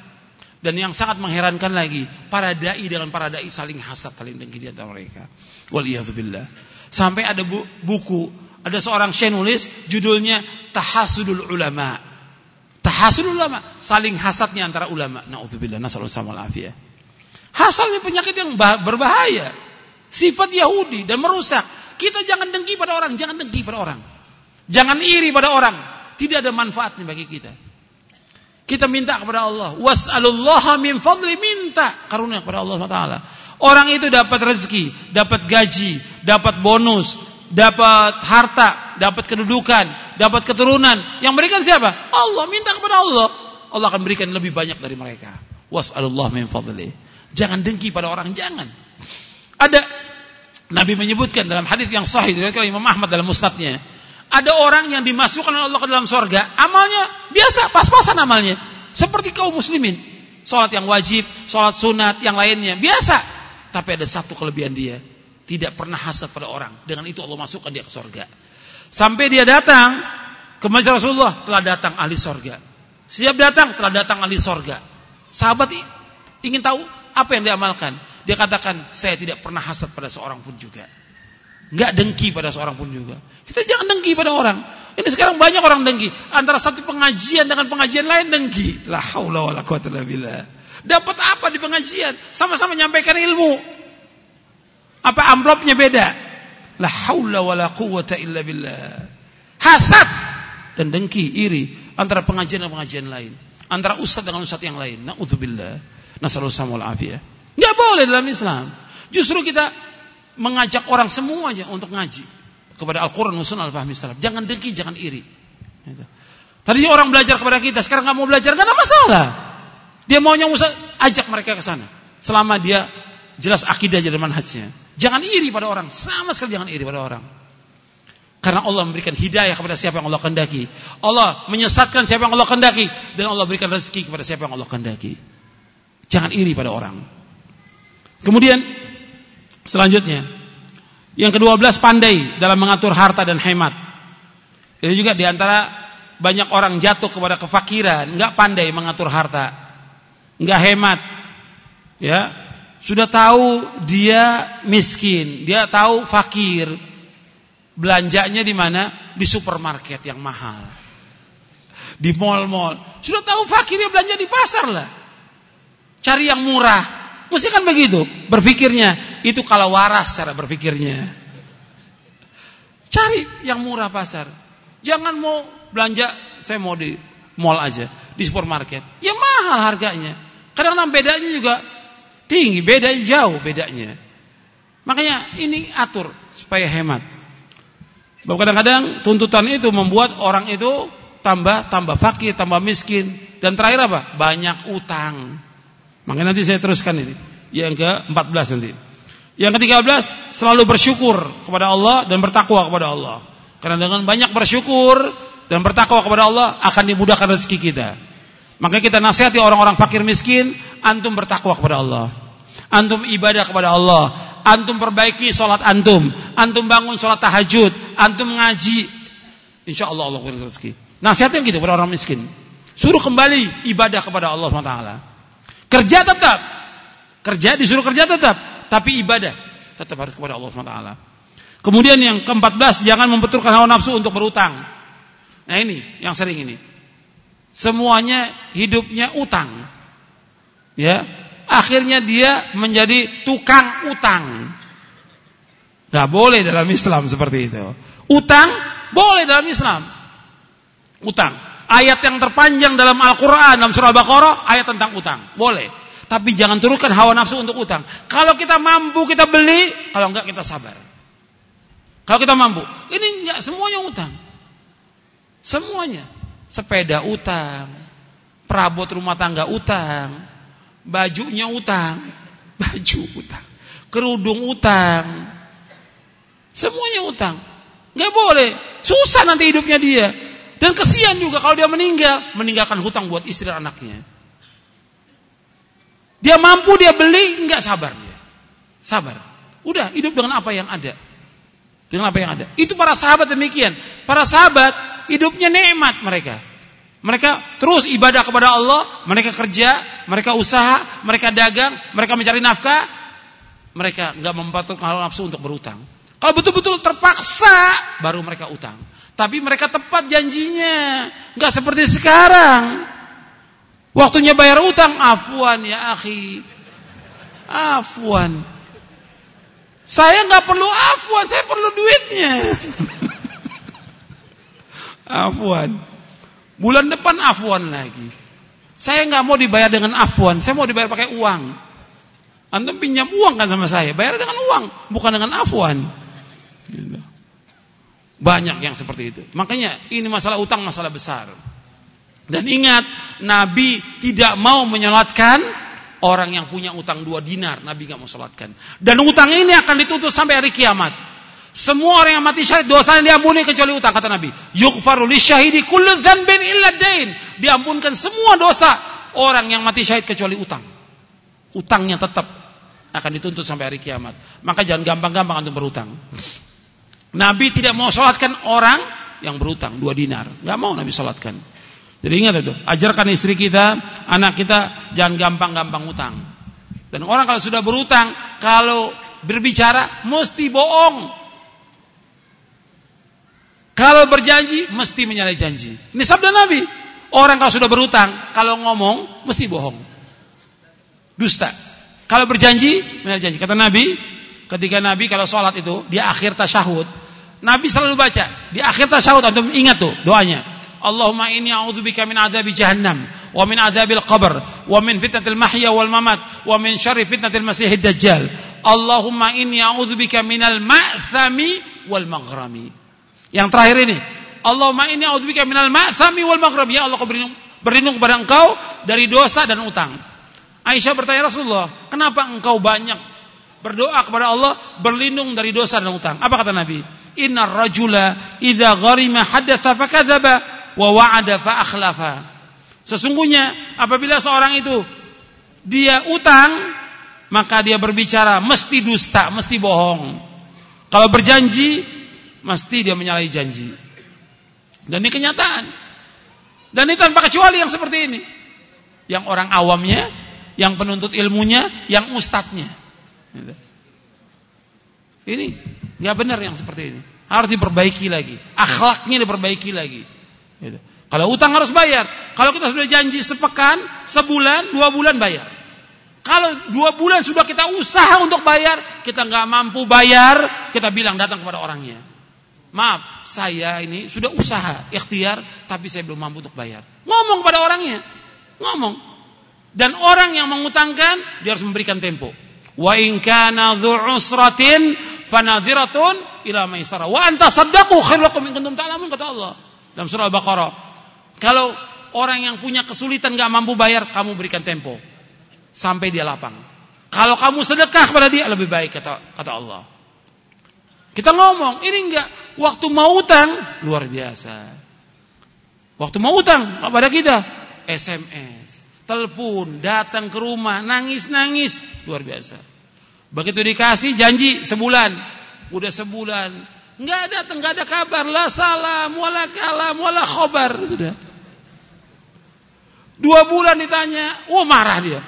Dan yang sangat mengherankan lagi, para dai dengan para dai saling hasad, saling dengki di antara mereka. Waliyadzubillah. Sampai ada buku ada seorang syekh nulis judulnya Tahasudul Ulama. Tahasudul ulama, saling hasadnya antara ulama. Nauzubillah nasallallahu alaihi Hasad ini penyakit yang berbahaya. Sifat Yahudi dan merusak. Kita jangan dengki pada orang, jangan dengki pada orang. Jangan iri pada orang. Tidak ada manfaatnya bagi kita. Kita minta kepada Allah. Was'alullaha min fadli minta karunia kepada Allah SWT. Orang itu dapat rezeki, dapat gaji, dapat bonus, dapat harta, dapat kedudukan, dapat keturunan. Yang berikan siapa? Allah. Minta kepada Allah. Allah akan berikan lebih banyak dari mereka. Was'alullah min fadli. Jangan dengki pada orang, jangan. Ada Nabi menyebutkan dalam hadis yang sahih dari Imam Ahmad dalam musnadnya. Ada orang yang dimasukkan oleh Allah ke dalam sorga, amalnya biasa, pas-pasan amalnya. Seperti kaum muslimin. Sholat yang wajib, sholat sunat, yang lainnya. Biasa. Tapi ada satu kelebihan dia tidak pernah hasad pada orang. Dengan itu Allah masukkan dia ke sorga. Sampai dia datang ke masjid Rasulullah telah datang ahli sorga. Siap datang telah datang ahli sorga. Sahabat ingin tahu apa yang diamalkan. Dia katakan saya tidak pernah hasad pada seorang pun juga. Nggak dengki pada seorang pun juga. Kita jangan dengki pada orang. Ini sekarang banyak orang dengki. Antara satu pengajian dengan pengajian lain dengki. La haula wala quwata. Dapat apa di pengajian? Sama-sama menyampaikan ilmu. Apa amplopnya beda? La haula wala quwata illa billah. Hasad dan dengki, iri antara pengajian dan pengajian lain. Antara ustaz dengan ustaz yang lain. Na'udzubillah. Nasallahu samul afiyah. Enggak boleh dalam Islam. Justru kita mengajak orang semuanya untuk ngaji kepada Al-Quran dan Sunnah Al-Fahmi Salaf. Jangan dengki, jangan iri. Gitu. Tadinya orang belajar kepada kita, sekarang nggak mau belajar, nggak ada masalah. Dia maunya usah ajak mereka ke sana. Selama dia jelas akidah jadi manhajnya. Jangan iri pada orang, sama sekali jangan iri pada orang. Karena Allah memberikan hidayah kepada siapa yang Allah kendaki. Allah menyesatkan siapa yang Allah kendaki dan Allah berikan rezeki kepada siapa yang Allah kendaki. Jangan iri pada orang. Kemudian selanjutnya yang kedua belas pandai dalam mengatur harta dan hemat. Ini juga di antara banyak orang jatuh kepada kefakiran, nggak pandai mengatur harta, nggak hemat, ya sudah tahu dia miskin, dia tahu fakir. Belanjanya di mana? Di supermarket yang mahal. Di mall-mall. Sudah tahu fakir dia belanja di pasar lah. Cari yang murah. Mesti kan begitu berpikirnya. Itu kalau waras cara berpikirnya. Cari yang murah pasar. Jangan mau belanja, saya mau di mall aja, di supermarket. Ya mahal harganya. Kadang-kadang bedanya juga Tinggi, beda jauh bedanya. Makanya ini atur supaya hemat. Kadang-kadang tuntutan itu membuat orang itu tambah tambah fakir, tambah miskin dan terakhir apa? Banyak utang. Makanya nanti saya teruskan ini. Yang ke-14 nanti. Yang ke-13 selalu bersyukur kepada Allah dan bertakwa kepada Allah. Karena dengan banyak bersyukur dan bertakwa kepada Allah akan dimudahkan rezeki kita. Makanya kita nasihati orang-orang fakir miskin, antum bertakwa kepada Allah. Antum ibadah kepada Allah. Antum perbaiki sholat antum. Antum bangun sholat tahajud. Antum ngaji. Insya Allah Allah beri rezeki. Nasihatnya gitu pada orang miskin. Suruh kembali ibadah kepada Allah SWT. Kerja tetap. Kerja disuruh kerja tetap. Tapi ibadah tetap harus kepada Allah SWT. Kemudian yang ke-14 jangan membetulkan hawa nafsu untuk berutang. Nah ini yang sering ini. Semuanya hidupnya utang. Ya, akhirnya dia menjadi tukang utang. Gak boleh dalam Islam seperti itu. Utang boleh dalam Islam. Utang. Ayat yang terpanjang dalam Al-Quran, dalam surah Al-Baqarah, ayat tentang utang. Boleh. Tapi jangan turunkan hawa nafsu untuk utang. Kalau kita mampu, kita beli. Kalau enggak, kita sabar. Kalau kita mampu. Ini enggak semuanya utang. Semuanya. Sepeda utang. Perabot rumah tangga utang. Bajunya utang. Baju utang. Kerudung utang. Semuanya utang. Enggak boleh. Susah nanti hidupnya dia. Dan kesian juga kalau dia meninggal. Meninggalkan hutang buat istri dan anaknya. Dia mampu, dia beli, enggak sabar dia. Sabar. Udah, hidup dengan apa yang ada. Dengan apa yang ada. Itu para sahabat demikian. Para sahabat hidupnya nikmat mereka. Mereka terus ibadah kepada Allah, mereka kerja, mereka usaha, mereka dagang, mereka mencari nafkah, mereka nggak mempertukarkan hawa nafsu untuk berutang. Kalau betul-betul terpaksa, baru mereka utang. Tapi mereka tepat janjinya, nggak seperti sekarang. Waktunya bayar utang, afwan ya akhi, afwan. Saya nggak perlu afwan, saya perlu duitnya. afwan. Bulan depan afwan lagi. Saya nggak mau dibayar dengan afwan, saya mau dibayar pakai uang. Antum pinjam uang kan sama saya, bayar dengan uang, bukan dengan afwan. Gitu. Banyak yang seperti itu. Makanya ini masalah utang masalah besar. Dan ingat, Nabi tidak mau menyolatkan Orang yang punya utang dua dinar, Nabi nggak mau sholatkan. Dan utang ini akan ditutup sampai hari kiamat. Semua orang yang mati syahid dosanya diampuni kecuali utang kata Nabi. Yughfaru syahidi kullu dzanbin illa dain. Diampunkan semua dosa orang yang mati syahid kecuali utang. Utangnya tetap akan dituntut sampai hari kiamat. Maka jangan gampang-gampang untuk berutang. Nabi tidak mau sholatkan orang yang berutang dua dinar. Nggak mau Nabi sholatkan. Jadi ingat itu, ajarkan istri kita, anak kita jangan gampang-gampang utang. Dan orang kalau sudah berutang, kalau berbicara mesti bohong. Kalau berjanji mesti menyalahi janji. Ini sabda Nabi. Orang kalau sudah berutang, kalau ngomong mesti bohong. Dusta. Kalau berjanji, menyalahi janji. Kata Nabi, ketika Nabi kalau sholat itu di akhir tasyahud, Nabi selalu baca di akhir tasyahud antum ingat tuh doanya. Allahumma inni a'udzubika min adzabi jahannam wa min adzabil qabr wa min fitnatil mahya wal mamat wa min syarri fitnatil masiihid dajjal. Allahumma inni a'udzubika minal ma'thami wal maghrami. Yang terakhir ini, Allahumma inni a'udzubika minal ma'thami wal maghrami. Ya Allah, berlindung kepada Engkau dari dosa dan utang. Aisyah bertanya Rasulullah, kenapa engkau banyak berdoa kepada Allah berlindung dari dosa dan utang? Apa kata Nabi? Inna rajula idza gharima hadatsa fakadzaba wa wa'ada fa akhlafa. Sesungguhnya apabila seorang itu dia utang, maka dia berbicara mesti dusta, mesti bohong. Kalau berjanji, mesti dia menyalahi janji. Dan ini kenyataan. Dan ini tanpa kecuali yang seperti ini. Yang orang awamnya, yang penuntut ilmunya, yang ustadznya. Ini nggak benar yang seperti ini. Harus diperbaiki lagi. Akhlaknya diperbaiki lagi. Gitu. Kalau utang harus bayar. Kalau kita sudah janji sepekan, sebulan, dua bulan bayar. Kalau dua bulan sudah kita usaha untuk bayar, kita nggak mampu bayar, kita bilang datang kepada orangnya. Maaf, saya ini sudah usaha, ikhtiar, tapi saya belum mampu untuk bayar. Ngomong kepada orangnya, ngomong. Dan orang yang mengutangkan, dia harus memberikan tempo. Wa in kana fanadhiratun ila maisara. Wa anta saddaqu khairul lakum in kuntum ta'lamun kata Allah dalam surah Al-Baqarah. Kalau orang yang punya kesulitan gak mampu bayar, kamu berikan tempo sampai dia lapang. Kalau kamu sedekah kepada dia lebih baik kata kata Allah. Kita ngomong, ini enggak waktu mau utang luar biasa. Waktu mau utang kepada kita SMS, telepon, datang ke rumah, nangis-nangis, luar biasa. Begitu dikasih janji sebulan, udah sebulan, nggak datang, nggak ada kabar, la salam, wala kalam, wala khobar, sudah. Dua bulan ditanya, oh marah dia.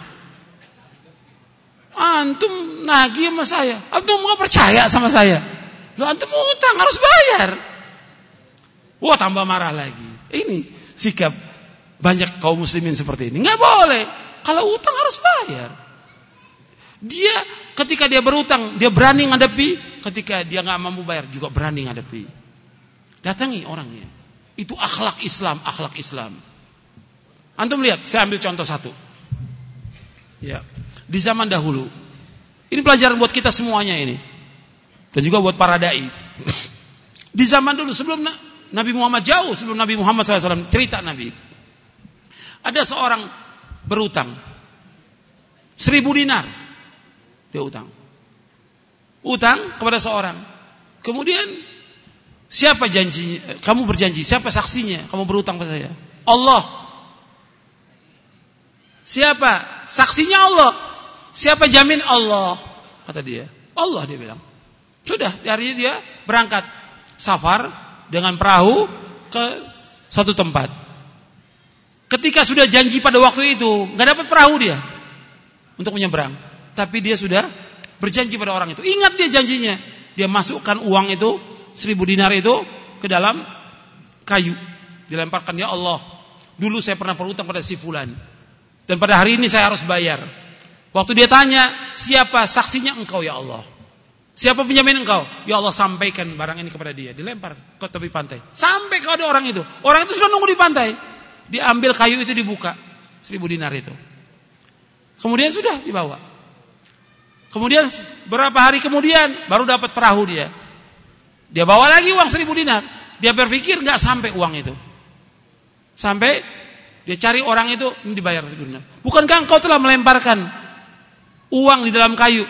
Antum nagih sama saya, antum mau percaya sama saya. Lu antum utang harus bayar. Wah tambah marah lagi. Ini sikap banyak kaum muslimin seperti ini. Nggak boleh. Kalau utang harus bayar. Dia ketika dia berutang, dia berani ngadepi. Ketika dia nggak mampu bayar, juga berani ngadepi. Datangi orangnya. Itu akhlak Islam, akhlak Islam. Antum lihat, saya ambil contoh satu. Ya, di zaman dahulu. Ini pelajaran buat kita semuanya ini. Dan juga buat para dai. Di zaman dulu sebelum Nabi Muhammad jauh sebelum Nabi Muhammad SAW cerita Nabi. Ada seorang berutang. Seribu dinar. Dia utang. Utang kepada seorang. Kemudian siapa janji? Kamu berjanji. Siapa saksinya? Kamu berutang pada saya. Allah. Siapa? Saksinya Allah. Siapa jamin Allah? Kata dia. Allah dia bilang. Sudah, hari dia berangkat safar dengan perahu ke satu tempat. Ketika sudah janji pada waktu itu, nggak dapat perahu dia untuk menyeberang. Tapi dia sudah berjanji pada orang itu. Ingat dia janjinya. Dia masukkan uang itu, seribu dinar itu ke dalam kayu. Dilemparkan ya Allah. Dulu saya pernah berutang pada si fulan. Dan pada hari ini saya harus bayar. Waktu dia tanya, siapa saksinya engkau ya Allah? Siapa penjamin engkau? Ya Allah sampaikan barang ini kepada dia. Dilempar ke tepi pantai. Sampai kepada orang itu. Orang itu sudah nunggu di pantai diambil kayu itu dibuka seribu dinar itu kemudian sudah dibawa kemudian berapa hari kemudian baru dapat perahu dia dia bawa lagi uang seribu dinar dia berpikir nggak sampai uang itu sampai dia cari orang itu dibayar seribu dinar bukankah engkau telah melemparkan uang di dalam kayu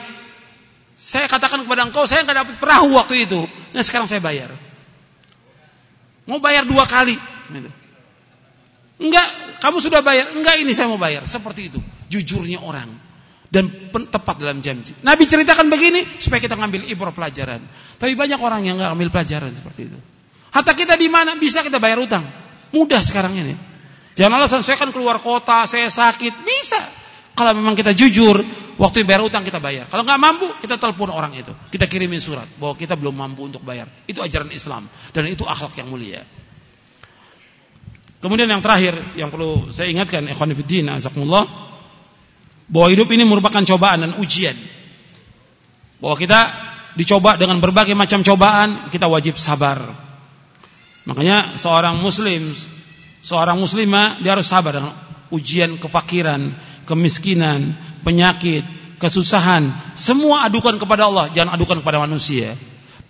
saya katakan kepada engkau saya nggak dapat perahu waktu itu nah sekarang saya bayar mau bayar dua kali gitu. Enggak, kamu sudah bayar. Enggak, ini saya mau bayar. Seperti itu. Jujurnya orang. Dan tepat dalam janji. Nabi ceritakan begini supaya kita ngambil ibrah pelajaran. Tapi banyak orang yang nggak ambil pelajaran seperti itu. Hatta kita di mana bisa kita bayar utang. Mudah sekarang ini. Jangan alasan saya kan keluar kota, saya sakit. Bisa. Kalau memang kita jujur, waktu bayar utang kita bayar. Kalau nggak mampu, kita telepon orang itu. Kita kirimin surat bahwa kita belum mampu untuk bayar. Itu ajaran Islam dan itu akhlak yang mulia. Kemudian yang terakhir yang perlu saya ingatkan ikhwan fillah azakumullah bahwa hidup ini merupakan cobaan dan ujian. Bahwa kita dicoba dengan berbagai macam cobaan, kita wajib sabar. Makanya seorang muslim, seorang muslimah dia harus sabar dengan ujian kefakiran, kemiskinan, penyakit, kesusahan, semua adukan kepada Allah, jangan adukan kepada manusia.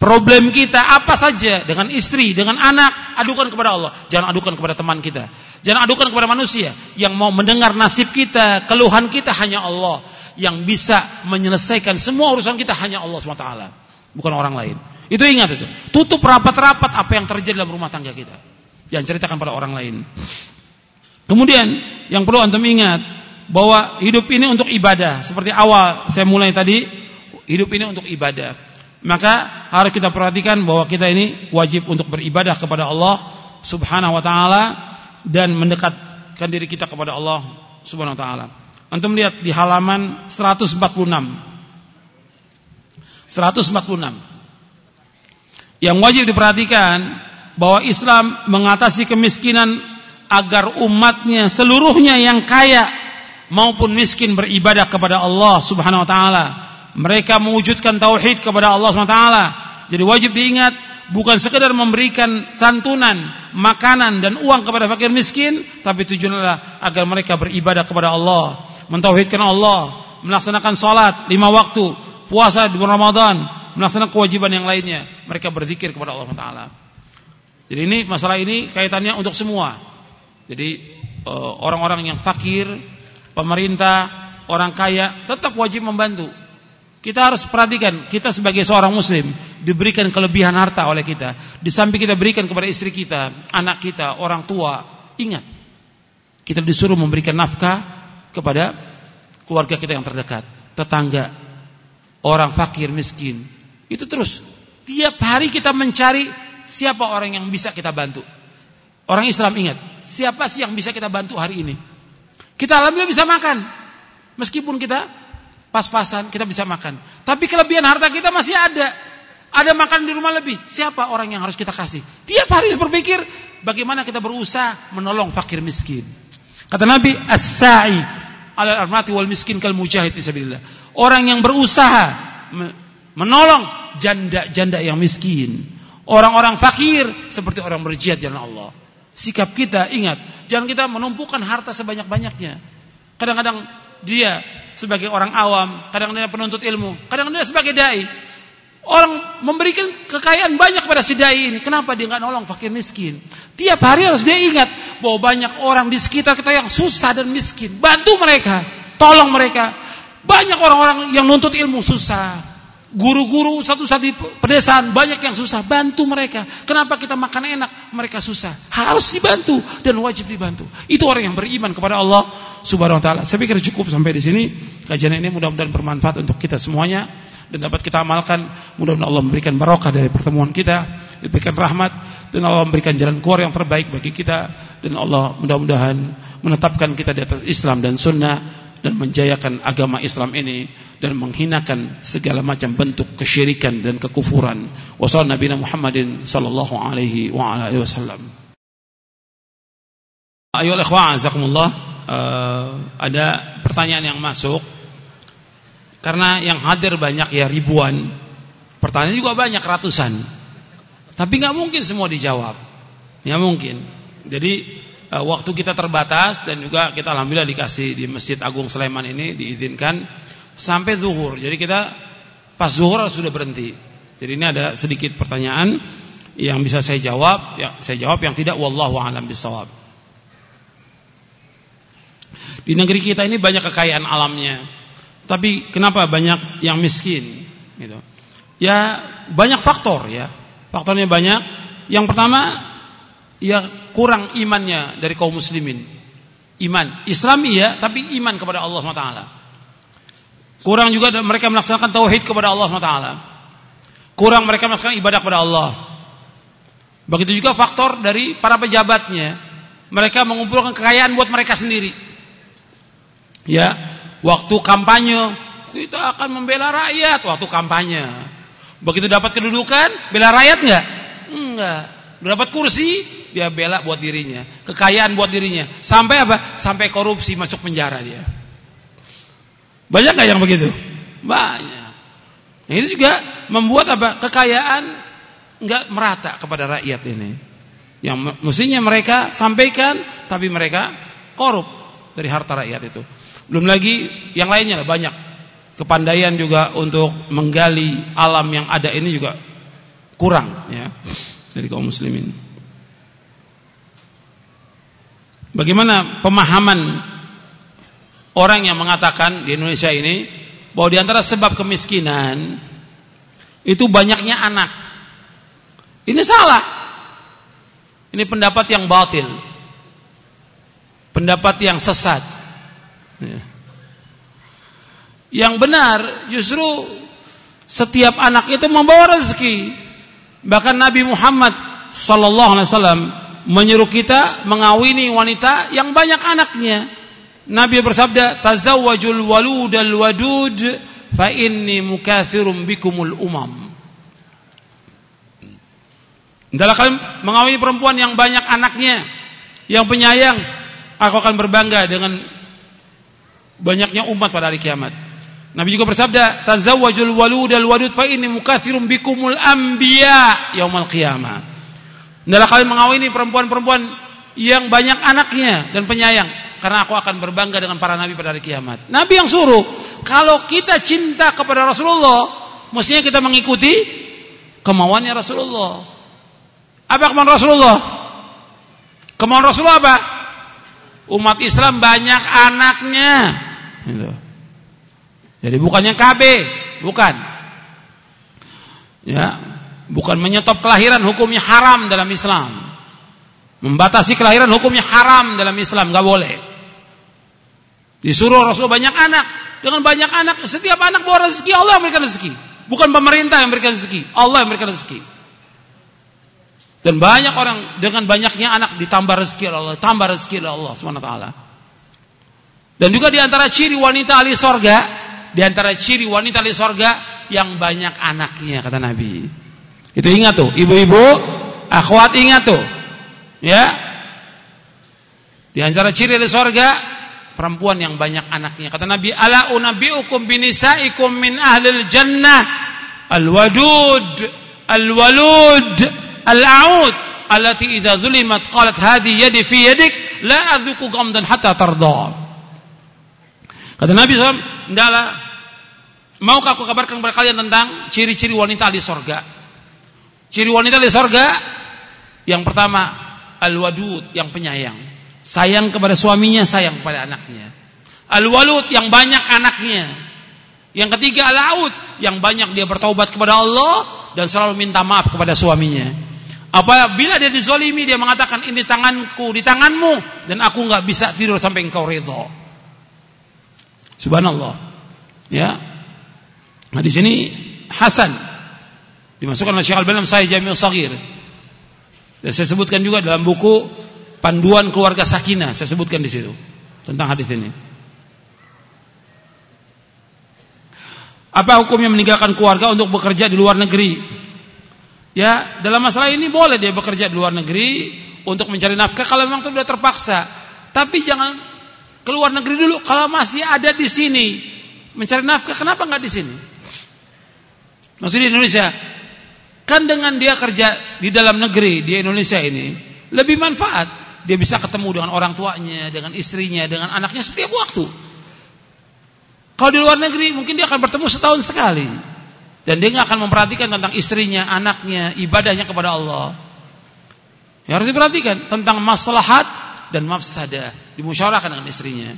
Problem kita apa saja dengan istri, dengan anak, adukan kepada Allah. Jangan adukan kepada teman kita. Jangan adukan kepada manusia. Yang mau mendengar nasib kita, keluhan kita hanya Allah. Yang bisa menyelesaikan semua urusan kita hanya Allah SWT. Bukan orang lain. Itu ingat itu. Tutup rapat-rapat apa yang terjadi dalam rumah tangga kita. Jangan ceritakan pada orang lain. Kemudian yang perlu antum ingat bahwa hidup ini untuk ibadah. Seperti awal saya mulai tadi, hidup ini untuk ibadah maka harus kita perhatikan bahwa kita ini wajib untuk beribadah kepada Allah Subhanahu wa taala dan mendekatkan diri kita kepada Allah Subhanahu wa taala. Antum lihat di halaman 146. 146. Yang wajib diperhatikan bahwa Islam mengatasi kemiskinan agar umatnya seluruhnya yang kaya maupun miskin beribadah kepada Allah Subhanahu wa taala mereka mewujudkan tauhid kepada Allah SWT. Jadi wajib diingat bukan sekedar memberikan santunan, makanan dan uang kepada fakir miskin, tapi tujuan adalah agar mereka beribadah kepada Allah, mentauhidkan Allah, melaksanakan salat lima waktu, puasa di bulan Ramadan, melaksanakan kewajiban yang lainnya. Mereka berzikir kepada Allah Taala. Jadi ini masalah ini kaitannya untuk semua. Jadi eh, orang-orang yang fakir, pemerintah, orang kaya tetap wajib membantu. Kita harus perhatikan, kita sebagai seorang muslim diberikan kelebihan harta oleh kita. Di samping kita berikan kepada istri kita, anak kita, orang tua. Ingat, kita disuruh memberikan nafkah kepada keluarga kita yang terdekat, tetangga, orang fakir miskin. Itu terus tiap hari kita mencari siapa orang yang bisa kita bantu. Orang Islam ingat, siapa sih yang bisa kita bantu hari ini? Kita alhamdulillah bisa makan. Meskipun kita pas-pasan, kita bisa makan. Tapi kelebihan harta kita masih ada. Ada makan di rumah lebih. Siapa orang yang harus kita kasih? Tiap hari berpikir bagaimana kita berusaha menolong fakir miskin. Kata Nabi, as-sa'i ala armati wal miskin kal mujahid fisabilillah. Orang yang berusaha menolong janda-janda yang miskin. Orang-orang fakir seperti orang berjihad jalan Allah. Sikap kita ingat, jangan kita menumpukan harta sebanyak-banyaknya. Kadang-kadang dia sebagai orang awam, kadang-kadang dia penuntut ilmu, kadang-kadang dia sebagai dai. Orang memberikan kekayaan banyak pada si dai ini. Kenapa dia nggak nolong fakir miskin? Tiap hari harus dia ingat bahwa banyak orang di sekitar kita yang susah dan miskin. Bantu mereka, tolong mereka. Banyak orang-orang yang nuntut ilmu susah. Guru-guru satu-satu di pedesaan banyak yang susah, bantu mereka. Kenapa kita makan enak, mereka susah? Harus dibantu dan wajib dibantu. Itu orang yang beriman kepada Allah Subhanahu wa taala. Saya pikir cukup sampai di sini. Kajian ini mudah-mudahan bermanfaat untuk kita semuanya dan dapat kita amalkan. Mudah-mudahan Allah memberikan barokah dari pertemuan kita, diberikan rahmat dan Allah memberikan jalan keluar yang terbaik bagi kita dan Allah mudah-mudahan menetapkan kita di atas Islam dan sunnah dan menjayakan agama Islam ini dan menghinakan segala macam bentuk kesyirikan dan kekufuran. Wassallallahu Nabi Muhammadin sallallahu alaihi wa ala alihi wasallam. Ayo ikhwan azakumullah uh, ada pertanyaan yang masuk. Karena yang hadir banyak ya ribuan. Pertanyaan juga banyak ratusan. Tapi nggak mungkin semua dijawab. Ya mungkin. Jadi uh, waktu kita terbatas dan juga kita alhamdulillah dikasih di Masjid Agung Sleman ini diizinkan sampai zuhur. Jadi kita pas zuhur sudah berhenti. Jadi ini ada sedikit pertanyaan yang bisa saya jawab, ya saya jawab yang tidak wallahu alam bisawab. Di negeri kita ini banyak kekayaan alamnya. Tapi kenapa banyak yang miskin gitu. Ya banyak faktor ya. Faktornya banyak. Yang pertama ya kurang imannya dari kaum muslimin. Iman, Islam iya, tapi iman kepada Allah Taala. Kurang juga mereka melaksanakan tauhid kepada Allah Taala. Kurang mereka melaksanakan ibadah kepada Allah. Begitu juga faktor dari para pejabatnya. Mereka mengumpulkan kekayaan buat mereka sendiri. Ya, waktu kampanye kita akan membela rakyat waktu kampanye. Begitu dapat kedudukan, bela rakyat nggak? Enggak. Dapat kursi, dia bela buat dirinya, kekayaan buat dirinya. Sampai apa? Sampai korupsi masuk penjara dia. Banyak nggak yang begitu? Banyak. Nah, ini juga membuat apa? Kekayaan nggak merata kepada rakyat ini. Yang mestinya mereka sampaikan, tapi mereka korup dari harta rakyat itu. Belum lagi yang lainnya lah banyak. Kepandaian juga untuk menggali alam yang ada ini juga kurang ya dari kaum muslimin. Bagaimana pemahaman orang yang mengatakan di Indonesia ini bahwa di antara sebab kemiskinan itu banyaknya anak. Ini salah. Ini pendapat yang batil. Pendapat yang sesat. Ya. Yang benar justru setiap anak itu membawa rezeki. Bahkan Nabi Muhammad sallallahu alaihi wasallam menyuruh kita mengawini wanita yang banyak anaknya. Nabi bersabda, "Tazawwajul waludal wadud fa inni mukathirum bikumul umam." Dalam kalian mengawini perempuan yang banyak anaknya, yang penyayang, aku akan berbangga dengan banyaknya umat pada hari kiamat. Nabi juga bersabda, "Tazawwajul waludal wadud fa inni mukathirum bikumul anbiya yaumal qiyamah." Dalam kalian mengawini perempuan-perempuan yang banyak anaknya dan penyayang, karena aku akan berbangga dengan para nabi pada hari kiamat. Nabi yang suruh, kalau kita cinta kepada Rasulullah, mestinya kita mengikuti kemauannya Rasulullah. Apa kemauan Rasulullah? Kemauan Rasulullah apa? Umat Islam banyak anaknya. Gitu. Jadi bukannya KB, bukan. Ya, bukan menyetop kelahiran hukumnya haram dalam Islam. Membatasi kelahiran hukumnya haram dalam Islam, nggak boleh. Disuruh Rasul banyak anak. Dengan banyak anak, setiap anak bawa rezeki, Allah yang memberikan rezeki. Bukan pemerintah yang memberikan rezeki, Allah yang memberikan rezeki. Dan banyak orang dengan banyaknya anak ditambah rezeki oleh Allah, tambah rezeki oleh Allah taala. Dan juga di antara ciri wanita ahli sorga, di antara ciri wanita ahli sorga yang banyak anaknya kata Nabi. Itu ingat tuh, ibu-ibu, akhwat ingat tuh. Ya. Di antara ciri ahli sorga perempuan yang banyak anaknya. Kata Nabi, "Ala unabbiukum binisaikum min ahlil jannah al-wadud al-walud al-aud allati idza zulimat qalat hadi yadi fi yadik la adzuku ghamdan hatta tarda." Kata Nabi SAW, hendaklah maukah aku kabarkan kepada kalian tentang ciri-ciri wanita di sorga. Ciri wanita di sorga yang pertama al-wadud yang penyayang, sayang kepada suaminya, sayang kepada anaknya. Al-walud yang banyak anaknya. Yang ketiga al-aud yang banyak dia bertaubat kepada Allah dan selalu minta maaf kepada suaminya. Apabila dia dizolimi dia mengatakan ini tanganku di tanganmu dan aku nggak bisa tidur sampai engkau ridho. Subhanallah. Ya. Nah di sini Hasan dimasukkan oleh Syekh Al-Albani Sahih Jami'ul. Dan saya sebutkan juga dalam buku Panduan Keluarga Sakinah, saya sebutkan di situ tentang hadis ini. Apa hukumnya meninggalkan keluarga untuk bekerja di luar negeri? Ya, dalam masalah ini boleh dia bekerja di luar negeri untuk mencari nafkah kalau memang sudah terpaksa. Tapi jangan keluar negeri dulu kalau masih ada di sini mencari nafkah kenapa nggak di sini maksudnya di Indonesia kan dengan dia kerja di dalam negeri di Indonesia ini lebih manfaat dia bisa ketemu dengan orang tuanya dengan istrinya dengan anaknya setiap waktu kalau di luar negeri mungkin dia akan bertemu setahun sekali dan dia nggak akan memperhatikan tentang istrinya anaknya ibadahnya kepada Allah ya harus diperhatikan tentang maslahat dan mafsadah dimusyawarahkan dengan istrinya.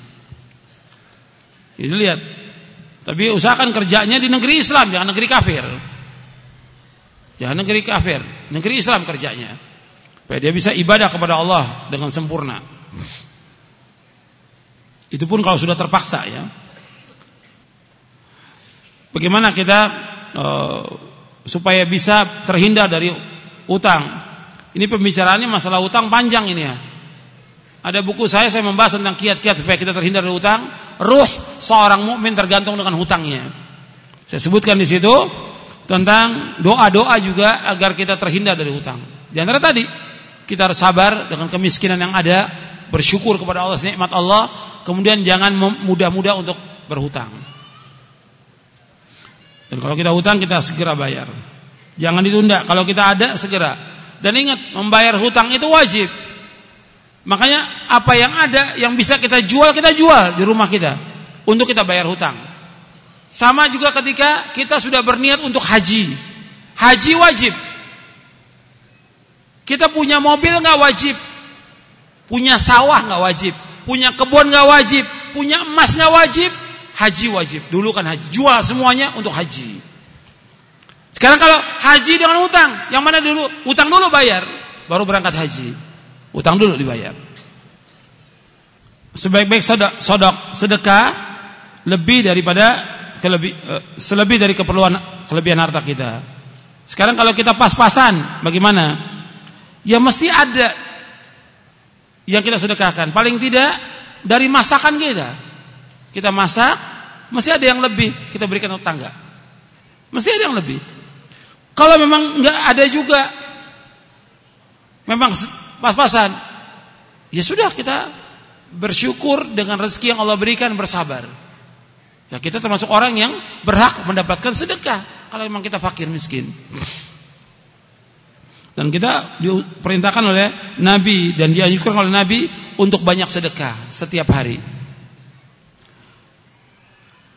Ini lihat. Tapi usahakan kerjanya di negeri Islam, jangan negeri kafir. Jangan negeri kafir, negeri Islam kerjanya. Supaya dia bisa ibadah kepada Allah dengan sempurna. Itu pun kalau sudah terpaksa ya. Bagaimana kita uh, supaya bisa terhindar dari utang? Ini pembicaraannya masalah utang panjang ini ya. Ada buku saya saya membahas tentang kiat-kiat supaya kita terhindar dari hutang. Ruh seorang mukmin tergantung dengan hutangnya. Saya sebutkan di situ tentang doa-doa juga agar kita terhindar dari hutang. Di antara tadi kita harus sabar dengan kemiskinan yang ada, bersyukur kepada Allah nikmat Allah, kemudian jangan mudah-mudah untuk berhutang. Dan kalau kita hutang kita segera bayar. Jangan ditunda. Kalau kita ada segera. Dan ingat membayar hutang itu wajib. Makanya apa yang ada yang bisa kita jual kita jual di rumah kita untuk kita bayar hutang. Sama juga ketika kita sudah berniat untuk haji. Haji wajib. Kita punya mobil nggak wajib. Punya sawah nggak wajib. Punya kebun nggak wajib. Punya emas nggak wajib. Haji wajib. Dulu kan haji. Jual semuanya untuk haji. Sekarang kalau haji dengan hutang, yang mana dulu? Hutang dulu bayar, baru berangkat haji. Utang dulu dibayar. Sebaik-baik sodok sedekah lebih daripada kelebih, uh, selebih dari keperluan kelebihan harta kita. Sekarang kalau kita pas-pasan, bagaimana? Ya mesti ada yang kita sedekahkan. Paling tidak dari masakan kita. Kita masak, mesti ada yang lebih kita berikan untuk tangga. Mesti ada yang lebih. Kalau memang nggak ada juga, memang pas-pasan. Ya sudah kita bersyukur dengan rezeki yang Allah berikan bersabar. Ya kita termasuk orang yang berhak mendapatkan sedekah kalau memang kita fakir miskin. Dan kita diperintahkan oleh Nabi dan dianjurkan oleh Nabi untuk banyak sedekah setiap hari.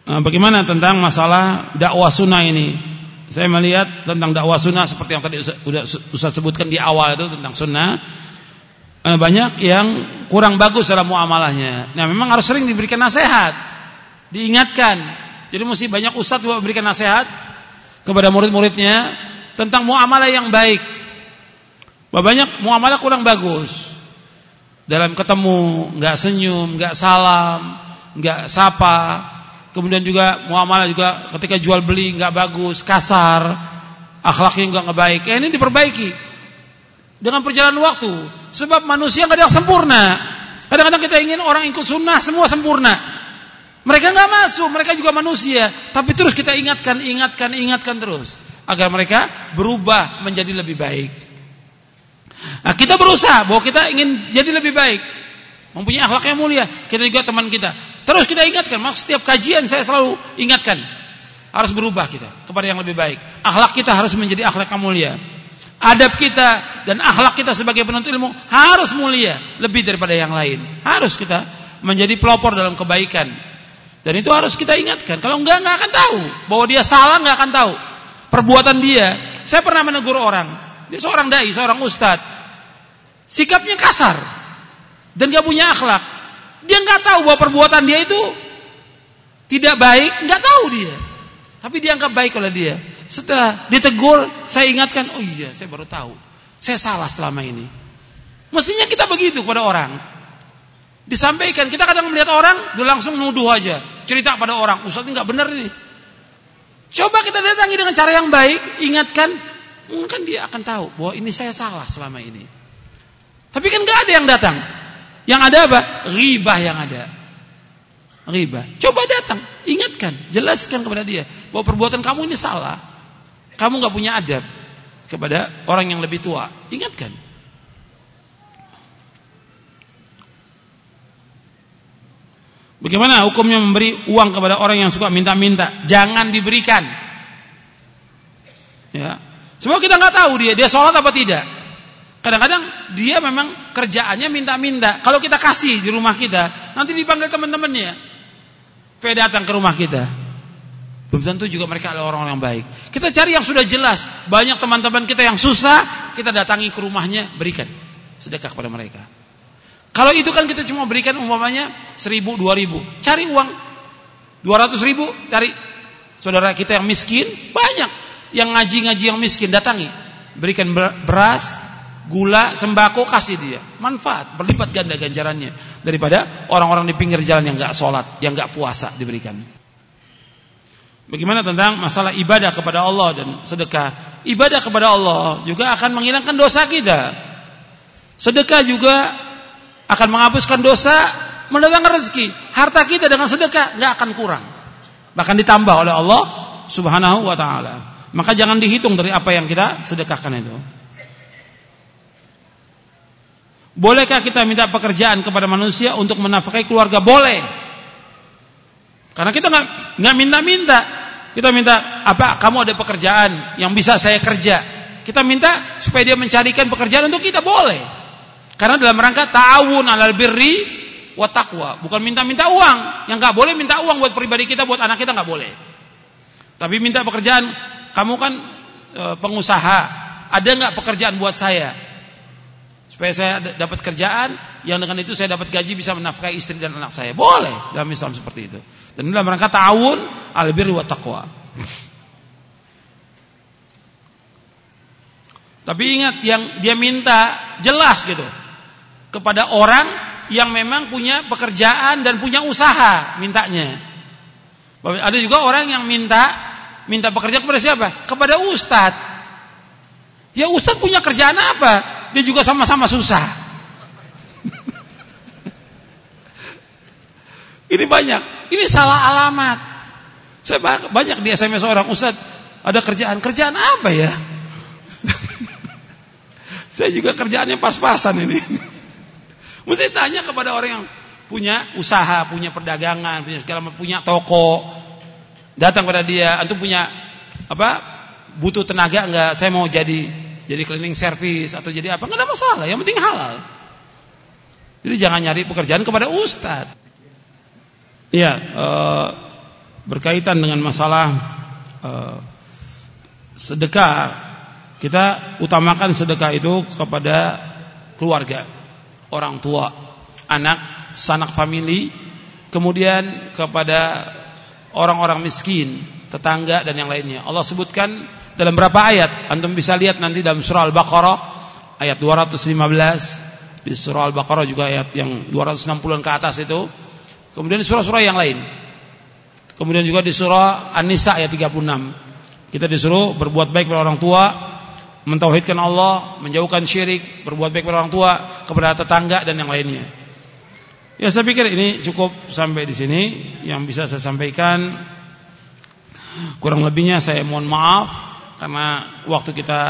Nah, bagaimana tentang masalah dakwah sunnah ini? Saya melihat tentang dakwah sunnah seperti yang tadi sudah sebutkan di awal itu tentang sunnah Eh, banyak yang kurang bagus dalam muamalahnya. Nah, memang harus sering diberikan nasihat, diingatkan. Jadi mesti banyak ustadz juga memberikan nasihat kepada murid-muridnya tentang muamalah yang baik. Banyak muamalah kurang bagus. Dalam ketemu, nggak senyum, nggak salam, nggak sapa, kemudian juga muamalah juga ketika jual beli nggak bagus, kasar, akhlaknya nggak ngebaik. Ya ini diperbaiki dengan perjalanan waktu. Sebab manusia nggak ada yang sempurna. Kadang-kadang kita ingin orang ikut sunnah semua sempurna. Mereka nggak masuk, mereka juga manusia. Tapi terus kita ingatkan, ingatkan, ingatkan terus agar mereka berubah menjadi lebih baik. Nah, kita berusaha bahwa kita ingin jadi lebih baik mempunyai akhlak yang mulia. Kita juga teman kita. Terus kita ingatkan, mak setiap kajian saya selalu ingatkan harus berubah kita kepada yang lebih baik. Akhlak kita harus menjadi akhlak yang mulia. Adab kita dan akhlak kita sebagai penuntut ilmu harus mulia lebih daripada yang lain. Harus kita menjadi pelopor dalam kebaikan. Dan itu harus kita ingatkan. Kalau enggak enggak akan tahu bahwa dia salah enggak akan tahu. Perbuatan dia. Saya pernah menegur orang. Dia seorang dai, seorang ustadz. Sikapnya kasar dan gak punya akhlak. Dia nggak tahu bahwa perbuatan dia itu tidak baik, nggak tahu dia. Tapi dianggap baik oleh dia. Setelah ditegur, saya ingatkan, oh iya, saya baru tahu. Saya salah selama ini. Mestinya kita begitu kepada orang. Disampaikan, kita kadang melihat orang, dia langsung nuduh aja. Cerita pada orang, Ustaz ini nggak benar ini. Coba kita datangi dengan cara yang baik, ingatkan, mungkin dia akan tahu bahwa ini saya salah selama ini. Tapi kan nggak ada yang datang. Yang ada apa? Ribah yang ada. Ribah. Coba datang, ingatkan, jelaskan kepada dia bahwa perbuatan kamu ini salah. Kamu nggak punya adab kepada orang yang lebih tua. Ingatkan. Bagaimana hukumnya memberi uang kepada orang yang suka minta-minta? Jangan diberikan. Ya. Semua kita nggak tahu dia dia sholat apa tidak. Kadang-kadang dia memang kerjaannya minta-minta. Kalau kita kasih di rumah kita, nanti dipanggil teman-temannya. Supaya datang ke rumah kita. Belum tentu juga mereka adalah orang-orang yang baik. Kita cari yang sudah jelas. Banyak teman-teman kita yang susah, kita datangi ke rumahnya, berikan sedekah kepada mereka. Kalau itu kan kita cuma berikan umpamanya seribu, dua ribu. Cari uang dua ratus ribu, cari saudara kita yang miskin, banyak yang ngaji-ngaji yang miskin, datangi. Berikan beras, gula, sembako kasih dia. Manfaat, berlipat ganda ganjarannya daripada orang-orang di pinggir jalan yang enggak sholat, yang enggak puasa diberikan. Bagaimana tentang masalah ibadah kepada Allah dan sedekah? Ibadah kepada Allah juga akan menghilangkan dosa kita. Sedekah juga akan menghapuskan dosa, mendatangkan rezeki. Harta kita dengan sedekah nggak akan kurang. Bahkan ditambah oleh Allah Subhanahu wa taala. Maka jangan dihitung dari apa yang kita sedekahkan itu. Bolehkah kita minta pekerjaan kepada manusia untuk menafkahi keluarga? Boleh. Karena kita nggak nggak minta-minta. Kita minta apa? Kamu ada pekerjaan yang bisa saya kerja. Kita minta supaya dia mencarikan pekerjaan untuk kita boleh. Karena dalam rangka ta'awun alal birri wa taqwa. Bukan minta-minta uang. Yang nggak boleh minta uang buat pribadi kita, buat anak kita nggak boleh. Tapi minta pekerjaan. Kamu kan e, pengusaha. Ada nggak pekerjaan buat saya? supaya saya dapat kerjaan yang dengan itu saya dapat gaji bisa menafkahi istri dan anak saya. Boleh dalam Islam seperti itu. Dan dalam rangka ta'awun al birri wa taqwa. Tapi ingat yang dia minta jelas gitu kepada orang yang memang punya pekerjaan dan punya usaha mintanya. Ada juga orang yang minta minta pekerjaan kepada siapa? Kepada ustadz. Ya ustadz punya kerjaan apa? dia juga sama-sama susah. ini banyak, ini salah alamat. Saya banyak di SMS orang Ustaz, ada kerjaan, kerjaan apa ya? Saya juga kerjaannya pas-pasan ini. Mesti tanya kepada orang yang punya usaha, punya perdagangan, punya segala punya toko. Datang pada dia, antum punya apa? Butuh tenaga enggak? Saya mau jadi jadi cleaning service atau jadi apa nggak ada masalah yang penting halal jadi jangan nyari pekerjaan kepada ustadz iya e, berkaitan dengan masalah e, sedekah kita utamakan sedekah itu kepada keluarga orang tua anak sanak famili kemudian kepada orang-orang miskin tetangga dan yang lainnya Allah sebutkan dalam berapa ayat? Antum bisa lihat nanti dalam surah Al-Baqarah ayat 215 di surah Al-Baqarah juga ayat yang 260 ke atas itu Kemudian surah-surah yang lain. Kemudian juga di surah An-Nisa ayat 36. Kita disuruh berbuat baik kepada orang tua, mentauhidkan Allah, menjauhkan syirik, berbuat baik kepada orang tua, kepada tetangga dan yang lainnya. Ya saya pikir ini cukup sampai di sini yang bisa saya sampaikan. Kurang lebihnya saya mohon maaf karena waktu kita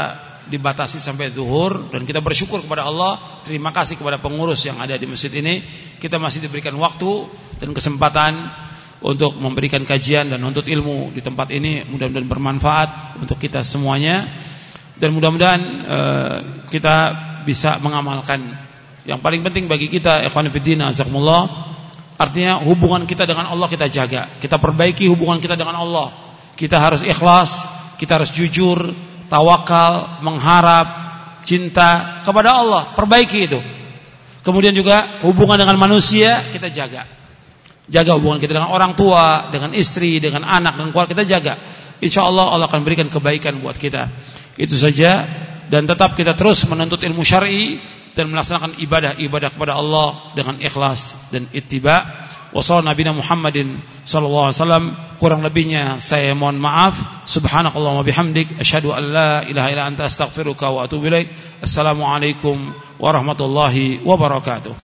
dibatasi sampai zuhur dan kita bersyukur kepada Allah terima kasih kepada pengurus yang ada di masjid ini kita masih diberikan waktu dan kesempatan untuk memberikan kajian dan untuk ilmu di tempat ini mudah-mudahan bermanfaat untuk kita semuanya dan mudah-mudahan uh, kita bisa mengamalkan yang paling penting bagi kita ikhwan fillah azakumullah artinya hubungan kita dengan Allah kita jaga kita perbaiki hubungan kita dengan Allah kita harus ikhlas kita harus jujur tawakal, mengharap, cinta kepada Allah, perbaiki itu. Kemudian juga hubungan dengan manusia kita jaga. Jaga hubungan kita dengan orang tua, dengan istri, dengan anak, dan keluarga kita jaga. Insya Allah Allah akan berikan kebaikan buat kita. Itu saja dan tetap kita terus menuntut ilmu syar'i dan melaksanakan ibadah-ibadah kepada Allah dengan ikhlas dan ittiba. Wassallallahu Nabi Muhammadin sallallahu alaihi wasallam. Kurang lebihnya saya mohon maaf. Bihamdik asyhadu an la ilaha illa anta astaghfiruka wa atubu ilaik. Assalamualaikum warahmatullahi wabarakatuh.